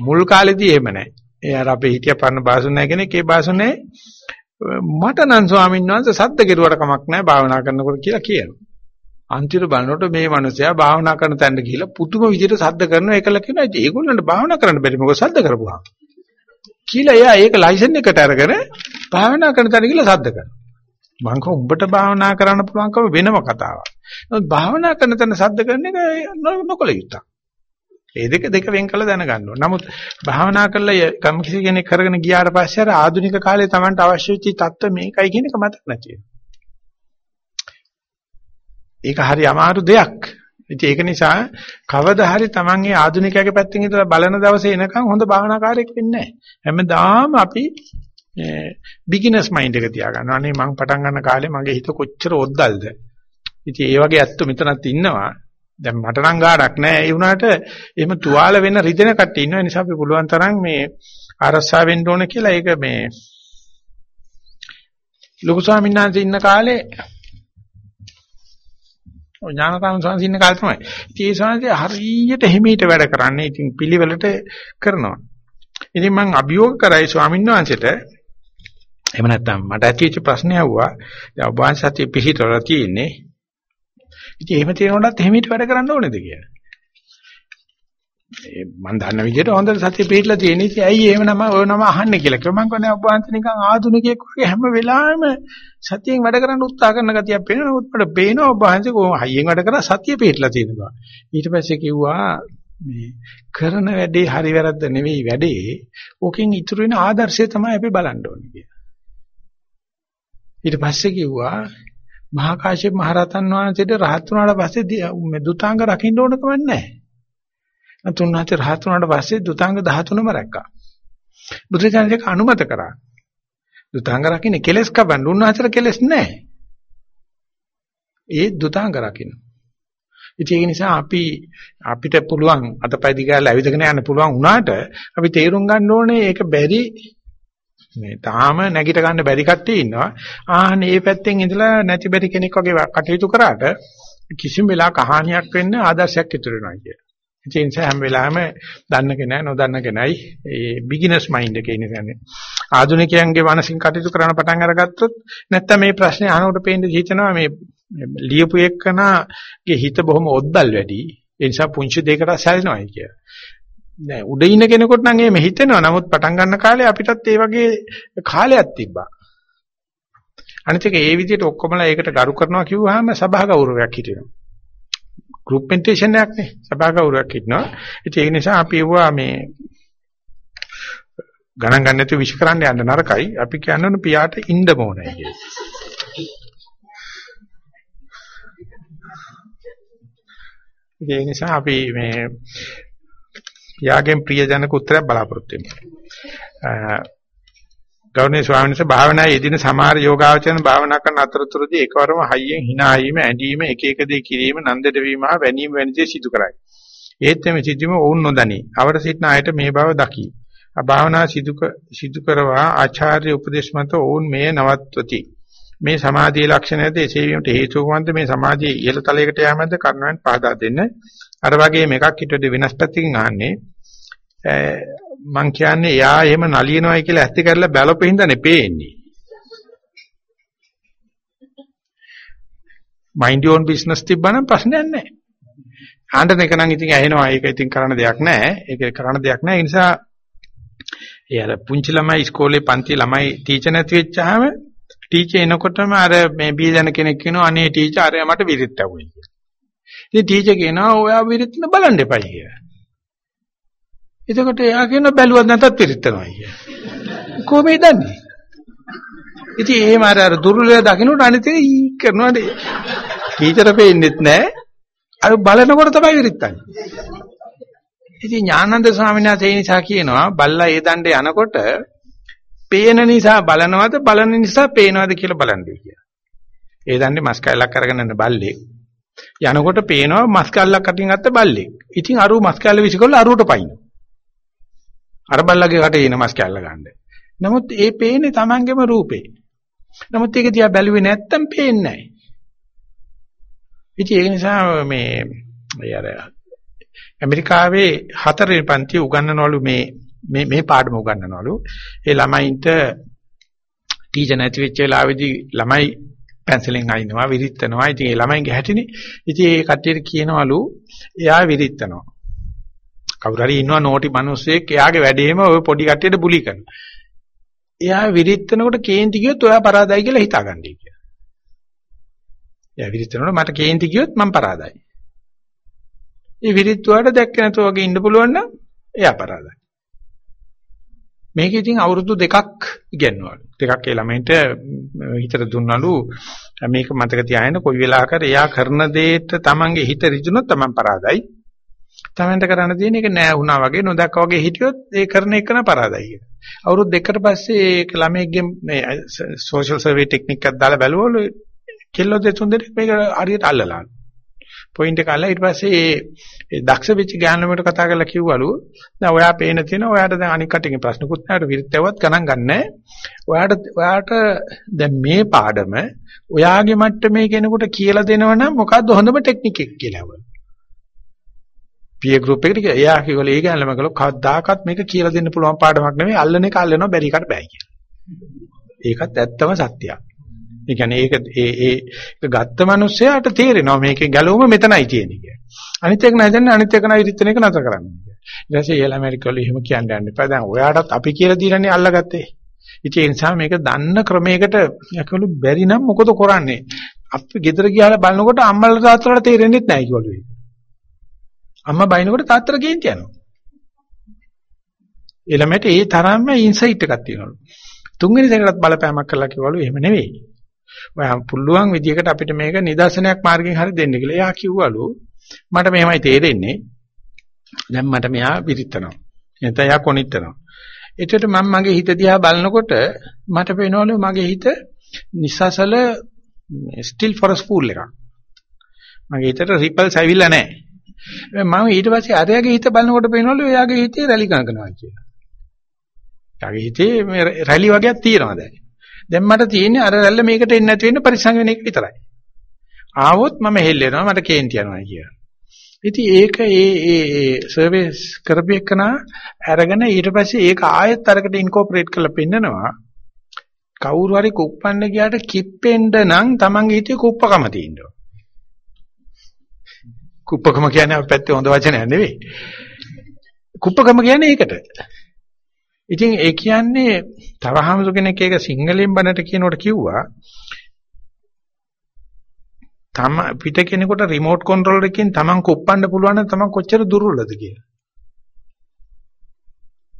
A: මුල් කාලෙදී එහෙම නැහැ. ඒ අර අපේ හිටිය පරණ බාසුන් නැහැ කෙනෙක් ඒ බාසුනේ මට නම් ස්වාමීන් වහන්සේ සද්ද කෙරුවට කමක් නැහැ භාවනා කරනකොට කියලා කියනවා. අන්තිමට බලනකොට මේ මිනිසයා භාවනා කරන තැනට ගිහිල්ලා පුදුම විදිහට සද්ද කරනවා ඒකල කියනවා ඉතින් ඒගොල්ලන්ට භාවනා කරන්න බැරි මොකද සද්ද කරපුවා. කියලා එයා ඒක ලයිසන් එකට අරගෙන භාවනා කරන තැන ගිහිල්ලා සද්ද කරනවා. මං කව උඹට භාවනා කරන්න පුළුවන්කම වෙනම කතාවක්. නමුත් භාවනා කරන තැන සද්ද කරන එක නොකල යුතුයි. ඒ දෙක දෙක වෙන් කළ දැනගන්න ඕන. නමුත් භාවනා කරලා කම් කිසි කෙනෙක් කරගෙන ගියාට පස්සේ අර ආධුනික කාලේ Tamanට අවශ්‍ය වෙච්ච தত্ত্ব මේකයි කියන එක මතක නැති ඒක හරි අමාරු දෙයක්. ඉතින් ඒක නිසා කවදා හරි Tamanගේ ආධුනිකයාගේ පැත්තෙන් ඉඳලා බලන දවසේ එනකන් හොඳ භාවනාකාරයෙක් වෙන්නේ නැහැ. හැමදාම අපි බිග්ිනර්ස් මයින්ඩ් එක තියාගන්නවා. අනේ මං පටන් ගන්න කාලේ මගේ හිත කොච්චර ඔද්දල්ද. ඉතින් ඒ වගේ ඇත්තෝ මෙතනත් ඉන්නවා. දැන් මට නම් ගාඩක් නැහැ. ඒ වුණාට එහෙම තුවාල වෙන රිදෙන කට්ටිය ඉන්නවා. ඒ නිසා අපි පුළුවන් තරම් මේ ආරස්සා වෙන්න ඕන කියලා ඒක මේ ලොකු ස්වාමීන් වහන්සේ ඉන්න කාලේ ඔය ඥානකාම ස්වාමීන් ඉන්න කාලේ තමයි. ඉතින් ඒ ස්වාමීන් හරියට හිමීට වැඩ කරන්නේ. ඉතින් පිළිවෙලට කරනවා. ඉතින් මම අභියෝග කරයි ස්වාමීන් වහන්සේට එහෙම නැත්නම් මට ඇතිවෙච්ච ප්‍රශ්නය ආවා. දැන් ඔබ වහන්සේ සතිය පිහිටවලා තියෙන්නේ ඉතින් එහෙම තියෙනකොටත් එහෙම හිට වැඩ කරන්න ඕනේද කියලා. ඒ මම දන්න විදිහට හොඳට සතිය පිළිලා තියෙන ඉතින් ඇයි එහෙම නම ඔය නම අහන්නේ කියලා. කියලා මම කියන්නේ ඔබවන්ත නිකන් ආධුනිකයෙක් වගේ හැම වෙලාවෙම සතියෙන් වැඩ කරන්න උත්සාහ කරන ගතියක් පේනවා. නමුත් මට පේනවා ඔබවන්ත කොහොම හයියෙන් වැඩ කරලා සතිය පිළිලා තියෙනවා. ඊට පස්සේ කිව්වා මේ කරන වැඩේ හරි වැරද්ද නෙවෙයි වැඩේ. ඕකෙන් ඉතුරු වෙන ආදර්ශය තමයි අපි බලන්න ඕනේ කියලා. ඊට පස්සේ කිව්වා මහා කාශ්‍යප මහරහතන් වහන්සේට රහත් වුණාට පස්සේ මේ දුතාංග රකින්න ඕන කමක් නැහැ. තුන්වහන්සේ රහත් වුණාට පස්සේ දුතාංග 13ම රැක්කා. බුදුචානන්දේක අනුමත කරා. දුතාංග රකින්න කෙලස් කපන්න උන්වහන්සේට කෙලස් නැහැ. ඒ දුතාංග රකින්න. ඉතින් ඒ නිසා අපි අපිට පුළුවන් අතපය දිගාලා ඇවිදගෙන යන්න පුළුවන් වුණාට අපි තේරුම් ගන්න ඕනේ ඒක බැරි මේ තාම නැගිට ගන්න බැරි කට්ටිය ඉන්නවා. ආහනේ මේ පැත්තෙන් ඉඳලා නැති බැරි කෙනෙක් වගේ කටයුතු කරාට කිසිම වෙලාවක කහානියක් වෙන්න ආදර්ශයක් ඉතුරු වෙනවා කිය. ඒ නිසා හැම වෙලාවෙම දන්න කෙනා නොදන්න කෙනයි ඒ බිග්ිනර්ස් මයින්ඩ් එකේ ඉන්නේ. ආධුනිකයන්ගේ මානසික කටයුතු කරන පටන් අරගත්තොත් නැත්තම් මේ ප්‍රශ්නේ අහනකොට පේන්නේ හිතනවා මේ ලියපු එක්කනගේ හිත බොහොම ඔද්දල් වැඩි. ඒ නිසා පුංචි දෙයකට සැලෙනවායි කියලා. නෑ උඩ ඉන්න කෙනෙකුට නම් එහෙම හිතෙනවා. නමුත් පටන් ගන්න කාලේ අපිටත් ඒ වගේ කාලයක් තිබ්බා. අනිත් එක ඒ විදිහට ඔක්කොමලා ඒකට ගරු කරනවා කිව්වහම සභා ගෞරවයක් හිටිනවා. ගෲප් මෙන්ටේෂන් එකක් නේ. සභා ගෞරවයක් හිටිනවා. ඉතින් ඒ නිසා අපි ඒවා මේ ගණන් ගන්න නැතුව විශ් කරන්න යන්න නරකයි. අපි කියන්න පියාට ඉන්න ඕනේ කියලා. ඒ නිසා අපි මේ යාගෙන් ප්‍රියජනක උත්තරයක් බලාපොරොත්තු වෙනවා. ගෞරවනීය ස්වාමීන් වහන්සේ භාවනායේ යෙදින සමහර යෝගාවචරණ භාවනා කරන අතරතුරදී එකවරම හයියෙන් hina වීම, ඇඬීම, එක එක දේ කිරීම, නන්දට වීම හා වැනීම වැනි දේ සිදු කරයි. ඒත් මේ සිදුවීම වුන් නොදනි. අවර සිටින අයට මේ බව දකි. භාවනා සිදු සිදු කරවා ආචාර්ය උපදේශ මත වුන් මේ නවත්වති. මේ සමාධියේ ලක්ෂණයද එසේ වීමට හේතුව වන්ද මේ සමාධියේ ඉහළ තලයකට යෑමද කරුණාවෙන් පාදා දෙන්න. අර වගේ මේකක් හිතුවේද වෙනස් පැත්තකින් ආන්නේ මං කියන්නේ එයා එහෙම නලියනවායි කියලා ඇත්ත කරලා බැලපෙහින්දනේ පේන්නේ. mind your own business තිබ්බනම් ප්‍රශ්නයක් නැහැ. ආණ්ඩන එක නම් ඉතින් ඇහෙනවා ඒක ඉතින් කරන්න දෙයක් නැහැ. ඒක කරන්න දෙයක් නැහැ. ඒ නිසා ඒ අර පුංචි ළමයි ඉස්කෝලේ පන්ති ළමයි ටීචර් නැති වෙච්චාම ටීචර් එනකොටම අර මේ බීජන කෙනෙක් කියනවා අනේ ටීචර් අරයා මට විරිත් ඇහුවයි කියලා. ඉතින් ටීචර් කියනවා ඔයා විරිත් බලන්න එපයි කියලා. එතකොට එයා කියන බැලුවත් නැතත් පිරිටනවා කිය. කොහොමද දන්නේ? ඉතින් එහෙම අර අර දුර්වලය දකින්නට අනිත් එක ඊ කරනවා ටීචර් පෙන්නේත් නැහැ. අර බලනකොට තමයි විරිත්තන්නේ. ඉතින් ඥානන්ද ස්වාමීන් වහන්සේ ඒ නිසා කියනවා බල්ලා ඒ දණ්ඩේ යනකොට පේන නිසා බලනවද බලන නිසා පේනවද කියලා බලන්නේ කියලා. ඒ දණ්ඩේ මස් කැල්ලක් අරගෙන යන බල්ලෙක් යනකොට පේනවා මස් කැල්ලක් අතින් ගත්ත බල්ලෙක්. ඉතින් අරු මස් කැල්ල විසිකොල්ල අරුවට පයින්. අර බල්ලගේ කටේ එන මස් කැල්ල ගන්න. නමුත් ඒ පේන්නේ Tamangeම රූපේ. නමුත් ඒක දිහා බැලුවේ නැත්තම් පේන්නේ නැහැ. ඉතින් ඒ නිසා මේ අර ඇමරිකාවේ හතරවෙනි පන්ති උගන්වනවලු මේ මේ මේ පාඩම උගන්වනවලු. ඒ ළමයින්ට ටීචර් නැති වෙච්ච වෙලාවේදී ළමයි පැන්සලෙන් අයින්නවා විරිත්තනවා. ඉතින් ඒ ළමයින්ගේ හැටිනේ. ඉතින් ඒ කට්ටියට කියනවලු එයා විරිත්තනවා. කවුරු හරි ඉන්නවා නෝටි මිනිස්සෙක් එයාගේ වැඩේම ওই පොඩි කට්ටියට බුලි කරනවා. එයා විරිත්තනකොට කේන්ති කියොත් ඔයා පරාදයි කියලා හිතාගන්නයි කියලා. එයා විරිත්තනකොට මට කේන්ති කියොත් මම පරාදයි. ඒ විරිත්තුවාට දැක්ක නැතුව වගේ ඉන්න පුළුවන් නම් එයා පරාදයි. මේක ඉතින් අවුරුදු දෙකක් ඉගෙනවලු. දෙකක් ඒ ළමයින්ට හිතට දුන්නලු මේක මතක තියාගෙන කොයි වෙලාවකර එයා කරන දෙයට තමන්ගේ හිත ඍජුනොත් තමන් පරාදයි. තමන්ට කරන්න තියෙන එක නෑ වුණා වගේ නොදැක්ක වගේ හිටියොත් ඒ කරන එක න පරාදයි කියලා. අවුරුදු දෙකකට පස්සේ ඒ ළමයිගේ මේ සෝෂල් සර්වේ ටෙක්නික් එකක් දාලා බැලුවලු කෙල්ලෝ දෙතුන් දෙනෙක් මේක හරියට අල්ලලා. පොයින්ට් එක අල්ලලා ඊට පස්සේ ඒ දක්ෂ වෙච්ච ගෑනුමකට කතා කරලා කිව්වලු දැන් ඔයා පේන තියෙන ඔයාට දැන් අනික් කටින්ගේ ප්‍රශ්නකුත් නැහැ විරිතවත් ගණන් ගන්නෑ. ඔයාට ඔයාට දැන් මේ පාඩම ඔයාගේ මට්ටමේ කෙනෙකුට කියලා දෙනවනම් මොකද්ද හොඳම ටෙක්නික් එක කියලා. පිය ගෲප් එකට ගියා. එයා කිව්වල ඒ ගෑනලම කළා කවදාකවත් මේක කියලා දෙන්න පුළුවන් පාඩමක් නෙමෙයි අල්ලන එක අල්ලනවා බැරි එකට බෑ කියලා. ඒකත් ඇත්තම සත්‍යයක්. ඒ කියන්නේ ඒක ඒ ඒ ගත්ත මිනිස්සයාට තේරෙනවා මේකේ ගැලවුම මෙතනයි තියෙන්නේ කියලා. අනිත් එක නැදන්නේ අනිත් එක නයි රිත්තන එක නතර කරන්න. ඊට පස්සේ ඊළ ඇමරිකාවල එහෙම කියන්න යන්න එපා. දැන් ඔයාටත් අපි කියලා දීලානේ අල්ලගත්තේ. ඉතින් ඒ නිසා මේක දන්න ක්‍රමයකට යකලු බැරි නම් මොකද කරන්නේ? අපි ගෙදර ගිහලා බලනකොට අම්මලා තාත්තලාට තේරෙන්නේ නැහැ කිව්වලු ඒක. අම්මා බයිනකොට තාත්තලා කේන්ති යනවා. ළමයට ඒ තරම්ම ඉන්සයිට් එකක් තියෙනවලු. තුන්වෙනි සැරේටත් බලපෑමක් කළා කිව්වලු එහෙම නෙවෙයි. ඔයා පුළුවන් විදියකට අපිට මේක නිදර්ශනයක් මාර්ගෙන් හරි දෙන්න කියලා. එයා කිව්වලු මට මෙහෙමයි තේරෙන්නේ. දැන් මට මෙහා විරිටනවා. නැත්නම් එයා කොනිටනවා. එතකොට මම මගේ හිත දිහා බලනකොට මට පේනවලු මගේ හිත නිසසල ස්ටිල් ෆොරස් ෆූල් එකක්. මගේ හිතට රිපල්ස් ඇවිල්ලා නැහැ. මම ඊට පස්සේ අරයාගේ හිත බලනකොට පේනවලු එයාගේ හිතේ රැලි ගන්නවා කියලා. එයාගේ හිතේ මේ රැලි වගේක් තියෙනවා දැන්. දැන් මට තියෙන්නේ අර රැල්ල මේකට එන්නේ නැති වෙන්න පරිස්සම් වෙන එක විතරයි. ආවොත් මම හෙල්ලෙනවා මට කේන්ති යනවා කියලා. ඉතින් ඒක ඒ ඒ ඒ සර්විස් කරපෙකන අරගෙන ඊට පස්සේ ඒක ආයෙත් අරකට ඉන්කෝපරේට් කරලා පෙන්නනවා. කවුරු හරි කුප්පන්න ගියාට කිප්පෙන්න නම් Tamange හිතේ කුප්පකම තියෙනවා. කුප්පකම කියන්නේ අපේ පැත්තේ හොඳ වචනයක් නෙවෙයි. කුප්පකම කියන්නේ ඒකට. ඉතින් ඒ කියන්නේ තවහමසු කෙනෙක් ඒක සිංහලෙන් බණට කියනකොට කිව්වා තම පිට කෙනෙකුට රිමෝට් කන්ට්‍රෝලර් එකකින් Taman කුප්පන්න පුළුවන් නම් Taman කොච්චර දුර්වලද කියලා.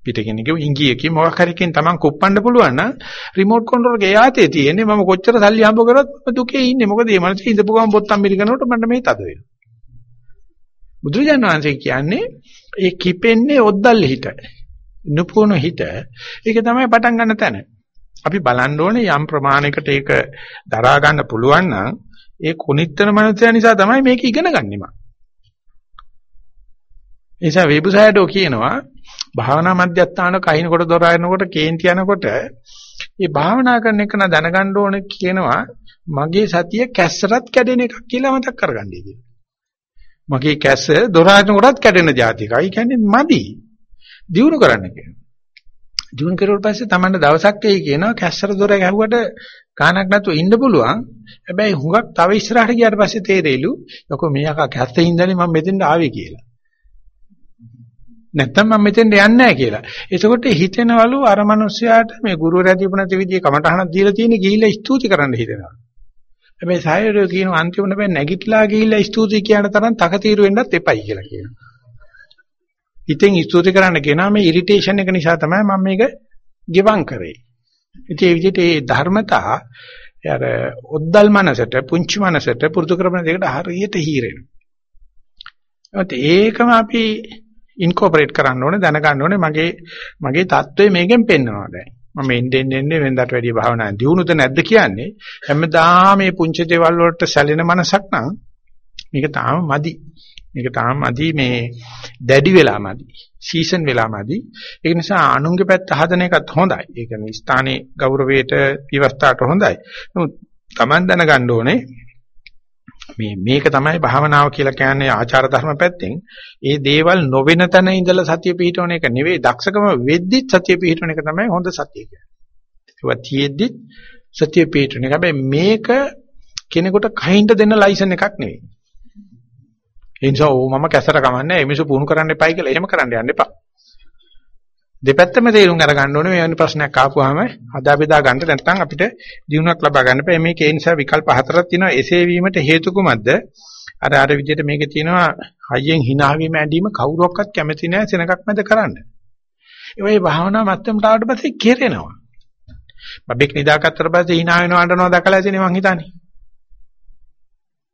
A: පිට කෙනෙකුගේ ඉංගියකින් මොකක් හරි එකකින් Taman කුප්පන්න පුළුවන් නම් රිමෝට් කන්ට්‍රෝලර් එක එයාතේ තියෙන්නේ මම කොච්චර සල්ලි හම්බ කරත් මම දුකේ ඉන්නේ. මොකද මේ මනසේ ඉඳපු ගමන් බොත්තම් මිරිකනකොට මට මේ තද වෙනවා. බුදුරජාණන් වහන්සේ කියන්නේ ඒ කිපෙන්නේ ඔද්දල් හිත. නුපුණු හිත. ඒක තමයි පටන් ගන්න තැන. අපි බලන්න ඕනේ යම් ප්‍රමාණයකට ඒක දරා ගන්න පුළුවන් නම් ඒ කුණිත්තන මනුස්සයා නිසා තමයි මේක ඉගෙන ගන්නෙ මම. ඒ නිසා වේබුසයඩෝ කියනවා භාවනා මධ්‍යස්ථාන කහිනකොට දොර අරනකොට කේන්ති යනකොට මේ භාවනා කරන එක න දැනගන්න ඕනේ කියනවා මගේ සතිය කැස්සරත් කැඩෙන එකක් කියලා මතක් කරගන්නයි කියනවා. මගේ කැස්ස දොර අරනකොටත් කැඩෙන જાතිකයි කියන්නේ මදි. දිනු කරන්න කියනවා. දිනු කරුවට පස්සේ Tamanne දවසක් එයි කියනවා කැස්සර දොර ගැහුවට ගානක් නැතුව ඉන්න පුළුවන්. හැබැයි හුඟක් තව ඉස්සරහට ගියාට පස්සේ තේරෙයිලු යකෝ මේ යකා කැස්සේ ඉඳන්නේ මම මෙතෙන්ට ආවේ කියලා. නැත්තම් මම මෙතෙන්ට යන්නේ නැහැ කියලා. එතකොට හිතෙනවලු අර මිනිස්සයාට මේ ගුරුවරයා දීපු නැති විදිහේ කමටහනක් දීලා තියෙන ගිහිල්ලා ස්තුති කරන්න හිතෙනවා. හැබැයි සායරෝ කියනවා අන්තිමට බෑ නැගිටලා ගිහිල්ලා ස්තුති කියන තරම් තකතිරු වෙන්නත් එපයි කියලා කියනවා. හිතෙන් ස්තුති කරන්න කියනවා මේ ඉරිටේෂන් එක නිසා තමයි මම මේක ගෙවම් කරේ. ඉතින් ඒ විදිහට ඒ ධර්මතා අර ඔද්දල් මනසට පුංචි මනසට පුරුදු කරන දෙකට හරියට හීරෙනවා. ඒකම අපි ඉන්කෝපරේට් කරන්න ඕනේ දැනගන්න ඕනේ මගේ මගේ தત્ත්වය මේකෙන් පෙන්වනවා දැන්. මම එන්නේ එන්නේ වෙනදාට වැඩිය භාවනා දියුණුද නැද්ද කියන්නේ හැමදාම මේ පුංචි දේවල් වලට සැලෙන මනසක් නම් මේක තාම මදි. මේක තාම මදි මේ දැඩි වෙලා මදි. සීසන් වෙලා මදි. ඒ නිසා අනුන්ගේ පැත්ත හදන එකත් හොඳයි. ඒ කියන්නේ ස්ථානයේ ගෞරවයට විවස්ථාවට හොඳයි. නමුත් Taman දැනගන්න ඕනේ මේ මේක තමයි භාවනාව කියලා කියන්නේ ආචාර ධර්ම පැත්තෙන් ඒ දේවල් නොවෙන තැන ඉඳලා සතිය පිහිටවන එක නෙවෙයි දක්ෂකම වෙද්දිත් සතිය පිහිටවන එක තමයි හොඳ සතිය කියන්නේ. ඒවා තියෙද්දිත් සතිය පිහිටවන එක. හැබැයි මේක කෙනෙකුට කහින්ට දෙන්න ලයිසන් එකක් නෙවෙයි. ඒ නිසා ඕ මම කැසර කමන්නේ එමිසු පුහුණු කරන්න එපයි කියලා එහෙම කරන්න යන්න එපා. දෙපැත්තම තේරුම් අරගන්න ඕනේ මේ වෙන ප්‍රශ්නයක් ආපුවාම අදා බෙදා ගන්න නැත්නම් අපිට දිනුවක් ලබා ගන්න බෑ. මේක ඒ නිසා විකල්ප හතරක් තියෙනවා. එසේ වීමට හේතු කුමක්ද? අර අර විදිහට මේකේ තියෙනවා හයියෙන් hina වීම ඇඳීම කවුරක්වත් කැමති නැහැ සෙනඟක් මැද කරන්න. ඒ වගේ භාවනා මත්තමට ආවට පස්සේ කෙරෙනවා. බබෙක් නිදාගත්තට පස්සේ hina වෙනවා අඬනවා දැකලා ඇතිනේ මං හිතන්නේ.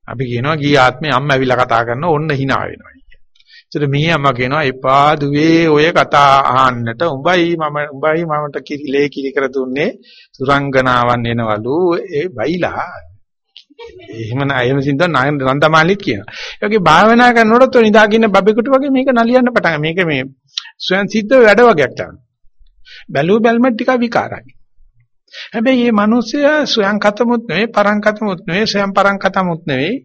A: අපි කියනවා ගිය ආත්මේ අම්ම ඇවිල්ලා කතා කරනවා ඔන්න hina වෙනවා ඒතර මේ අම්මා කියනවා එපා දුවේ ඔය කතා අහන්නට උඹයි මම උඹයි මමට කිරිලේ කිරි කර දුන්නේ සුරංගනාවන් එනවලු ඒ බයිලා එහෙම නෑ එහෙම සින්ද නන්දමාලිත් කියනවා. ඒ වගේ භාවනා කරනකොට તો නිදාගින්න බබෙකුට වගේ මේක නලියන්න පටන් මේක මේ ස්වයන් සිද්ධ වැඩ වගේක් තමයි. බැලුව බැලම ටික විකාරයි. හැබැයි මේ මිනිස්සයා ස්වයන් කතමුත් නෙවෙයි පරං කතමුත් නෙවෙයි ස්වයන් පරං කතමුත් නෙවෙයි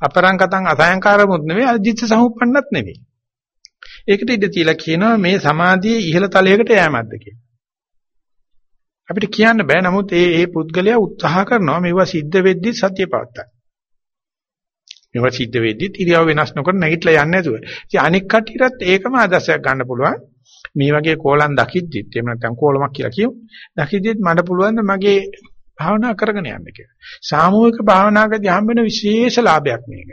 A: අපරං කතං අසයන්කාරමුත් නෙවෙයි අජිත්‍ය සමුප්පන්නත් නෙවෙයි. ඒකට ඉඳ තියලා කියනවා මේ සමාධියේ ඉහළ තලයකට යෑමක්ද කියලා. අපිට කියන්න බෑ නමුත් ඒ ඒ පුද්ගලයා උත්සාහ කරනවා මේවා සිද්ධ වෙද්දි සත්‍ය පවත්තක්. මේවා සිද්ධ වෙද්දි ඉරියව් වෙනස් නොකර නැගිටලා යන්නේ නැතුව. ඉතින් අනික් කටියටත් ඒකම ආදර්ශයක් ගන්න පුළුවන්. මේ වගේ කෝලම් දකිද්දිත් එහෙම නැත්නම් කෝලමක් කියලා කියමු. දකිද්දිත් මට පුළුවන් මගේ භාවනා කරගෙන යන්න කියලා. සාමූහික භාවනාවකදී හම්බ වෙන විශේෂ ලාභයක් මේක.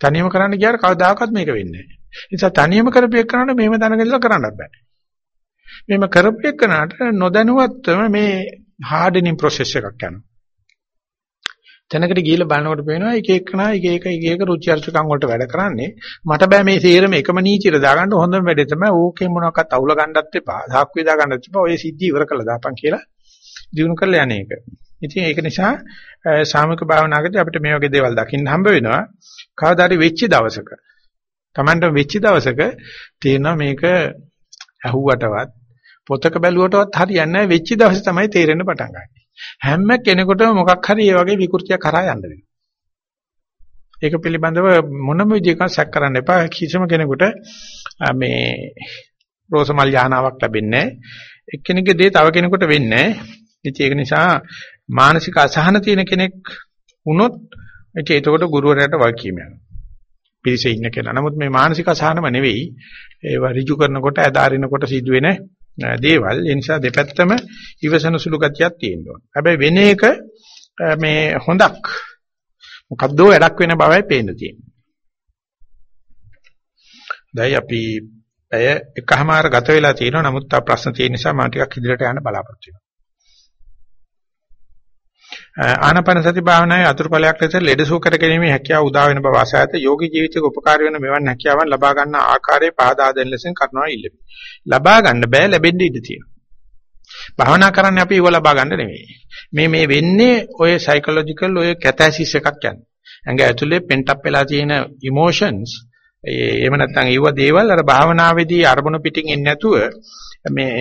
A: තනියම කරන්න ගියාට කවදාකවත් මේක වෙන්නේ නැහැ. ඒ නිසා තනියම කරපේක කරනකොට මෙහෙම දැනගෙනලා කරන්නත් බෑ. මෙහෙම කරපේක කරනාට නොදැනුවත්වම මේ හાર્ඩනින් ප්‍රොසෙස් එකක් යනවා. තැනකට ගිහිල්ලා බලනකොට පේනවා එක එකනා එක එක එක එක රුචි අරුචිකම් වලට වැඩ කරන්නේ මට බෑ මේ සේරම එකම නීතියට දාගන්න හොඳම වැඩේ තමයි ඕකේ මොනවාක්වත් අවුල ගන්නත් එපා සාක්කුවේ දාගන්නත් එපා ඔය සිද්ධි ඉවර කළා දාපන් කියලා දිනු කරලා යන්නේ ඒක. ඉතින් ඒක නිසා සාමික භාවනාවකදී අපිට මේ වගේ දේවල් දකින්න හම්බ වෙනවා. කවදාරි වෙච්ච දවසක Tamanට වෙච්ච දවසක තේරෙනවා මේක ඇහුවටවත් පොතක බැලුවටවත් හරියන්නේ නැහැ වෙච්ච දවසේ තමයි තේරෙන්න පටන් ගන්නේ. හැම කෙනෙකුටම මොකක් හරි මේ වගේ විකෘතියක් කරා යන්න වෙනවා. ඒක පිළිබඳව මොනම විදිහකට සැක කරන්න එපා. කිසිම කෙනෙකුට මේ රෝසමල් යානාවක් ලැබෙන්නේ නැහැ. එක්කෙනෙක්ගේ දේ තව කෙනෙකුට වෙන්නේ නැහැ. ඉතින් ඒක නිසා මානසික අසහන තියෙන කෙනෙක් වුණොත් ඒක එතකොට ගුරුවරයාට වගකීම යනවා. පිරිසේ ඉන්න කෙනා. නමුත් මේ මානසික අසහනම නෙවෙයි ඒව ඍජු කරනකොට ඇදාරිනකොට සිදුවෙන දේවල්. ඒ නිසා දෙපැත්තම ඉවසන සුළු ගතියක් තියෙනවා. හැබැයි වෙන එක මේ හොඳක්. මොකද්ද වැඩක් වෙන බවයි පේන්න තියෙන්නේ. දැන් අපි ඇය එකමාර ගත වෙලා තියෙනවා. නමුත් තා ප්‍රශ්න තියෙන නිසා මම ටිකක් ඉදිරියට යන්න බලාපොරොත්තු වෙනවා. ආනාපාන සති භාවනාවේ අතුරුඵලයක් ලෙස ලෙඩසුව කර ගැනීමේ හැකියාව උදා වෙන බව ආසයත යෝගී ජීවිතයක උපකාර වෙන මෙවන් හැකියාවන් ලබා ගන්න ආකාරයේ පහදා දෙන ලෙසින් කරනවා ඉල්ලමි. ලබා ගන්න බෑ ලැබෙන්න ඉඩ තියෙනවා. භාවනා කරන්නේ අපි ඒව ලබා ගන්න නෙවෙයි. මේ මේ වෙන්නේ ඔය සයිකොලොජිකල් ඔය කැතැසිස් එකක් යන්නේ. ඇඟ ඇතුලේ පෙන්ට් අප් වෙලා තියෙන ඉමෝෂන්ස් එහෙම නැත්නම් ඒව දේවල් අර භාවනාවේදී අරමුණු පිටින් එන්නේ නැතුව මේ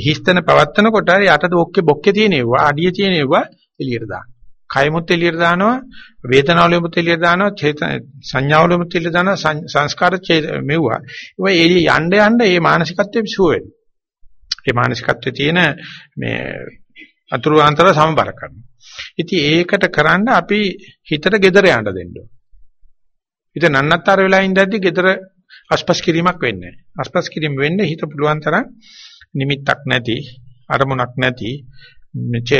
A: හිස්තන පවත්තන කොට යට ඔක්කේ බොක්කේ තියෙනවා අඩිය තියෙනවා එළියට දානවා. කයමුත් එළියට දානවා, වේදනාවලුමුත් එළියට දානවා, චේතන සංඥාවලුමුත් එළියට දානවා, සංස්කාර මෙව්වා. ඒ යන්න යන්න මේ මානසිකත්වයේ විසුව වෙනවා. මේ මානසිකත්වයේ තියෙන මේ අතුරු අන්තර සමබර කරනවා. ඉතින් ඒකට කරන්න අපි හිතට gedara යන්න දෙන්න ඕන. හිත නන්නත්තර වෙලා ඉඳද්දි gedara අස්පස් කිරීමක් වෙන්නේ නැහැ. අස්පස් කිරීම වෙන්නේ හිත පුළුවන් තරම් නිමිත්තක් නැති, අරමුණක් නැති,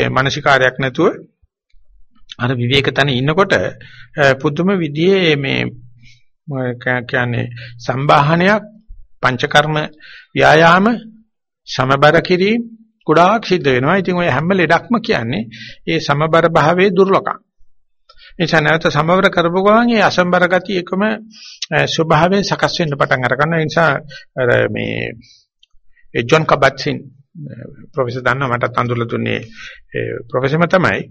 A: මානසිකාරයක් නැතුව අර විවේක තන ඉන්නකොට පුදුම විදිහේ මේ කියන්නේ සම්බාහනයක් පංචකර්ම ව්‍යායාම සමබර කිරීම ගොඩාක් සිද්ධ වෙනවා. ඉතින් ඔය හැම ලෙඩක්ම කියන්නේ ඒ සමබර භාවයේ දුර්ලභකම්. නිසා නැවත සමවර කරපු ගමන් ඒ අසම්බර ගතිය එකම ස්වභාවයෙන් සකස් වෙන්න පටන් අර ගන්නවා. ඒ නිසා අර මේ ජොන් කබට්සින් ප්‍රොෆෙසර් දන්නා මටත් අඳුරලා දුන්නේ ප්‍රොෆෙසර්ම තමයි.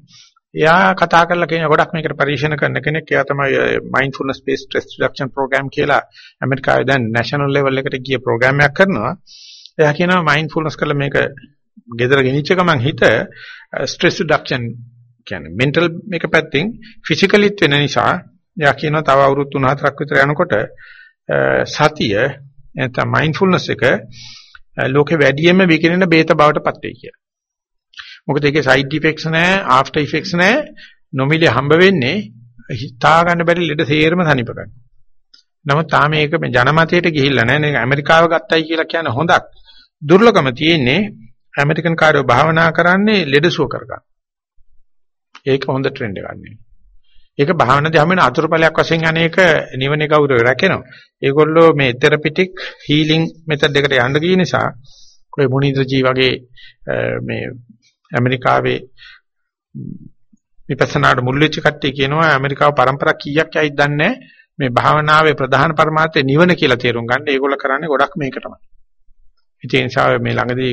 A: එයා කතා කරලා කියන ගොඩක් මේකට පරීක්ෂණ කරන කෙනෙක්. එයා තමයි mindfulness based stress reduction program කියලා ඇමරිකාවේ දැන් national level එකට ගිය ප්‍රෝග්‍රෑම් එකක් කරනවා. එයා කියනවා mindfulness කරලා මේක ගෙදර ගෙනිච්ච ගමන් හිත stress reduction කියන්නේ mental මේක පැත්තෙන් physicallyත් වෙන නිසා එයා කියනවා තව අවුරුදු 3-4ක් විතර යනකොට සතිය නැත්නම් mindfulness එක ලෝකේ වැඩියෙන්ම විකිනෙන බේත බවට පත් වෙයි කියලා. මොකද ඒකේ side effects නැහැ, after effects නැහැ, නොමිලේ හම්බ වෙන්නේ හිතා ගන්න බැරි ලෙඩ සේරම තනිප ගන්න. නමුත් තාම මේක මේ ජනමතයට ගිහිල්ලා නැහැ. නේ ඇමරිකාව ගත්තයි කියලා කියන හොඳක්. දුර්ලභම තියෙන්නේ ඇමරිකන් කාර්යෝ භාවනා කරන්නේ ලෙඩසුව කරගන්න. ඒක හොඳ ට්‍රෙන්ඩ් එකක් නෙවෙයි. ඒක භාවනාවේ හැමෙන අතුරුපලයක් වශයෙන් අනේක නිවනේ ගෞරවය රැකෙනවා. ඒගොල්ලෝ මේ තෙරපිටික් හීලින් මෙතඩ් එකට යන්න ගිය නිසා ඔය මොනිදර්ජී වගේ මේ ඇමරිකාවේ විපස්සනාට මුල් වෙච්ච කට්ටිය කියනවා ඇමරිකාව પરම්පරා කීයක් යයිද දන්නේ මේ භාවනාවේ ප්‍රධාන පරමාර්ථය නිවන කියලා තේරුම් ගන්න. ඒගොල්ලෝ කරන්නේ ගොඩක් මේක තමයි. ඒ නිසා මේ ළඟදී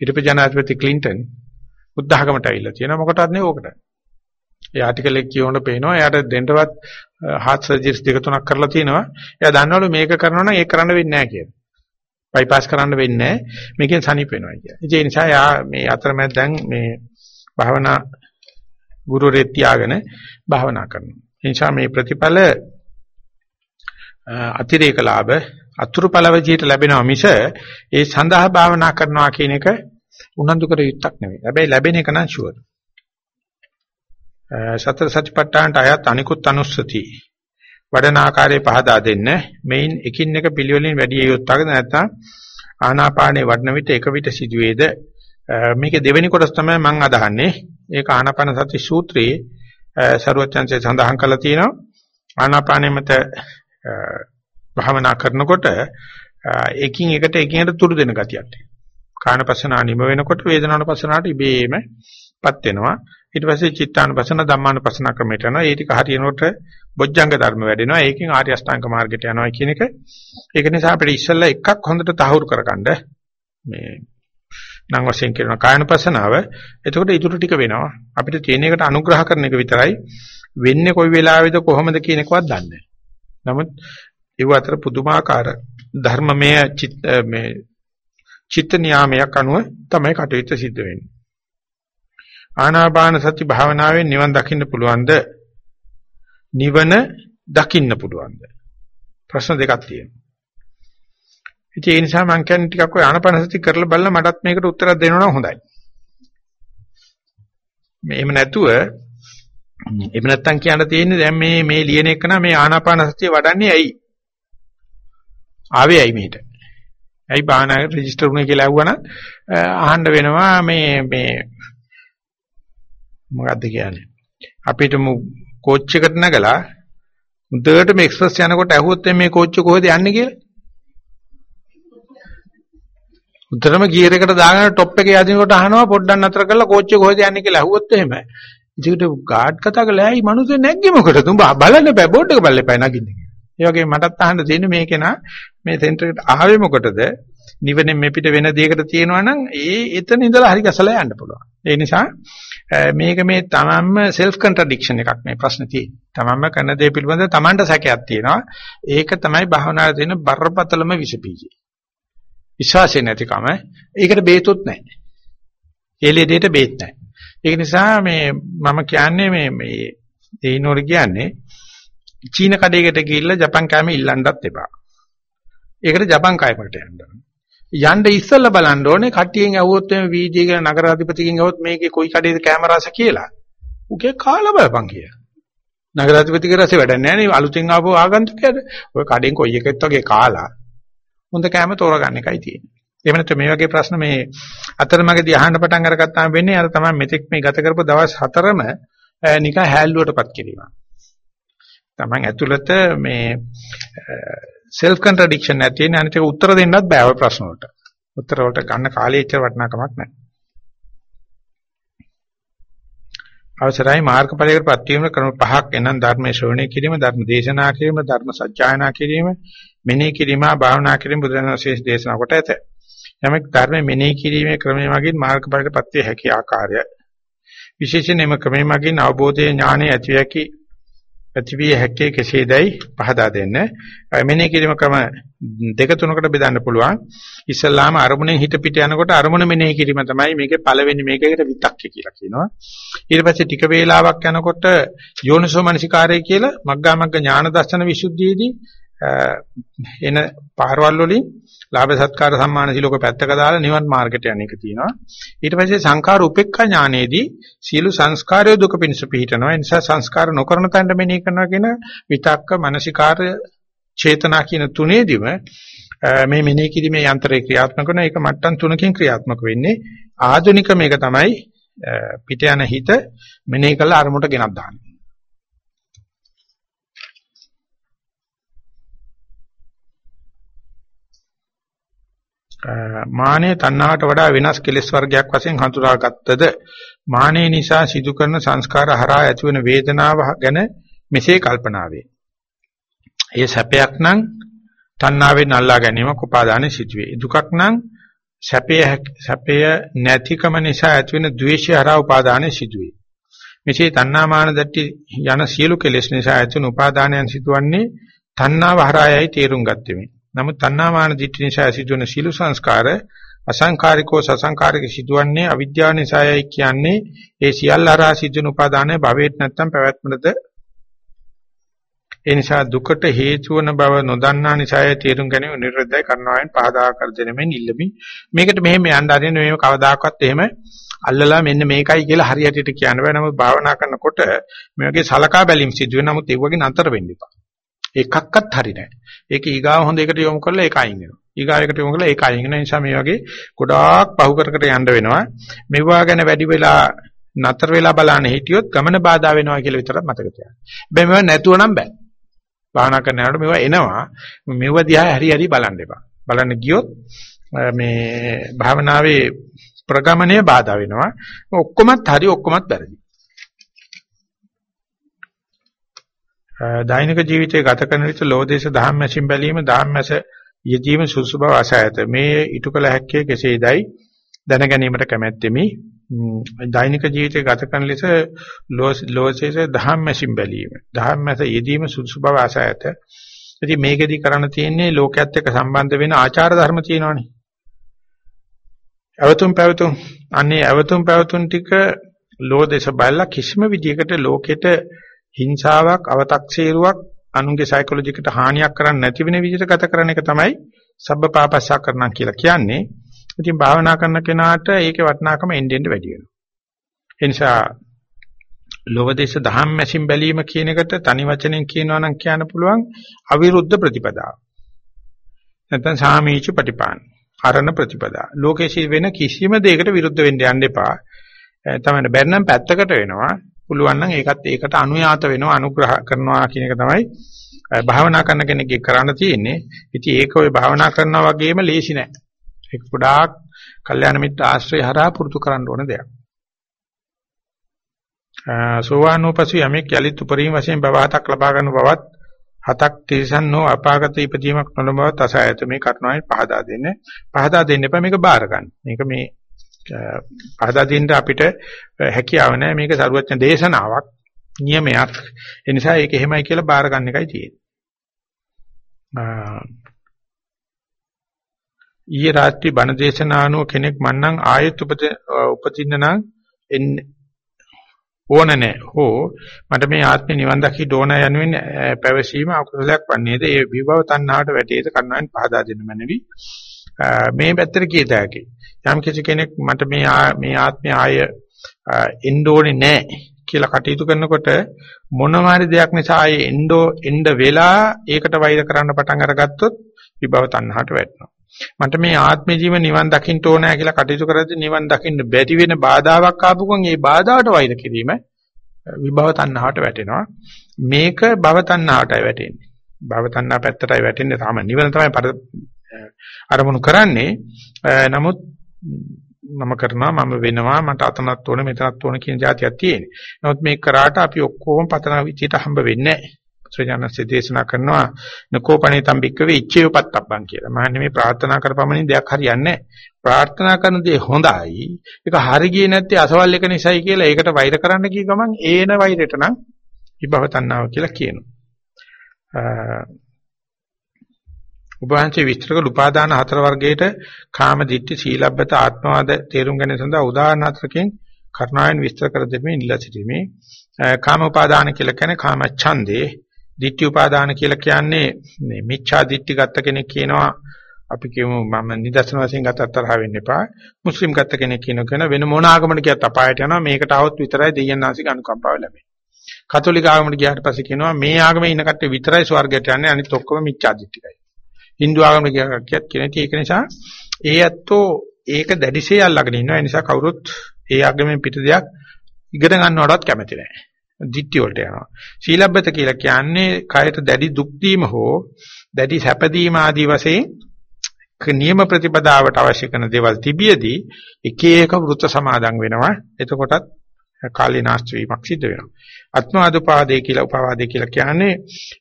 A: ඊටප ජනාධිපති ක්ලින්ටන් බුද්ධඝමට ඇවිල්ලා තියෙනවා මොකටද නේ ඕකට. ඒ ආටිකල් එක කියවන පේනවා එයාට දෙන්නවත් heart surgeries දෙක තුනක් කරලා තියෙනවා. එයා දන්නවලු මේක කරනවා නම් ඒක කරන්න වෙන්නේ නැහැ කියලා. බයිපාස් කරන්න වෙන්නේ නැහැ. මේකෙන් සනීප වෙනවා කියලා. ඒ නිසා යා මේ අතරමැද දැන් මේ භාවනා ගුරුරෙක් තියාගෙන භාවනා කරනවා. ඒ නිසා මේ ප්‍රතිඵල අතිරේක ලාභ අතුරු පළ විදියට ලැබෙනවා මිස ඒ සඳහා භාවනා කරනවා කියන එක උනන්දු කර යුත්තක් නෙවෙයි. හැබැයි ලැබෙන එක නම් ෂුවර්. සතර සතිපට්ඨානට අයත් අනිකුත් අනුස්සති. වඩන ආකාරය පහදා දෙන්න. මේන් එකින් එක පිළිවෙලින් වැඩි යොත්තකද නැත්නම් ආනාපානේ වඩන විට එක විට සිදුවේද? මේකේ දෙවෙනි කොටස තමයි මම අදහන්නේ. ඒක ආනාපාන සති සූත්‍රයේ ਸਰවඥාන්සේ සඳහන් කරලා තියෙනවා. ආනාපානෙ මත භාවනා කරනකොට එකින් එකට එකින් එකට තුරු දෙන ගතියක් කායනපසනා නිම වෙනකොට වේදනානුපසනාවට ඉබේමපත් වෙනවා. ඊට පස්සේ චිත්තානුපසන ධම්මානුපසන ක්‍රමයට යනවා. ඒ ටික හරියනකොට බොජ්ජංග ධර්ම වැඩෙනවා. ඒකෙන් ආර්ය අෂ්ටාංග මාර්ගයට යනවා කියන එක. ඒක නිසා අපිට ඉස්සෙල්ලා එකක් හොඳට තහවුරු කරගන්න. මේ නම් වශයෙන් කරන කායනුපසනාව එතකොට ඊටු ටික වෙනවා. අපිට තියෙන එකට අනුග්‍රහ කරන එක විතරයි. වෙන්නේ කොයි වෙලාවෙද කොහොමද කියන එකවත් දන්නේ නමුත් ඒව අතර පුදුමාකාර ධර්මමය චිත්ත මේ චිත්ත නියාමයක් අනුව තමයි කටයුත්ත සිද්ධ වෙන්නේ. ආනාපාන සති භාවනාවෙන් නිවන් දකින්න පුළුවන්ද නිවන දකින්න පුළුවන්ද ප්‍රශ්න දෙකක් තියෙනවා ඉතින් ඒ නිසා මම කියන්නේ ටිකක් ඔය ආනාපානසති කරලා බලලා මටත් මේකට උත්තරයක් දෙනවා නම් හොඳයි. මේ එහෙම නැතුව එහෙම නැත්තම් කියන්න තියෙන්නේ දැන් මේ මේ ලියන එක නම් මේ ආනාපානසතිය වඩන්නේ ඇයි? ආවේ ඇයි මෙහෙට? ඇයි බාහනාවේ රෙජිස්ටර් වුණේ කියලා අහුවනම් අහන්න වෙනවා මේ මේ මොකද්ද කියන්නේ? අපිට කෝච් එකට නැගලා මුදේට මේ එක්ස්ප්‍රස් යනකොට ඇහුවොත් මේ කෝච් කොහෙද යන්නේ කියලා? උතරම ගියර් එකට දාගෙන টොප් එකේ යදිනකොට අහනවා පොඩ්ඩක් නතර කරලා කෝච්චිය කොහෙද යන්නේ කියලා අහුවොත් එහෙම. ඉතින් ගාඩ් කතා කළා ඇයි මිනිස්සු නැග්ගේ මොකටද? උඹ බලන්න බෑ බෝඩ් එක බලන්න එපා නගින්න කියලා. ඒ වගේ මටත් අහන්න තියෙන්නේ මේකේ නා මේ සෙන්ටර් එකට ආවේ මොකටද? නිවනේ මේ පිට වෙන දෙයකට තියෙනවා නම් ඒ එතන ඉඳලා හරි ගැසලා යන්න පුළුවන්. ඒ නිසා Eh, මේක මේ තමන්ම self contradiction එකක් මේ ප්‍රශ්නේ තියෙන්නේ. තමන්ම කරන දේ පිළිබඳව තමන්ට සැකයක් තියෙනවා. ඒක තමයි භාවනාවේ තියෙන බරපතලම විසපීජේ. විශ්වාසය නැතිකම ඒකට බේතොත් නැහැ. එළෙදේට බේත් නැහැ. ඒක නිසා මේ මම කියන්නේ මේ මේ දෙයිනෝර කියන්නේ චීන කඩේකට ගිහිල්ලා ජපන් කෑම ඉල්ලන්නත් එපා. ඒකට ජපන් කෑමකට යන්න යන්න ඉස්සෙල්ලා බලන්න ඕනේ කට්ටියෙන් ඇහුවොත් එමේ වීදියේ කියලා නගර අධිපතිගෙන් ඇහුවොත් මේකේ කොයි කඩේද කැමරාස කියලා. උගේ කාලා බලපන් කියලා. නගර අධිපතිගේ රසේ වැඩක් නැහැ නේ අලුතෙන් ආපු ආගන්තුකයාට. ඔය කඩෙන් කොයි එකෙත් වගේ කාලා හොඳ කෑම තෝරගන්න එකයි තියෙන්නේ. එහෙම නැත්නම් මේ වගේ ප්‍රශ්න මේ අතරමඟදී අහන්න පටන් අරගත්තාම වෙන්නේ අර තමයි මෙතෙක් මේ ගත කරපු දවස් හතරම නිකන් හැල්ලුවටපත් කිරීම. Taman ඇතුළත මේ self contradiction නැති වෙන අනිත් එක උත්තර දෙන්නත් බෑ ඔය ප්‍රශ්න වලට. උත්තර වලට ගන්න කාලය ඉච්චර වටිනාකමක් නැහැ. අවසරයි මාර්ගඵලයකටපත් වීම ක්‍රම පහක් එනම් ධර්මයේ ශ්‍රවණය කිරීම, ධර්ම දේශනා කිරීම, ධර්ම සත්‍යයනා කිරීම, මෙනෙහි කිරීම, භාවනා කිරීම බුදුරජාණන් වහන්සේ දේශනා කොට ඇත. යමෙක් ධර්ම මෙනෙහි කිරීමේ ක්‍රමයේ මගින් මාර්ගඵලයටපත් වේ හැකි ආකාරය විශේෂයෙන්ම ක්‍රමයේ මගින් අවබෝධයේ ඥානය ඇති හැකි ඇතිවිය හැකි කෙසේදයි පහදා දෙන්න. මෙනෙහි කිරීම ක්‍රම දෙක තුනකට බෙදන්න පුළුවන්. ඉස්සල්ලාම අරමුණෙන් හිත පිට යනකොට අරමුණ මෙනෙහි කිරීම තමයි මේකේ පළවෙනි මේකේකට විතක්කේ කියලා කියනවා. ඊට පස්සේ ටික වේලාවක් යනකොට යෝනිසෝ මනසිකාරය කියලා මග්ගා මග්ග ඥාන දර්ශන විසුද්ධියේදී එන පාරවල් වලින් ලාභ සත්කාර සම්මාන සිලෝක පැත්තක දාලා නිවන් මාර්ගයට යන එක තියෙනවා. ඊට පස්සේ සංඛාර උපේක්ඛා ඥානයේදී සියලු සංස්කාරය දුක පිණිස පිහිටනවා. ඒ නිසා සංස්කාර නොකරන තැනට මෙනෙහි කරනවා කියන විතක්ක මානසිකාර චේතනා කියන තුනේදීම මේ මෙනෙහි කිරීමේ යන්ත්‍රය ක්‍රියාත්මක කරන එක මට්ටම් තුනකින් ක්‍රියාත්මක වෙන්නේ. ආධුනික මේක තමයි පිට යන හිත මෙනෙහි කළ අරමුණට ගෙනත් දාන්නේ. මානෙ තණ්හාවට වඩා වෙනස් කෙලෙස් වර්ගයක් වශයෙන් හඳුනාගත්තද මානෙ නිසා සිදු කරන සංස්කාර හරහා ඇතිවන වේදනාව ගැන මෙසේ කල්පනා වේ. ඒ සැපයක් නම් තණ්හාවෙන් අල්ලා ගැනීමක් උපාදානෙ සිදුවේ. දුකක් නම් සැපය සැපය නැතිකම නිසා ඇතිවන ද්වේෂය හරහා උපාදානෙ සිදුවේ. මෙසේ තණ්හාමාන දට්ටි යන සියලු කෙලෙස් නිසා ඇතිවන උපාදානයන් සිදුවන්නේ තණ්හාව හරහායයි තේරුම් ගත්තෙමි. නමුත් තණ්හාමාන දිට්ඨි නිසා සිදුවන සීල සංස්කාර අසංකාරිකෝ සසංකාරික සිදුවන්නේ අවිද්‍යාව නිසායයි කියන්නේ. ඒ සියල්ල හරහා සිදුවන උපාදානය භවෙත් නැත්තම් පැවැත්මද ඒ නිසා දුකට හේතු වන බව නොදන්නා නිසාය තේරුම් ගැනීම නිර්වදයි කරනවායින් පහදා කර දෙනෙමින් ඉල්ලමි. මේකට මෙහෙම යන්න ආරින්න මේව කවදාකවත් එහෙම අල්ලලා මෙන්න මේකයි කියලා හරියටට කියන්න බෑ. නමුත් භාවනා කරනකොට මේ වගේ සලකා බැලීම් සිදු වෙන නමුත් ඒ වගේ නතර වෙන්න එපා. එකක්වත් හරි නැහැ. ඒක ඊගාව හොඳ එකට යොමු කරලා ඒක අයින් වෙනවා. ඊගාව එකට යොමු කරලා ඒක අයින් වෙන නිසා මේ වගේ ගොඩාක් පහු කර කර යන්න වෙනවා. මෙවුවා ගැන වැඩි වෙලා නතර වෙලා බලන්න හිටියොත් ගමන බාධා වෙනවා කියලා විතරක් මතක තියාගන්න. හැබැයි මේවා නැතුව නම් බෑ. භාවනා කරනකොට මේවා එනවා. මේව දිහා හරි හරි බලන්න එපා. බලන්න ගියොත් මේ භාවනාවේ ප්‍රගමණය බාධා වෙනවා. ඔක්කොමත් හරි ඔක්කොමත් වැරදි. දෛනික ජීවිතය ගත කරන විට ලෝදේශ දහම් මැසින් බැලීම දහම් මැස යෙදීම සුසු බව අසයත මේ ඊට කල හැක්කේ කෙසේදයි දැන ගැනීමට කැමැත්තෙමි දෛනික ජීවිතය ගත කරන ලෙස ලෝදේශ දහම් මැසින් බැලීම. දහම් මැස යෙදීම සුසු බව අසයත ඉතින් මේකෙදි කරන්න තියෙන්නේ ලෝකයේත් එක්ක සම්බන්ධ වෙන ආචාර ධර්ම තියෙනවානේ. අවතුම් පැවතුම් අන්නේ අවතුම් පැවතුම් ටික ලෝදේශ බලලා කිසිම විදියකට ලෝකෙට හිංසාවක් අව탁සීරුවක් අනුන්ගේ සයිකොලොජිකට හානියක් කරන්නේ නැති වෙන විදිහට ගත කරන එක තමයි සබ්බපාපස්සා කරනවා කියලා කියන්නේ. ඉතින් භාවනා කරන කෙනාට ඒකේ වටිනාකම එන්නේ එන්නේ වැඩි වෙනවා. ඒ නිසා ලෝභදේශ දහම් මැසින් බැලීම කියන එකට තනි වචනෙන් කියනවා නම් කියන්න පුළුවන් අවිරුද්ධ ප්‍රතිපදාව. නැත්නම් සාමීච ප්‍රතිපාන. අරණ ප්‍රතිපදා. ලෝකයේ වෙන කිසිම දෙයකට විරුද්ධ වෙන්න යන්න එපා. තමයි බැරනම් පැත්තකට වෙනවා. පුළුවන් නම් ඒකත් ඒකට අනුයාත වෙනවා අනුග්‍රහ කරනවා කියන එක තමයි භාවනා කරන කෙනෙක්ගේ කරන්න තියෙන්නේ. ඉතින් ඒක ඔය භාවනා කරනවා වගේම ලේසි නෑ. ඒක ගොඩාක් කල්යාණ මිත්‍ර ආශ්‍රය හරහා පුරුදු කරන්න ඕන දෙයක්. සෝවානෝපසු යමෙක් යලිත් උපරිම වශයෙන් භව හතක් ලබා ගන්න බවත් හතක් තිරසන්නෝ අපාගත ඉපදීමක් නොලබවත් අසයත මේ කරුණාවෙන් පහදා දෙන්නේ. පහදා දෙන්න එපා මේක බාර ගන්න. මේක මේ පහදා දෙන්න අපිට හැකියාව නැහැ. මේක සරුවච්ච දේශනාවක් නියමයක්. ඒ නිසා ඒක එහෙමයි කියලා බාර ගන්න එකයි තියෙන්නේ. ඊයේ රාත්‍රී බණ දේශනානුව කෙනෙක් මන්නම් ආයෙත් උපදින්න නම් ඕන නැහැ. හෝ මට මේ ආත්මේ නිවන් දකි ඩෝන යනුවෙන් පැවසීම අකුසලයක් වන්නේද? ඒ විභව තණ්හාවට වැටේද? කන්නාන් පහදා දෙන්න මැනවි. මේ පැත්තට කියත හැකි. යම් කිසි කෙනෙක් මට මේ මේ ආත්මය ආය එන්න ඕනේ නැහැ කියලා කටයුතු කරනකොට මොනම හරි දෙයක් නිසා ආයේ එන්නෝ එන්න වෙලා ඒකට වෛර කරන්න පටන් අරගත්තොත් විභව තණ්හාට වැටෙනවා. මට මේ ආත්ම ජීව නිවන් දකින්න ඕනෑ කියලා කටයුතු කරද්දී නිවන් දකින්න බැරි වෙන බාධාවක් ආපුකම් ඒ බාධාවට වෛර කිරීම විභව තණ්හාවට වැටෙනවා. මේක භව තණ්හාවටයි වැටෙන්නේ. භව තණ්හා පැත්තටයි වැටෙන්නේ. තාම නිවන තමයි අරමුණු කරන්නේ. නමුත් මම කරනවා මම වෙනවා මට අතනත් ඕන මෙතනත් ඕන කියන જાතියක් තියෙන්නේ. නමුත් මේක කරාට අපි ඔක්කොම පතන විදිහට හම්බ වෙන්නේ නැහැ. ශ්‍රේජානස්සේ දේශනා කරනවා නකෝපණේ තම්බික්කවේ ඉච්ඡේවපත්තබ්බන් කියලා. මහන්නේ මේ ප්‍රාර්ථනා කරපමණින් දෙයක් හරියන්නේ ප්‍රාර්ථනා කරන දේ හොඳයි. ඒක හරි ගියේ නැත්තේ අසවල් එක නිසායි කියලා ඒකට වෛර කරන්න කිය ගමන් ඒන වෛරයට නම් විභව තණ්හාව කියලා කියනවා. උපවාංශයේ විස්තර කළ උපාදාන හතර වර්ගයට කාම දිට්ඨි සීලබ්බත ආත්මවාද තේරුම් ගැනීම සඳහා උදාහරණ හතරකින් කරුණාවෙන් විස්තර කර දෙමින් ඉල්ලා සිටීමේ. කාම උපාදාන කියලා කියන්නේ කාම ඡන්දේ දිට්ඨි උපාදාන කියලා කියන්නේ මේ මිච්ඡා දිට්ඨි ගත්ත කෙනෙක් කියනවා. අපි කියමු මම නිදර්ශන වශයෙන් ගත්තත් තරහ වෙන්න එපා. මුස්ලිම් ගත්ත කෙනෙක් කියනකන වෙන මොන ආගමකට ගියත් අපායට යනවා. මේකට આવොත් විතරයි දෙයයන් ආසික අනුකම්පාව ලැබෙන්නේ. කතෝලික ආගමකට ගියාට පස්සේ කියනවා මේ ආගමේ ඉන්න කට්ටිය විතරයි ස්වර්ගයට යන්නේ. අනිත් ඔක්කොම මිච්ඡා දිට්ඨිකයි Hindu ආගමකට ගියත් කියන ඒක නිසා ඒ ඇත්තෝ ඒක දැඩිසේ අල්ලගෙන ඉන්නවා ඒ නිසා කවුරුත් ඒ ආගමෙන් පිට දෙයක් ඉගෙන ගන්නවටත් කැමති නැහැ දිට්ඨිය වලට යනවා. සීලබ්බත කියලා කියන්නේ කයට දැඩි දුක් දීම හෝ දැඩි සැපදීම ආදී වශයෙන් නියම ප්‍රතිපදාවට අවශ්‍ය කරන දේවල් තිබියදී එක එක වෘත සමාදන් වෙනවා. එතකොටත් කාලීනාස්ති වීමක් සිද්ධ වෙනවා. අත්මාදුපාදේ කියලා උපවාදේ කියලා කියන්නේ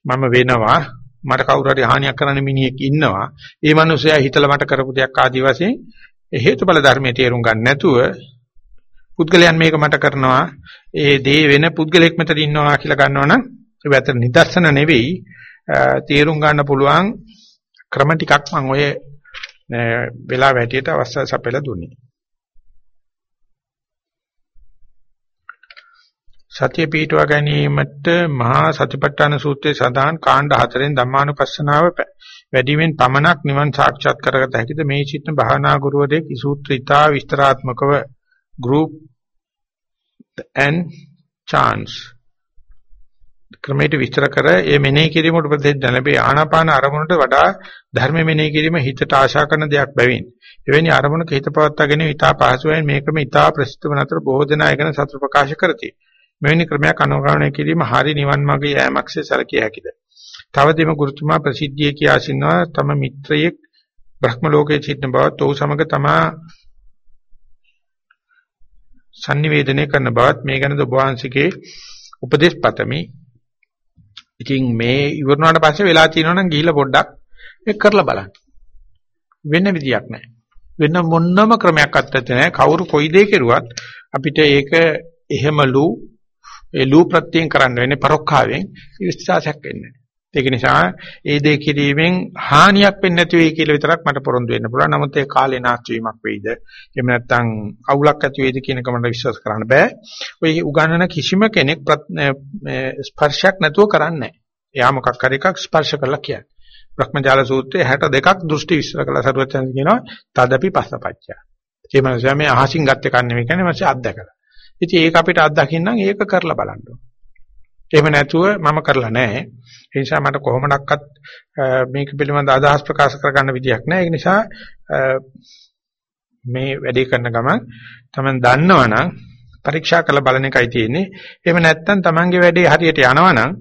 A: මම වෙනවා මට කවුරු හරි හානියක් කරන්න මිනිහෙක් ඉන්නවා. ඒ මනුස්සයා හිතලා මට කරපු දෙයක් ආදී වශයෙන් හේතුඵල ධර්මයේ තේරුම් ගන්න නැතුව පුද්ගලයන් මේක මට කරනවා ඒ දේ වෙන පුද්ගලෙක් මෙතන ඉන්නවා කියලා ගන්නවනම් ඒක ඇත්තට නිදර්ශන නෙවෙයි තේරුම් ගන්න පුළුවන් ක්‍රම ටිකක් මම ඔය වෙලා වැටියට අවස්ථාව සපයලා දුන්නේ. සතිය පිටවා ගැනීමට මහා සතිපට්ඨාන සූත්‍රයේ සඳහන් කාණ්ඩ හතරෙන් ධම්මානුපස්සනාව වැඩිවෙන් පමණක් නිවන් සාක්ෂාත් කරගත හැකිද? මේ චිත්ත භාවනා ගුරුවරයෙක් සූත්‍රිතා විස්තරාත්මකව group and chance ක්‍රමයට විස්තර කර ඒ මෙනෙහි කිරීමට උපදෙස් දැලපේ ආනාපාන අරමුණට වඩා ධර්ම මෙනෙහි කිරීම හිතට ආශා කරන දෙයක් බැවින්. එවැනි අරමුණක හිත පවත්වාගෙන ඉතා පහසුවෙන් මේ ක්‍රම ඉතා ප්‍රසිද්ධ වන අතර බොහෝ දෙනා ඒකන සතුට ප්‍රකාශ කරති. මෙවැනි ක්‍රමයක් අනුගමනය කිරීම හරි නිවන් මාර්ගය යෑමක්සේ සැලකිය හැකිද තව දෙම ගුරුතුමා ප්‍රසිද්ධියේ කියා සිනවා තම මිත්‍රයෙක් බ්‍රහ්ම ලෝකයේ සිටින බවත් ඔහු සමග තමා sannivedanaya කරන බවත් මේ ගැනද ඔබ වහන්සේගේ උපදේශ පතමි. ඉතින් මේ ඉවරනාට පස්සේ වෙලා තියෙනවා නම් ගිහිල්ලා පොඩ්ඩක් ඒක කරලා බලන්න. වෙන විදියක් නැහැ. වෙන මොන්නම ක්‍රමයක් අත්තත් නැහැ. කවුරු කොයි දේ කෙරුවත් අපිට ඒක එහෙමලු ඒ ලූ ප්‍රත්‍යයෙන් කරන්න වෙන්නේ පරොක්කාවෙන් විශ්වාසයක් වෙන්නේ. ඒක නිසා ඒ දේ කිරීමෙන් හානියක් වෙන්නේ නැති වෙයි කියලා විතරක් මට පොරොන්දු වෙන්න පුළුවන්. නමුත් ඒ කාලේ නාස්ති වීමක් වෙයිද? එහෙම නැත්නම් අවුලක් ඇති වෙයිද කියන එක මට විශ්වාස කරන්න බෑ. ඔය උගන්නන කිසිම කෙනෙක් ස්පර්ශයක් නැතුව කරන්නේ නැහැ. එයා මොකක් හරි එකක් ස්පර්ශ කරලා කියන්නේ. බ්‍රහ්මජාල සූත්‍රයේ 62ක් දෘෂ්ටි විස්තර කළා සරුවචන් කියනවා තදපි පස්සපච්චය. ඒ මනසයා මේ අහසින් ගත්ත එකක් නෙමෙයි කියන්නේ මනස අත්දකලා. ඉතින් ඒක අපිට අත්දකින්න ඒක කරලා බලන්න ඕනේ. එහෙම නැතුව මම කරලා නැහැ. ඒ නිසා මට කොහොමඩක්වත් මේක පිළිබඳ අදහස් ප්‍රකාශ කරගන්න විදියක් නැහැ. ඒ නිසා මේ වැඩේ කරන ගමන් තමන් දන්නවනම් පරීක්ෂා කරලා බලන එකයි තියෙන්නේ. එහෙම නැත්නම් තමන්ගේ වැඩේ හරියට යනවනම්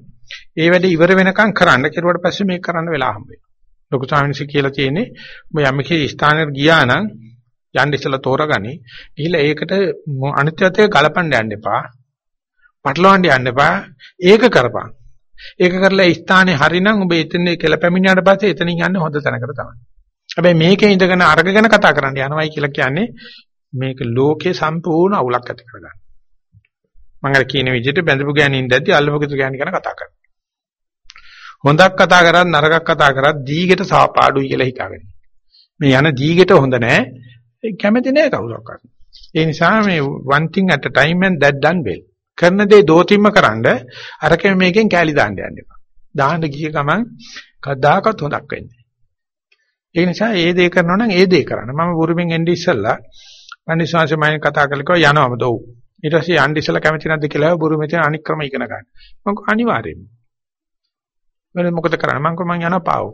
A: ඒ වැඩේ ඉවර වෙනකන් කරන්න කෙරුවට පස්සේ මේක කරන්න වෙලා හම්බ වෙනවා. ලොකු ස්වාමීන් කියලා තියෙන්නේ ඔබ යම්කි ස්ථානයකට ගියා නම් යන්න ඉස්සලා තෝරගනි. ගිහිල්ලා ඒකට අනිත්‍යත්වය ගලපන්න යන්න එපා. පටලවන්න යන්න එපා. ඒක කරපන්. ඒක කරලා ස්ථානේ හරිනම් ඔබ එතන කියලා පැමිණියාට පස්සේ එතනින් යන්නේ හොඳ තැනකට තමයි. හැබැයි මේකේ ඉඳගෙන අරග ගැන කතා කරන්න යනවායි කියලා කියන්නේ මේක ලෝකේ සම්පූර්ණ අවුලක් ඇති කරගන්න. මම අර කියන විදිහට බැඳපු ගෑනින් දැද්දි අල්ලපුකිතු ගෑනි ගැන කතා කරනවා. හොඳක් කතා කරත් නරකක් කතා කරත් දීගෙට සාපාඩුයි කියලා හිතාගෙන. මේ යන දීගෙට හොඳ නැහැ. කැමති නැහැ කවුරක්වත්. ඒ නිසා මේ one thing at a time and that done well. කරන දේ දෝතිම්ම කරන්ඩ අරකෙම මේකෙන් කෑලි දාන්න යන්න එපා. දාන්න ගිය ගමන් කවදාකවත් හොදක් වෙන්නේ ඒ නිසා ඒ දේ කරනවා නම් ඒ දේ කරන්න. මම බුරුමින් එන්නේ ඉස්සල්ලා පන්දිස්වාංශ මයින් කතා කරලා යනවමද ඔව්. ඊට පස්සේ යන්න ඉස්සල්ලා කැමති නැද්ද කියලා බුරුමේ තියෙන අනික් ක්‍රම ඉගෙන ගන්න. මම අනිවාර්යයෙන්ම. වෙන මොකද කරන්නේ? මම මම යනවා පාව.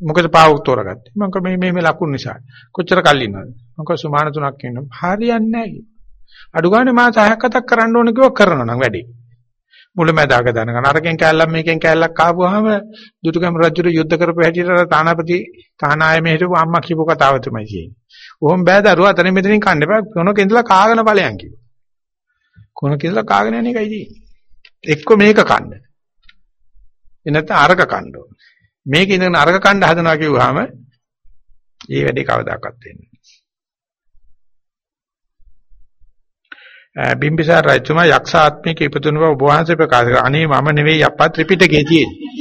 A: මොකද පාව තෝරගත්තේ? මම මේ මේ මේ ලකුණු නිසා. කොච්චර කල් ඉන්නවද? මම සුමාන තුනක් ඉන්නවා. හරියන්නේ නැහැ. අඩු ගානේ මාස 6ක් 7ක් කරන්න ඕන කිව්ව කරනවා නම් වැඩි. මුලැමැදාක දැනගන්න. අරකින් කැල්ලක් මේකෙන් කැල්ලක් ආපුවාම දුටුගැමුණු රජුට යුද්ධ කරපු හැටියට තානාපති තානායම හිටපු අම්මා කියපු කතාව තමයි කියන්නේ. "ඔහොම බෑ දරුවා අතන මෙතනින් කන්න එපා. කොනක ඉඳලා කාගෙන ඵලයන් කිව්වා. කොනක ඉඳලා කාගෙන යන එකයි තියෙන්නේ. එක්ක මේක කන්න. එනත්නම් අරක කන්න ඕන. මේක ඉඳන් අරක කන්න හදනවා කිව්වහම ඒ වැඩේ කවදාකවත් වෙන්නේ බිම්බිසාර රජතුමා යක්ෂ ආත්මික ඉපදුන බව ඔබ වහන්සේ ප්‍රකාශ කළා. අනේ මම නෙවෙයි අප්පා ත්‍රිපිටකයේ තියෙන්නේ.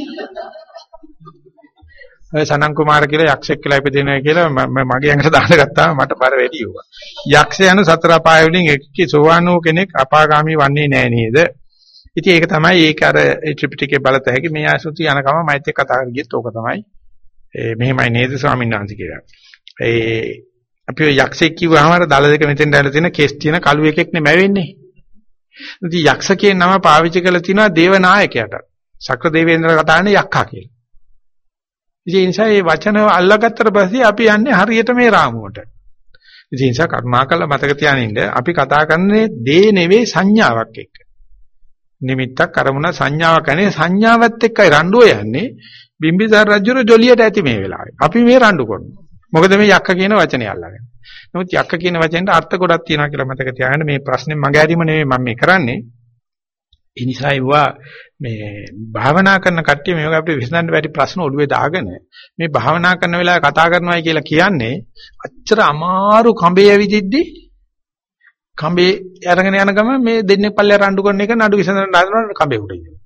A: ඔය සනන් කුමාර කියලා යක්ෂයෙක් කියලා ඉපදෙනවා කියලා මගේ ඇඟට දාන්න ගත්තාම මට බර වැඩි වුණා. යක්ෂයන් සතර අපාය වලින් එක්කී සෝවාන් වූ කෙනෙක් අපාගාමී වන්නේ නැහැ නේද? ඉතින් ඒක තමයි ඒක අර ත්‍රිපිටකයේ බලත හැකි මේ ආසුති යනකම මෛත් එක්ක කතා කරගියත් ඕක තමයි. ඒ මෙහෙමයි නේද ස්වාමීන් වහන්සේ කියලා. ඒ අපි ඔය යක්ෂයෙක් කිව්වහම අර දල දෙක මෙතෙන් දැල්ලා තියෙන කෙස් තියෙන කළු එකෙක් නෙමෙයි වෙන්නේ. ඉතින් යක්ෂ කියන නම පාවිච්චි කරලා තිනවා දේවනායකයට. ශක්‍ර දේවේන්ද්‍ර කතාන්නේ යක්ඛා කියලා. ඉතින් ඒ නිසා මේ වචන අල්ලගත්තට පස්සේ අපි යන්නේ හරියට මේ රාමුවට. ඉතින් ඒ නිසා කරුණාකරලා මතක තියානින්න අපි කතා කරන්නේ දේ නෙවෙයි සංඥාවක් එක්ක. නිමිත්තක් අරමුණ සංඥාවක් අනේ සංඥාවත් එක්කයි රණ්ඩුව යන්නේ. බිම්බිසාර රජුර ජොලියට ඇති මේ වෙලාවේ. අපි මේ රණ්ඩු කරනවා. මොකද මේ යක්ක කියන වචනේ අල්ලගෙන. නමුත් යක්ක කියන වචෙන්ට අර්ථ ගොඩක් තියෙනවා කියලා මතක තියාගන්න මේ ප්‍රශ්නේ මග ඇරීම නෙමෙයි මම මේ කරන්නේ. ඒ නිසා ඒවා මේ භාවනා කරන කට්ටිය මේක අපිට විසඳන්න බැරි ප්‍රශ්න ඔළුවේ දාගෙන මේ භාවනා කරන වෙලාවේ කතා කරනවායි කියලා කියන්නේ අච්චර අමාරු කඹේ ඇවිදිද්දි කඹේ අරගෙන යන ගම මේ දෙන්නේ පල්ලේ රණ්ඩු කරන එක නඩු විසඳන්න හදනවා කඹේ උඩ ඉඳලා.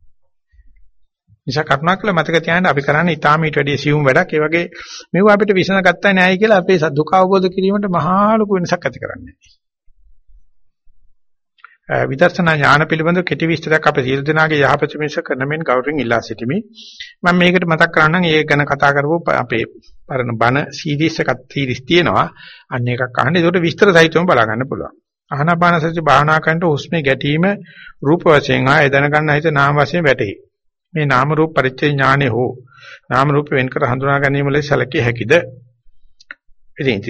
A: නිසා කරුණාකර මතක තියාගන්න අපි කරන්නේ ඊටාම ඊට වැඩිය සියුම් වැඩක්. ඒ වගේ මේව අපිට විසඳ ගත්තා නෑයි කියලා අපේ දුක අවබෝධ කිරීමට මහා ලොකු වෙනසක් ඇති කරන්නේ නෑ. විදර්ශනා ඥාන පිළිබඳව කෙටි විස්තරයක් අපේ සියලු දෙනාගේ යහපත මිස කරන මෙන් ගෞරවයෙන් ඉල්ලා සිටිමි. මම මේකට මතක් කරන්නම් ඒ ගැන කතා කරපුව අපේ පරණ බණ සීරීස් එකක් සීරීස් තියෙනවා. අන්න එකක් අහන්න. ඒකට විස්තර සහිතවම බලා ගන්න පුළුවන්. ආහනපාන සති භාවනා කරනකොට හුස්මේ ගැටීම රූප වශයෙන් ආය දැනගන්න හිත නාම වශයෙන් වැටේ. මේ නාම රූප පරිච්ඡේ ඥානෙ හෝ නාම රූප වෙන්කර හඳුනා ගැනීම ලෙස සැලකිය හැකිද? ඉතින්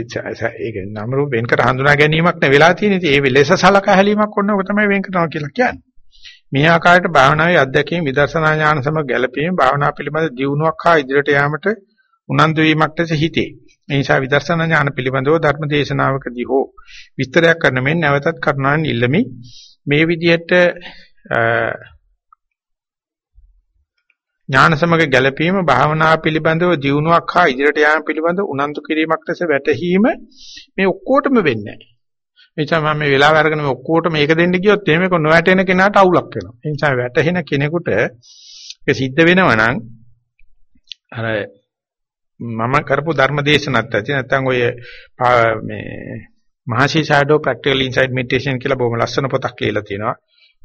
A: ඒක නාම රූප වෙන්කර හඳුනා ගැනීමක් නේ වෙලා තියෙන්නේ. ඉතින් ඒ ලෙස සලකා හැලීමක් ඔන්න ඔක තමයි වෙන් කරනවා කියලා කියන්නේ. මේ ආකාරයට භාවනාවේ අධ්‍යක්ෂයෙන් විදර්ශනා ඥාන සමග ගැළපීම භාවනා පිළිබඳ දියුණුවක් හා ඉදිරියට යාමට උනන්දු වීමක් ලෙස හිතේ. මේ නිසා විදර්ශනා ඥාන පිළිබඳව ධර්ම දේශනාවකදී හෝ විස්තරයක් කරන මෙන් නැවතත් කරුණාන් ඉල්ලමි. මේ විදිහට ඥාන සමග ගැළපීම භාවනා පිළිබඳව දියුණුවක් හා ඉදිරියට යාම පිළිබඳව උනන්දු කිරීමක් ලෙස වැටහීම මේ ඔක්කොටම වෙන්නේ නැහැ. ඒ නිසා මම මේ වෙලාව අරගෙන මේ ඔක්කොටම මේක දෙන්න ගියොත් එහෙම කො නොවැටෙන කෙනාට අවුලක් වෙනවා. ඒ නිසා වැටහෙන කෙනෙකුට ඒක සිද්ධ වෙනවා නම් අර මම කරපු ධර්ම දේශනත් ඇති නැත්නම් ඔය මේ Mahasi shadow practical inside meditation කියලා බොහොම ලස්සන පොතක් ලියලා තියෙනවා.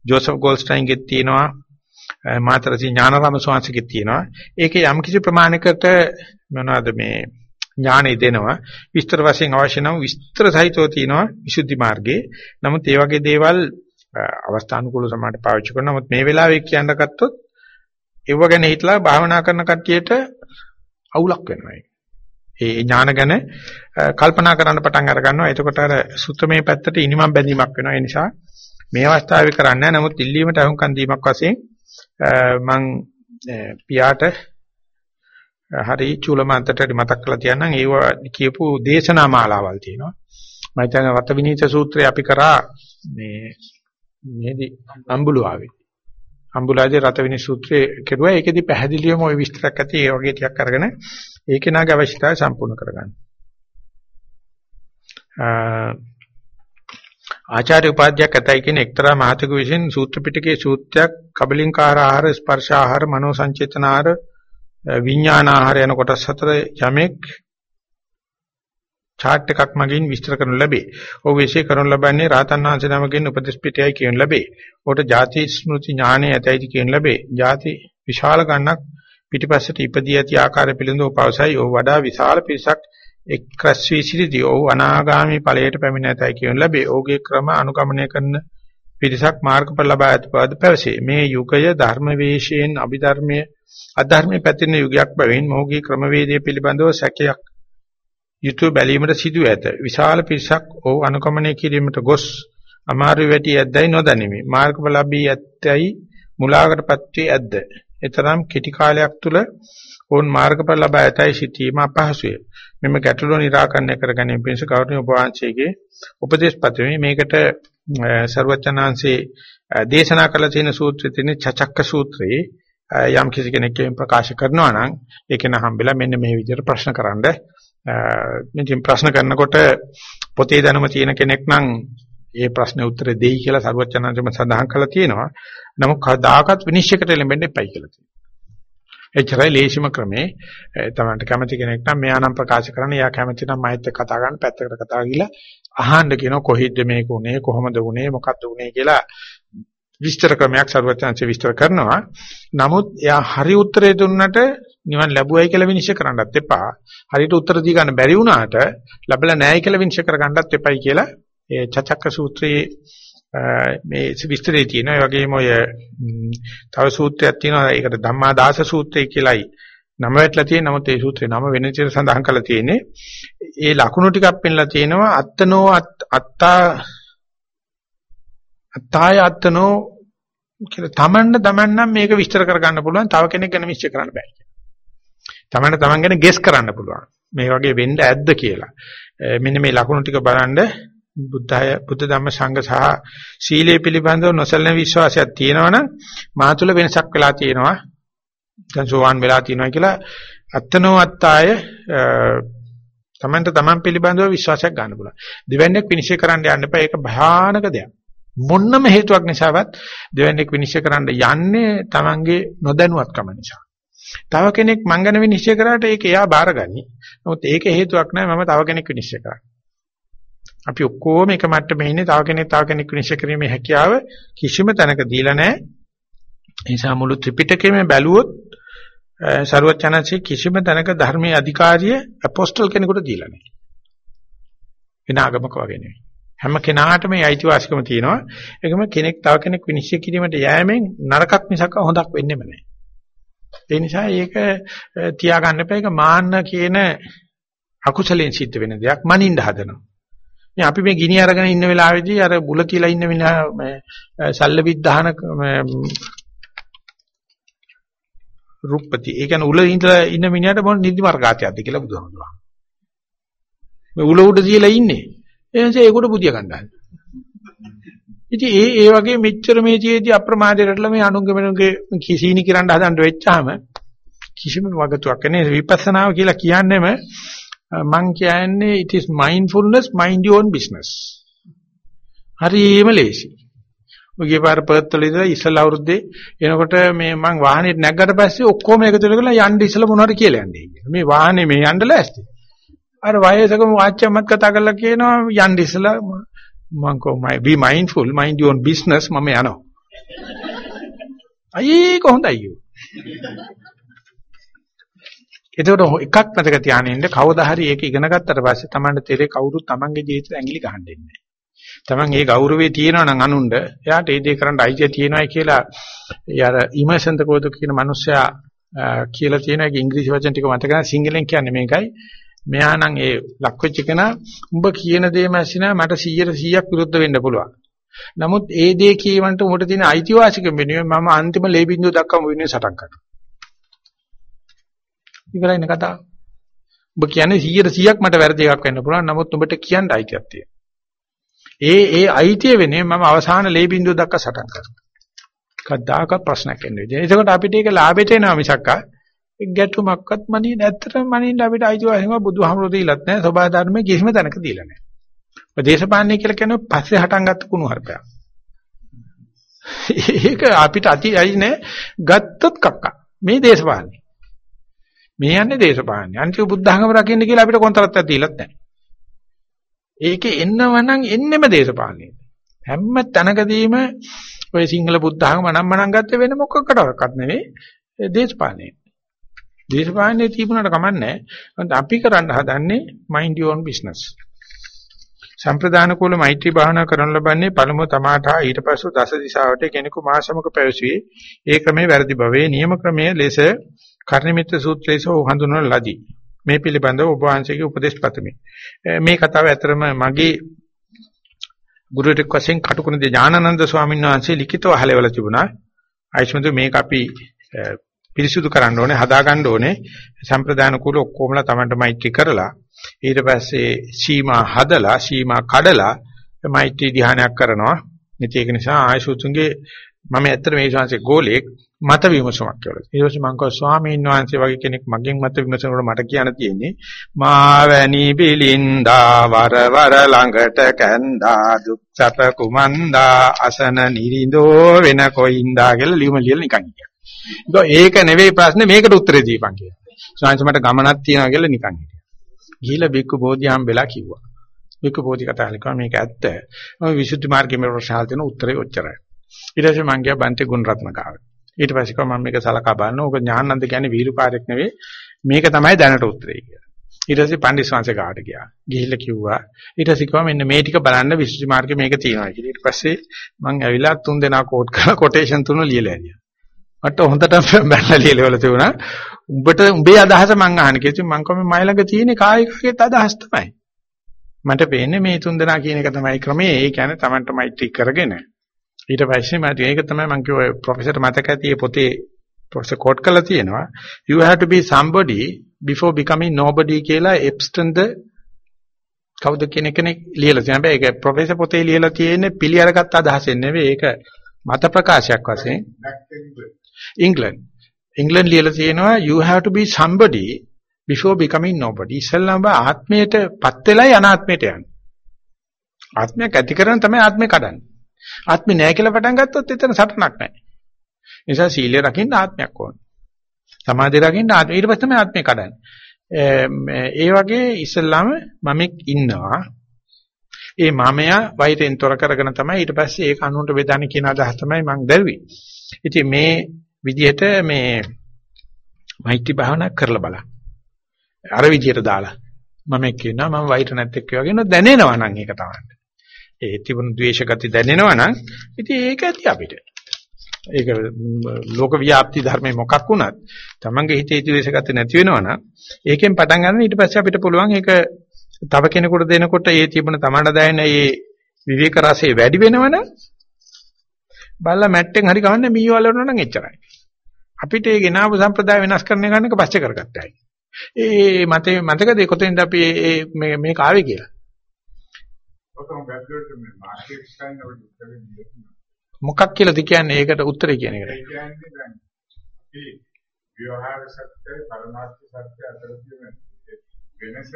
A: ජෝසප් ගෝල්ස්ටයින්ගෙත් තියෙනවා. මාතරසි ඥානරම ස්වාංශිකෙත් තියෙනවා. ඒකේ යම් කිසි ප්‍රමාණයකට මොනවද මේ ඥානෙ දෙනවා. විස්තර වශයෙන් අවශ්‍ය නම් විස්තර සහිතව තියෙනවා විසුද්ධි මාර්ගයේ. නමුත් ඒ වගේ දේවල් අවස්ථානුකූල සමාජයට පාවිච්චි කරනවා. නමුත් මේ වෙලාවේ කියන්න ගත්තොත් ඒව ගැන හිතලා භාවනා කරන කට්ටියට අවුලක් වෙනවා ඒක. ඒ ඥාන ගැන කල්පනා කරන්න පටන් අර ගන්නවා. එතකොට අර සුත්තමේ පැත්තට ඉනිමම් බැඳීමක් වෙනවා. ඒ නිසා මේ අවස්ථාවේ කරන්නේ නැහැ. නමුත් ඉල්ලීමට අහුම්කන් දීමක් වශයෙන් මං පියාට හරි චූලමන්තට මතක් කරලා තියන්නම් ඒව කියපු දේශනා මාලාවල් තියෙනවා මම හිතන්නේ රත විනීත සූත්‍රය අපි කරා මේ මේදී අම්බුලාවේ අම්බුලාවේ රත විනීත සූත්‍රය කෙරුවා. ඒකෙදි පැහැදිලිවම ওই විස්තරයක් ඇති ඒ වගේ ටිකක් අරගෙන ඒකේ නාගේ අවශ්‍යතාවය සම්පූර්ණ කරගන්න. ආචාර්ය උපාධ්‍යයක් ඇතයි කියන එක්තරා මහතෙකු විසින් සූත්‍ර පිටකයේ සූත්‍රයක් කබලින්කාර ආහාර ස්පර්ශ ආහාර මනෝ සංචේතන ආහාර විඥාන ආහාර යන කොටස් හතර යමෙක් chart එකක් මගින් විස්තර කරනු ලැබේ. ඔහු විශේෂ කරනු ලබන්නේ රාතන් වහන්සේ නමකින් උපදෙස් පිටයයි කියනු ලැබේ. ඔහුට ಜಾති ස්මෘති ඥානය ඇතයිද කියනු ලැබේ. ಜಾති විශාල ගණනක් පිටිපස්සට ඉපදී ඇති ආකාරය පිළිබඳව පවසයි. ඔහු වඩා විශාල පිරිසක් එක්රස් වී සිටිදී ඔහු අනාගාමී ඵලයට පැමිණ ඇතයි කියනු ලැබේ. ඔහුගේ ක්‍රම අනුගමනය කරන පිරිසක් මාර්ගඵල ලබා ඇති බව පැවසේ. මේ යුගය ධර්ම වේශයෙන් අභිධර්මයේ අධර්මයේ පැතිරෙන යුගයක් බැවින් මොහුගේ ක්‍රමවේදය පිළිබඳව සැකයක් යුතුය බැලීමට සිදු ඇත. විශාල පිරිසක් ඔව් අනුකමනය කිරීමට ගොස් අමාරු වැටි ඇද්දයි නොදැනිමි. මාර්ගඵලබී ඇත්තයි මුලාකටපත් වී ඇද්ද. එතරම් කෙටි කාලයක් තුල ඔවුන් මාර්ගඵල ලබා ඇතයි සිටීම අපහසුය. මෙම ගැටලුව निराකරණය කර ගැනීම පිණිස ගෞරවනීය උපවාංශයේ උපදේශ පත්‍රයේ මේකට ਸਰවචනාංශේ දේශනා කළ තියෙන සූත්‍රය තියෙන චචක්ක සූත්‍රයේ යම් කිසි කෙනෙක් ප්‍රකාශ කරනවා නම් ඒක නහම්බෙලා මෙන්න මේ විදිහට ප්‍රශ්න කරන්නේ මෙතන ප්‍රශ්න කරනකොට පොතේ දැනුම තියෙන කෙනෙක් නම් ඒ ප්‍රශ්නේ උත්තර දෙයි කියලා සර්වචනන්දම සඳහන් කරලා තියෙනවා. නමුත් කවදාකවත් විනිශ්චයකට එළඹෙන්න එපයි කියලා තියෙනවා. එච්චරයි ලේසිම ක්‍රමේ තමන්ට කැමති කෙනෙක් නම් මෙයා නම් ප්‍රකාශ කරන්න එයා කැමති නම් මයිත් එක්ක කතා කරන්න පැත්තකට කතා ගිහලා අහන්න කියනවා කොහෙද මේක උනේ කොහොමද උනේ මොකක්ද උනේ කියලා විස්තර ක්‍රමයක් සර්වඥාන්සේ විස්තර කරනවා නමුත් එයා හරි උත්තරේ දුන්නට නිවන් ලැබුවයි කියලා විනිශ්චය කරන්නත් එපා හරියට උත්තර දී ගන්න බැරි වුණාට ලැබලා නැහැ කියලා විනිශ්චය කරගන්නත් එපයි කියලා ඒ චචක්ක සූත්‍රයේ මේ විස්තරේ තියෙනවා. ඒ වගේම ඔය තව සූත්‍රයක් තියෙනවා. ඒකට ධම්මා දාස සූත්‍රය කියලායි නම වැටලා තියෙන නමුත් ඒ සූත්‍රේ නම වෙන විදිහට සඳහන් කරලා තියෙන්නේ. ඒ ලකුණු ටිකක් පෙන්නලා තියෙනවා අත්තනෝ අත්තා අත්තාය අත්තනෝ කියලා තමන්න තමන්නම් මේක විස්තර කරගන්න පුළුවන්. තව කෙනෙක් ගැන විශ්චය කරන්න බෑ කියලා. තමන්න තමන් ගැන ගෙස් කරන්න පුළුවන්. මේ වගේ වෙන්න ඇද්ද කියලා. මෙන්න මේ ලකුණු ටික බලන්න බුද්ධය බුද්ධ ධම්ම සංඝ සහ සීලයේ පිළිබඳව නොසලන විශ්වාසයක් තියෙනවනම් මා තුළ වෙනසක් වෙලා තියෙනවා දැන් සෝවාන් වෙලා තියෙනවා කියලා අත්තනෝ අත්තාය තමන්ට තමන් පිළිබඳව විශ්වාසයක් ගන්න පුළුවන් දෙවන්නේක් විනිශ්චය කරන්න යන්න එපා ඒක භයානක දෙයක් මොන්නම හේතුවක් නිසාවත් දෙවන්නේක් විනිශ්චය කරන්න යන්නේ තමන්ගේ නොදැනුවත්කම නිසා තව කෙනෙක් මං ගැන විනිශ්චය කරාට ඒක එයා බාරගනි නමුත් ඒක හේතුවක් නෑ මම තව කෙනෙක් විනිශ්චය කරා අපි ඔක්කොම එක මට්ටමේ ඉන්නේ තව කෙනෙක් තව කෙනෙක් විනිශ්චය කිරීමේ හැකියාව කිසිම තැනක දීලා නැහැ. ඒ නිසා මුළු ත්‍රිපිටකයම බැලුවොත් ਸਰවචනන්සේ කිසිම තැනක ධර්මයේ අධිකාරිය අපොස්තල් කෙනෙකුට දීලා නැහැ. වෙන ආගමක වගේ නෙවෙයි. හැම කෙනාටම මේ අයිතිවාසිකම තියෙනවා. ඒකම කෙනෙක් තව කෙනෙක් විනිශ්චය කිරීමට යෑමෙන් නරකක් මිසක් හොඳක් වෙන්නේම නැහැ. ඒ නිසා ඒක තියාගන්න එපා. ඒක මාන්න කියන අකුසලෙන් සිද්ධ වෙන දෙයක් මනින්න හදනවා. මේ අපි මේ ගිනි අරගෙන ඉන්න වෙලාවේදී අර බුල තියලා ඉන්න මිනිහා මේ සල්ලවිත් දහන රුප්පති ඒ කියන්නේ උල ඉඳලා ඉන්න මිනිහට මොන නිදි මාර්ගාතයක්ද කියලා බුදුහාමුදුරුවෝ. මේ උල උඩ තියලා ඉන්නේ. ඒ නිසා ඒකට බුදිය ගන්නවා. ඉතින් ඒ ඒ වගේ මෙච්චර මේ ජීවිතය අප්‍රමාදයටලා මේ අනුගමනගේ කිසීනි කිරන්න හදන්න වෙච්චාම කිසිම වගතුවක් නැහැ විපස්සනාව කියලා කියන්නේම මං කියන්නේ it is mindfulness mind your own business. හරිම ලේසි. ඔගේ පාර පර්ත් වල ඉඳලා ඉස්සලා අවුරුද්දේ එනකොට මේ මං වාහනේ නැග්ගට පස්සේ ඔක්කොම එකතු වෙලා යන්න ඉස්සලා මොනවද කියලා යන්නේ කියලා. මේ වාහනේ මේ යන්න ලෑස්ති. අර වයසකම වාච්‍යමත් කතා කරලා කියනවා යන්න ඉස්සලා මං කෝ be mindful mind your own business මම යනවා. අයියේ කොහොඳයි. එතකොට එකක් මතක තියාගෙන ඉන්න කවදා හරි ඒක ඉගෙන ගත්තට පස්සේ Tamanට තේරෙයි කවුරුත් Tamanගේ ජීවිතේ ඇඟිලි ගහන්න දෙන්නේ නැහැ. Taman ඒ ගෞරවේ තියෙනවා නම් අනුන්ද එයාට ඒ දේ කරන්න අයිතිය තියෙනවායි කියලා යාර ඉමර්ෂන් තකෝද කියන මිනිස්සයා කියලා තියෙන එක ඉංග්‍රීසි වචන ටික මතක නැහැ සිංහලෙන් කියන්නේ මේකයි. මෙයා නම් ඒ ලක්වෙච්ච කෙනා උඹ කියන දේ මැසිනා මට 100%ක් විරුද්ධ වෙන්න පුළුවන්. නමුත් ඒ දේ කියවන්ට උඹට තියෙන අයිතිවාසිකම වෙනුවෙන් මම අන්තිම ලේ බින්දුව දක්වාම වෙනුවෙන් සටන් කරනවා. ඉවරයිනේ කතාව. ඔබ කියන්නේ 100%ක් මට වැරදි එකක් වෙන්න පුළුවන්. නමුත් ඔබට කියන්න අයිතියක් තියෙනවා. ඒ ඒ අයිතිය වෙන්නේ මම අවසාන ලේ බින්දුව දක්වා සටන් කරනවා. කද්දාක ප්‍රශ්නයක් එන්නේ. එතකොට අපිට ඒක ලාභෙට එනවා මිසක් ගැටුමක්වත් මනින් ඇත්තටම මනින්න අපිට අයිතිවාසිකම බුදුහාමුදුරුවෝ දීලත් නැහැ. සබා ධර්මයේ කිසිම තැනක දීලා නැහැ. ඔය දේශපාලනය කියලා කියන්නේ පස්සේ හටන් ගත්ත කුණු හarpයක්. ඒක අපිට අති අයි නෑ ගත්තත් කක්කා. මේ දේශපාලනය. මේ යන්නේ දේශපාලනේ. අන්තිම බුද්ධ ධර්ම රකින්න කියලා අපිට කොන්තරත්යක් දීලත් නැහැ. ඒකේ එන්නවනම් එන්නෙම දේශපාලනේ. හැම තැනකදීම ඔය සිංහල බුද්ධ ධර්ම නම් මනම් ගත්තේ වෙන මොකකටවත් නෙවෙයි දේශපාලනේ. දේශපාලනේ තිබුණාට කමන්නේ නැහැ. අපි කරන්න හදන්නේ mind your own business. සම්ප්‍රදාන කෝල මෛත්‍රී භාවනා කරන ලබන්නේ පළමුව තමාට ඊට පස්සෙ දස දිශාවට කෙනෙකු මා සමග පැවසුවේ. ඒ ක්‍රමයේ වැරදි බවේ. නියම ක්‍රමයේ ලෙස කර්ණිමිත්‍ර සූත්‍රයේ සෝ හඳුන්වන ලදී. මේ පිළිබඳව ඔබ වහන්සේගේ උපදේශ පතමි. මේ කතාව ඇතරම මගේ ගුරුවරයෙක් වශයෙන් කටුකුරුදී ඥානানন্দ ස්වාමීන් වහන්සේ ලිඛිතව හලවලා තිබුණා. ආයිෂ්මතු මේක අපි පිරිසුදු කරන්න ඕනේ, හදා ගන්න ඕනේ. සම්ප්‍රදාන කුල ඔක්කොමලා Tamanට මෛත්‍රී කරලා ඊට පස්සේ සීමා හදලා, සීමා කඩලා මෛත්‍රී ධ්‍යානයක් කරනවා. ඉතින් ඒක නිසා ආයසුතුන්ගේ මම ඇත්තට මේ ශාංශේ ගෝලෙක් මත විමසුමක් කියලා. ඊට පස්සේ මම කිව්වා ස්වාමීන් වහන්සේ වගේ කෙනෙක් මගෙන් මත විමසනකොට මට කියන්න තියෙන්නේ මා වැනි බිලින්දා වර වර ළඟට කැන්දා දුක් සැප කුමන්දා අසන නිරිඳෝ වෙන කොයින්දා කියලා ලියුම ලියලා නිකන් හිටියා. ඒක නෙවෙයි ප්‍රශ්නේ මේකට උත්තරේ දීපන් කියලා. ස්වාමීන් මට ගමනක් තියනවා කියලා නිකන් හිටියා. ගිහිලා බික්කු බෝධියම් වෙලා කිව්වා. බික්කු බෝධි කතා කළා මේක ඇත්ත. මම විසුද්ධි මාර්ගයේ මේ ප්‍රශ්න අහලා තියෙන උත්තරේ ඔච්චරයි. ඊට පස්සේ මං ගියා බන්ති ගුණරත්න කාවේ. ඊට පස්සේ කිව්වා මම මේක සලකා බලන්න. ඕක ඥානන්ද කියන්නේ වීරුපාරයක් නෙවෙයි. මේක තමයි දැනට උත්තරේ කියලා. ඊට පස්සේ පණ්ඩිත ස්වාමීන් ගාවට ගියා. ගිහිල්ලා කිව්වා. ඊට පස්සේ කිව්වා මෙන්න මේ ටික බලන්න විසුද්ධි මාර්ගේ මේක තියෙනවා කියලා. ඊට පස්සේ මං ඇවිල්ලා තුන් දෙනා කෝට් කරලා කොටේෂන් තුන ලියලා ඇරියා. මට හොඳටම බැලලා ලියලවල තිබුණා. උඹට උඹේ අදහස මං අහන්නේ කිව්වා මං කොහොමද මයි ළඟ තියෙන කායිකකෙත් අදහස් තමයි. මට පේන්නේ මේ තුන් දෙනා කියන එක තමයි ක්‍රමයේ. ඒ කියන්නේ Tamanට මෛත්‍රී කරගෙන ඊට පස්සේ මම ඒක තමයි මම කිව්වා ප්‍රොෆෙසර් මතක ඇති පොතේ ප්‍රොෆෙසර් කෝට් කරලා තියෙනවා you have to be somebody before becoming nobody කියලා එප්ස්ටන් ද කවුද කියන කෙනෙක් ලියලා තියෙනවා. හැබැයි ඒක ප්‍රොෆෙසර් පොතේ ලියලා තියෙන්නේ පිළි අරගත්ත අදහසෙන් නෙවෙයි. ඒක මත ප්‍රකාශයක් වශයෙන්. ඉංග්ලන්ඩ්. ඉංග්ලන්ඩ් ලියලා තියෙනවා you have to be somebody before becoming nobody. ඉස්සෙල්ලාම ආත්මයටපත් වෙලයි අනාත්මයට යන්නේ. ආත්මයක් ඇති කරන තමයි ආත්මය කඩන්නේ. ආත්මේ නැහැ කියලා පටන් ගත්තොත් එතන සටනක් නැහැ. නිසා සීලය රකින්න ආත්මයක් ඕන. සමාධිය රකින්න ආත්මය ඊට පස්සේ තමයි ආත්මය කඩන්නේ. ඒ වගේ ඉස්සල්ලාම මමෙක් ඉන්නවා. ඒ මමයා වෛරෙන් තොර කරගෙන තමයි ඊට පස්සේ ඒක අනුන්ට බෙදන්නේ කියන අදහස තමයි මම දැරුවේ. ඉතින් මේ විදිහට මේ මෛත්‍රී භාවනා කරලා බලන්න. අර විදිහට දාලා මම කියනවා මම වෛර නැත් එක්ක වගේ නෝ දැනෙනවා නම් ඒක තමයි. ඒ තිබුණු ද්වේෂ ගති දැනෙනවා නම් ඉතින් ඒක ඇති අපිට. ඒක ලෝක ව්‍යාප්ති ධර්මයේ මොකක් වුණත් තමන්ගේ හිතේ ද්වේෂ ගති නැති වෙනවා නම් ඒකෙන් පටන් ගන්න ඊට පස්සේ අපිට පුළුවන් ඒක තව කෙනෙකුට දෙනකොට ඒ තිබුණ තමන්ට දැනෙන ඒ විවේක රසය වැඩි වෙනවනම් බල්ලා මැට්ටෙන් හරි ගන්න මීවල වුණා නම් එච්චරයි. අපිට ඒ ගෙනාවු සම්ප්‍රදාය වෙනස් කරන්න ගන්න එක පස්සේ කරගත්තයි. ඒ මතේ මතකද කොතෙන්ද අපි මේ මේ කාවේ කියලා. මොකක් කියලාද කියන්නේ ඒකට උත්තරේ කියන එකට?
E: ඒ කියන්නේ දැන් අපි ව්‍යවහාර සත්‍ය පරමාර්ථ සත්‍ය අතර තියෙන වෙනස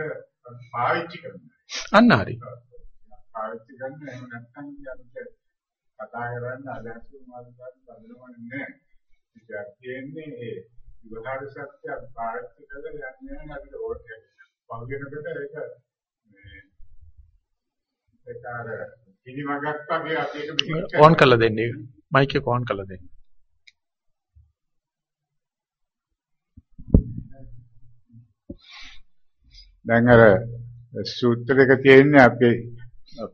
E: පාවිච්චි කරනවා.
A: අන්න හරි.
E: පාවිච්චි කරන්න නැත්නම් අපිට කතා කරන්න අදහස් මාර්ගයක් බඳිනවන්නේ නැහැ. ඒක කියන්නේ ඒ ව්‍යවහාර සත්‍ය පාවිච්චි කරලා යන්නේ නැහැ අපිට ඕනේ. පහුගෙනකට ඒක ඒක අර කිනිමගක් වගේ අපි ඒක මෙහෙම
A: ඕන් කරලා දෙන්න. මයික් එක ඕන් කරලා දෙන්න.
E: දැන් අර සූත්‍රයක තියෙන්නේ අපි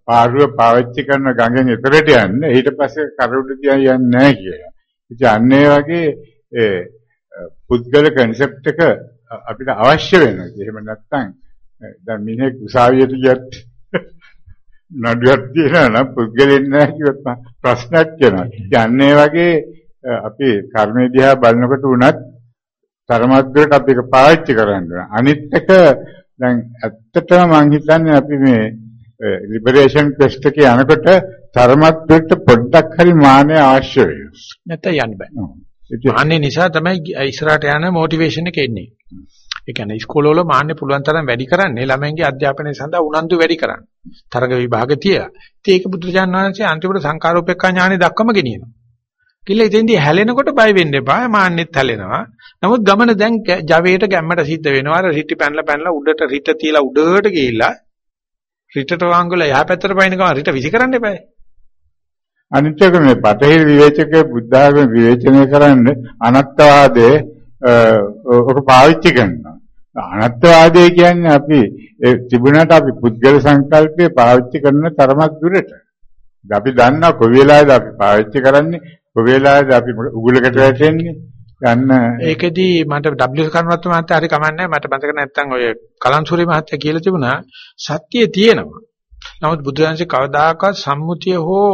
E: පාරුව පාවිච්චි කරන ගඟෙන් එතරට යන්න ඊට පස්සේ කරුඩු තියන් යන්නේ නැහැ කියලා. ඉතින් අන්න ඒ වගේ ඒ පුද්ගල කන්සෙප්ට් එක අපිට අවශ්‍ය වෙනවා. එහෙම නැත්නම් දැන් මිනිහෙක් උසාවියට ගියත් නඩුවක් තියනවා නම් පුද්ගලෙන් නැහැ කිව්වොත් ප්‍රශ්නයක් වෙනවා. ඉතින් ඒ වගේ අපි කර්මය දිහා බලනකොට උනත් තරමද්දට අපි ඒක පාවිච්චි කරන්න ඕන. අනිත් එක දැන් ඇත්තටම මම හිතන්නේ අපි මේ ලිබරේෂන් ක්වෙස්ට් එකේ යනකොට තරමද්දට පොඩ්ඩක් හරි මානය අවශ්‍ය වෙනවා.
A: නැත්නම් යන්න බෑ. මාන්නේ නිසා තමයි ඉස්සරහට යන මොටිවේෂන් එක එන්නේ. ඒ කියන්නේ ඉස්කෝලවල මාන්නේ පුළුවන් තරම් වැඩි කරන්නේ ළමයින්ගේ අධ්‍යාපනය සඳහා උනන්දු වැඩි කරන්න. තරග විභාග තියලා. ඉතින් ඒක බුදුරජාණන් වහන්සේ අන්තිමට සංකාරෝපේක්ඛා ඥානෙ දක්වම ගෙනියනවා. කිල්ල ඉතින්දී හැලෙනකොට බය වෙන්න එපා. මාන්නෙත් හැලෙනවා. නමුත් ගමන දැන් ජවයට ගැම්මට සිද්ධ වෙනවා. අර රිටි පැනලා පැනලා උඩට රිට තියලා උඩට ගිහිල්ලා රිටට වංගල එහා පැත්තට පයින් ගමන් රිට විසි කරන්න එපා.
E: අනිත් එක මේ බටහිර විවේචක බුද්ධාගම විවේචනය කරන්න අනත්තවාදයේ ඔක පාවිච්චි කරනවා. අනත්වාදය කියන්නේ අපි ඒ තිබුණාට අපි පුද්ගල සංකල්පය පාවිච්චි කරන තරමක් දුරට. අපි දන්නවා කොයි වෙලාවද අපි පාවිච්චි කරන්නේ කොයි වෙලාවද අපි උගුලකට වැටෙන්නේ ගන්න
A: ඒකෙදි මට ඩබ්ලිව් කර්මවත් මහත්තයා හරි කමන්නේ මට මතක නැත්තම් ඔය කලන්සුරි මහත්තයා කියලා තිබුණා සත්‍යය තියෙනවා. නමුත් බුදුරජාණන්සේ කවදාකවත් සම්මුතිය හෝ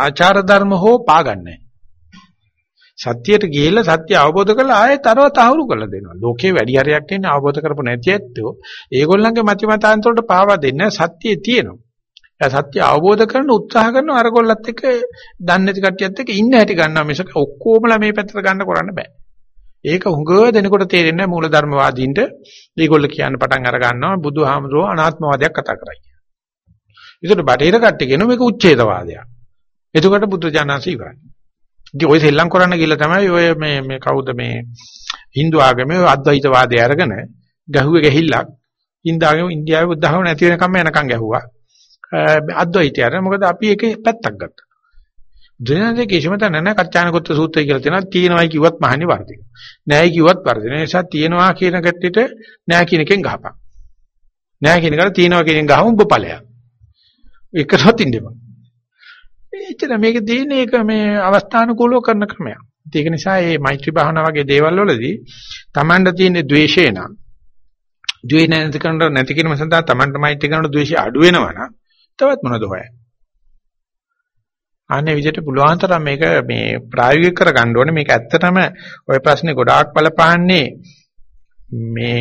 A: ආචාර ධර්ම හෝ පාගන්නේ සත්‍යයට ගිහිල්ලා සත්‍ය අවබෝධ කරලා ආයෙත් අරව තහවුරු කරලා දෙනවා. ලෝකේ වැඩි හරියක් ඉන්නේ අවබෝධ කරපො නැති ඇත්තෝ. ඒගොල්ලන්ගේ මති මතාන්තරවලට පාවා දෙන්නේ සත්‍යයේ තියෙනවා. එයා සත්‍ය අවබෝධ කරන උත්සාහ කරන අරගොල්ලත් එක්ක දන්නේ නැති කට්ටියත් එක්ක ඉන්න හැටි ගන්නවා මිසක ඔක්කොමලා මේ පැත්තට ගන්න කරන්න බෑ. ඒක හුඟ දෙනකොට තේරෙන්නේ මූලධර්මවාදීන්ට මේගොල්ලෝ කියන්න පටන් අර ගන්නවා බුදුහාමුදුරුවෝ අනාත්මවාදයක් කතා කරයි. ඒකට බටහිර කට්ටිය කියන මේක උච්ඡේදවාදයක්. එතකොට බුදු ජානසී ඉවරයි. ඉතින් ඔය සෙල්ලම් කරන්න ගිහලා තමයි ඔය මේ මේ කවුද මේ Hindu ආගමේ අද්වෛතවාදය අරගෙන ගැහුවේ ගැහිල්ලක්. Hindu ආගම ඉන්දියාවේ බුද්ධ ධර්ම නැති වෙනකම්ම යනකම් ගැහුවා. අද්වෛතය අර මොකද අපි ඒකේ පැත්තක් ගත්තා. දෙනදේ කිසිම තැන නැහැ කච්චානකොත්ත සූත්‍රය කියලා තියෙනවා තියෙනවයි කිව්වත් මහන්නේ වර්ධින. නැහැයි කිව්වත් වර්ධින. ඒ නිසා තියෙනවා කියන කට්ටියට නැහැ කියන එකෙන් ගහපන්. නැහැ කියන එකට තියෙනවා කියන එකෙන් ගහමු ඔබ ඵලයක්. එකටවත් ඉන්නෙම. එච්චර මේක තියෙන එක මේ අවස්ථානුකූලව කරන ක්‍රමයක්. ඒක නිසා මේ මෛත්‍රී භාවනා වගේ දේවල් වලදී Tamanda තියෙන ද්වේෂය නම් ද්වේ නැති කරන නැති කිරීම සඳහා Tamanda මෛත්‍රී කරන ද්වේෂය අඩු වෙනවා නම් තවත් මොනවද හොයන්නේ? අනේ විදිහට පුළුවන් තරම් මේක මේ ප්‍රායෝගික කරගන්න ඕනේ මේක ඇත්තටම ওই ප්‍රශ්නේ ගොඩාක් බලපාන්නේ මේ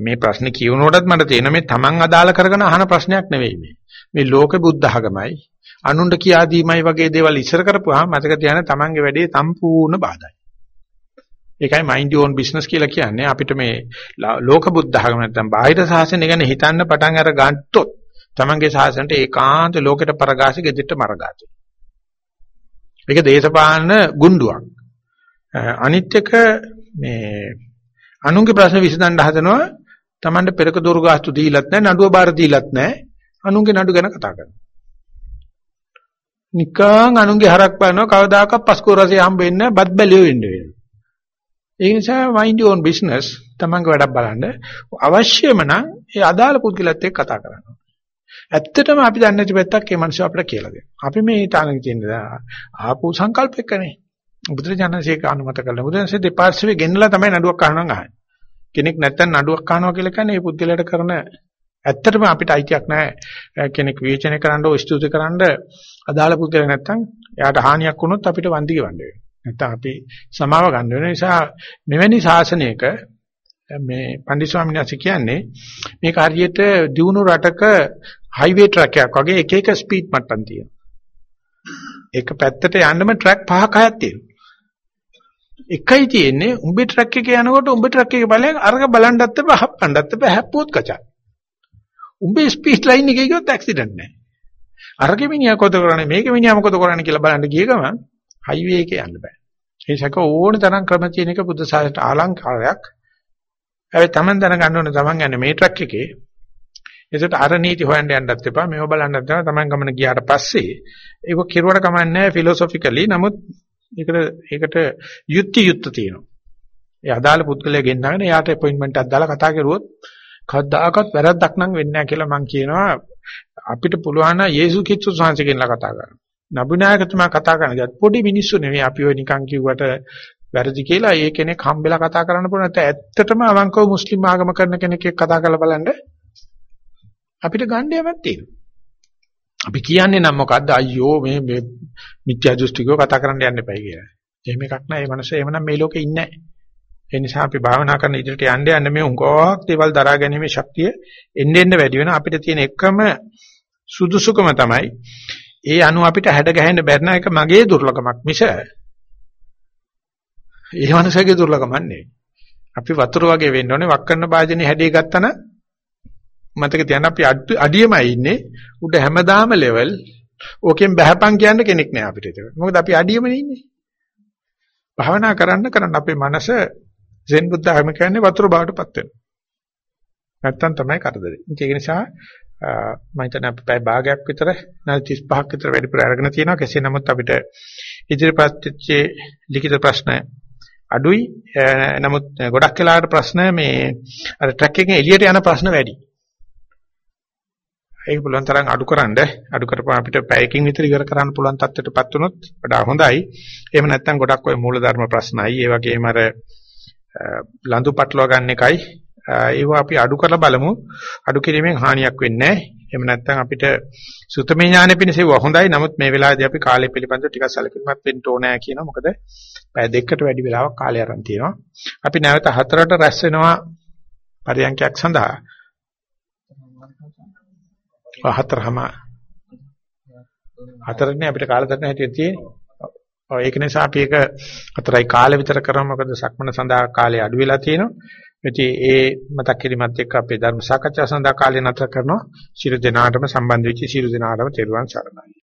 A: මේ ප්‍රශ්නේ කියවනකොටත් මට තේරෙනවා මේ Taman අදාළ කරගෙන අහන ප්‍රශ්නයක් නෙවෙයි මේ මේ ලෝක බුද්ධ ආගමයි අනුන්ට කියා දීමයි වගේ දේවල් ඉස්සර කරපුවාම මතක තියාගන්න Tamanගේ වැඩේ සම්පූර්ණ බාධායි. ඒකයි mind your own business කියලා කියන්නේ අපිට මේ ලෝක බුද්ධ ආගම නැත්නම් බාහිර සාසනය ගැන හිතන්න පටන් අර ගන්නතොත් Tamanගේ සාසනයට ඒකාන්ත ලෝකෙට පරගාසි ගෙදිට මරගාති. මේක දේශපාලන ගුණ්ඩුවක්. අනිත් එක මේ අනුන්ගේ ප්‍රශ්න විසඳන්න හදනවා Tamanට පෙරක දොරු ගාස්තු දීලත් නැහැ නඩුව බාර දීලත් නැහැ අනුන්ගේ නඩු ගැන කතා කරනවා. නිකං අනුන්ගේ හරක් බලනවා කවදාකවත් පස්කෝ රසය හම්බෙන්නේ බත් බැලියෝ වෙන්නේ වෙනවා. ඒ නිසා mind your own business තමන්ගේ වැඩක් බලන්න අවශ්‍යම නම් ඒ අදාළ පුද්ගලයාත් එක්ක කතා කරන්න. ඇත්තටම අපි දන්නේ නැති පැත්තක් ඒ මනුස්සය අපිට කියලා දෙනවා. අපි මේ තාලෙක තියෙන ආපු සංකල්පයකනේ. බුදුරජාණන්සේක අනුමත කළා. බුදුරජාණන්සේ දෙපාර්ශ්වයේ ගෙන්නලා තමයි නඩුවක් අහනවා අහන්නේ. කෙනෙක් නැත්තම් නඩුවක් අහනවා කියලා කියන්නේ ඒ පුද්ගලයාට කරන ඇත්තටම අපිට අයිතියක් නැහැ කෙනෙක් විවේචනය කරන්න ඕ ස්තුති කරන්න අදාළ පුද්ගලයා නැත්තම් එයාට හානියක් වුණොත් අපිට වන්දි ගවන්න වෙනවා. නැත්තම් අපි සමාව ගන්න වෙන නිසා මෙවැනි ශාසනයක මේ පන්දි ස්වාමීන් වහන්සේ කියන්නේ මේක හරියට දියුණු රටක හයිවේ ට්‍රක් එකක් වගේ එක එක ස්පීඩ් මට්ටම් තියෙනවා. එක පැත්තට යන්නම ට්‍රක් පහක් හයක් තියෙනවා. එකයි තියෙන්නේ උඹේ ට්‍රක් එකේ යනකොට උඹේ ට්‍රක් එකේ බලයෙන් අරක බලන්නත් බෑ හප්පන්නත් බෑ හැප්පුවොත් කචා. උඹේ ස්පීඩ් ලයින් එකේ ගියොත් ඇක්සිඩන්ට් නැහැ. අරගේ මිනිහා කොත කරන්නේ මේකේ මිනිහා මොකද කරන්නේ කියලා බලන්න ගිය ගමන් හයිවේ එකේ යන්න බෑ. ඒ සක ඕන තරම් ක්‍රම තියෙන එක බුද්ධ ශාසනයට ආලංකාරයක්. හැබැයි Taman දැනගන්න ඕනේ Taman යන්නේ මේ ට්‍රක් එකේ. ඒකට අර නීති හොයන්න යන්නත් එපා. මේව බලන්නත් එපා. Taman ගමන ගියාට පස්සේ ඒක කෙරුවට කමන්නේ ෆිලොසොෆිකලි. නමුත් ඒකට ඒකට යුක්ති යුක්ත තියෙනවා. ඒ අදාළ පුද්ගලයා ගෙන්නගෙන එයාට අපොයින්ට්මන්ට් එකක් දාලා කතා කරුවොත් කවදාකවත් වැරද්දක් නම් වෙන්නේ නැහැ කියලා මම කියනවා අපිට පුළුවන් නම් යේසු ක්‍රිස්තුස් වහන්සේ කෙනලා කතා කරන්න. නබුනායකතුමා කතා කරන පොඩි මිනිස්සු නෙවෙයි අපි ඔය නිකන් කිව්වට වැරදි කියලා ඒ කෙනෙක් හම්බෙලා කතා කරන්න පුළුවන් නැත්නම් ඇත්තටම අවංකව මුස්ලිම් ආගම කරන කෙනෙක් එක්ක කතා කරලා බලන්න අපිට ගන්න යමක් තියෙනවා. අපි කියන්නේ නම් මොකද්ද අයියෝ මේ මේ මිත්‍යා දෘෂ්ටිකව කතා කරන්න යන්න එපයි කියලා. එහෙම එකක් නෑ. ඒ මනස එහෙමනම් මේ ලෝකේ ඉන්නේ නෑ. ඒ නිසා අපි භාවනා කරන ඉදිරියට යන්න යන්න මේ උංගෝක් දේවල් දරා ගැනීමේ ශක්තිය එන්න එන්න වැඩි වෙනවා. අපිට තියෙන එකම සුදුසුකම තමයි ඒ අනු අපිට හැඩ ගැහෙන්න බැරි එක මගේ දුර්ලභමක් මිස ඒ මනසගේ දුර්ලභමක් නෙවෙයි. අපි වතුර වගේ වෙන්න ඕනේ වක් කරන භාජනේ හැඩේ ගත්තන මතක තියන්න අපි අඩියමයි ඉන්නේ උඩ හැමදාම ලෙවල් ඕකෙන් බහපන් කියන්න කෙනෙක් නෑ අපිට ඒක. මොකද අපි අඩියමනේ ඉන්නේ. භාවනා කරන්න කරන්න අපේ මනස සෙන් බුද්ධ ආගම කියන්නේ වතුර බවටපත් වෙනවා. නැත්තම් තමයි කරදරේ. ඒක නිසා මම හිතන්නේ අපි පැය භාගයක් විතර නැත්නම් 35ක් විතර වැඩිපුර අරගෙන තියෙනවා. කෙසේ නමුත් අපිට ඉදිරිපත් වෙච්ච ලිඛිත ප්‍රශ්න අඩුයි. නමුත් ගොඩක් වෙලාවට ප්‍රශ්න මේ අර ට්‍රැක් එකෙන් එළියට යන ප්‍රශ්න වැඩි. ඒක පුළුවන් තරම් අඩුකරනද අඩු කරපුවා අපිට පැයකින් විතර ඉවර කරන්න පුළුවන් තත්ත්වයටපත් වුණොත් වඩා හොඳයි. එහෙම නැත්නම් ගොඩක් ඔය මූලධර්ම ප්‍රශ්නයි. ඒ වගේම අර ලඳු පටලවා ගන්න එකයි ඒව අපි අඩු කරලා බලමු අඩු කිරීමෙන් හානියක් වෙන්නේ එහෙම නැත්නම් අපිට සුතමේ ඥානෙ පිණිසෙව හොඳයි. නමුත් මේ වෙලාවේදී අපි කාලය පිළිබඳව ටිකක් සැලකිලිමත් වෙන්න ඕනෑ කියනවා. මොකද පැය දෙකකට වැඩි වෙලාවක් කාලය අරන් තියෙනවා. අපි නැවත හතරට රැස් වෙනවා පරියන්කයක් සඳහා. හතරම හතරනේ අපිට කාලතරණ හැටියට තියෙන්නේ. ඔව් ඒක නිසා අපි ඒක හතරයි කාලෙ විතර කරමු මොකද සක්මන සඳහා කාලය අඩු වෙලා තියෙනවා. ඉතින් ඒ මතක් කිරීමත් එක්ක අපේ ධර්ම සාකච්ඡා සඳහා කාලය නතර කරනවා. ශිරු දිනාටම සම්බන්ධ වෙච්ච ශිරු දිනාටම තෙරුවන් සරණයි.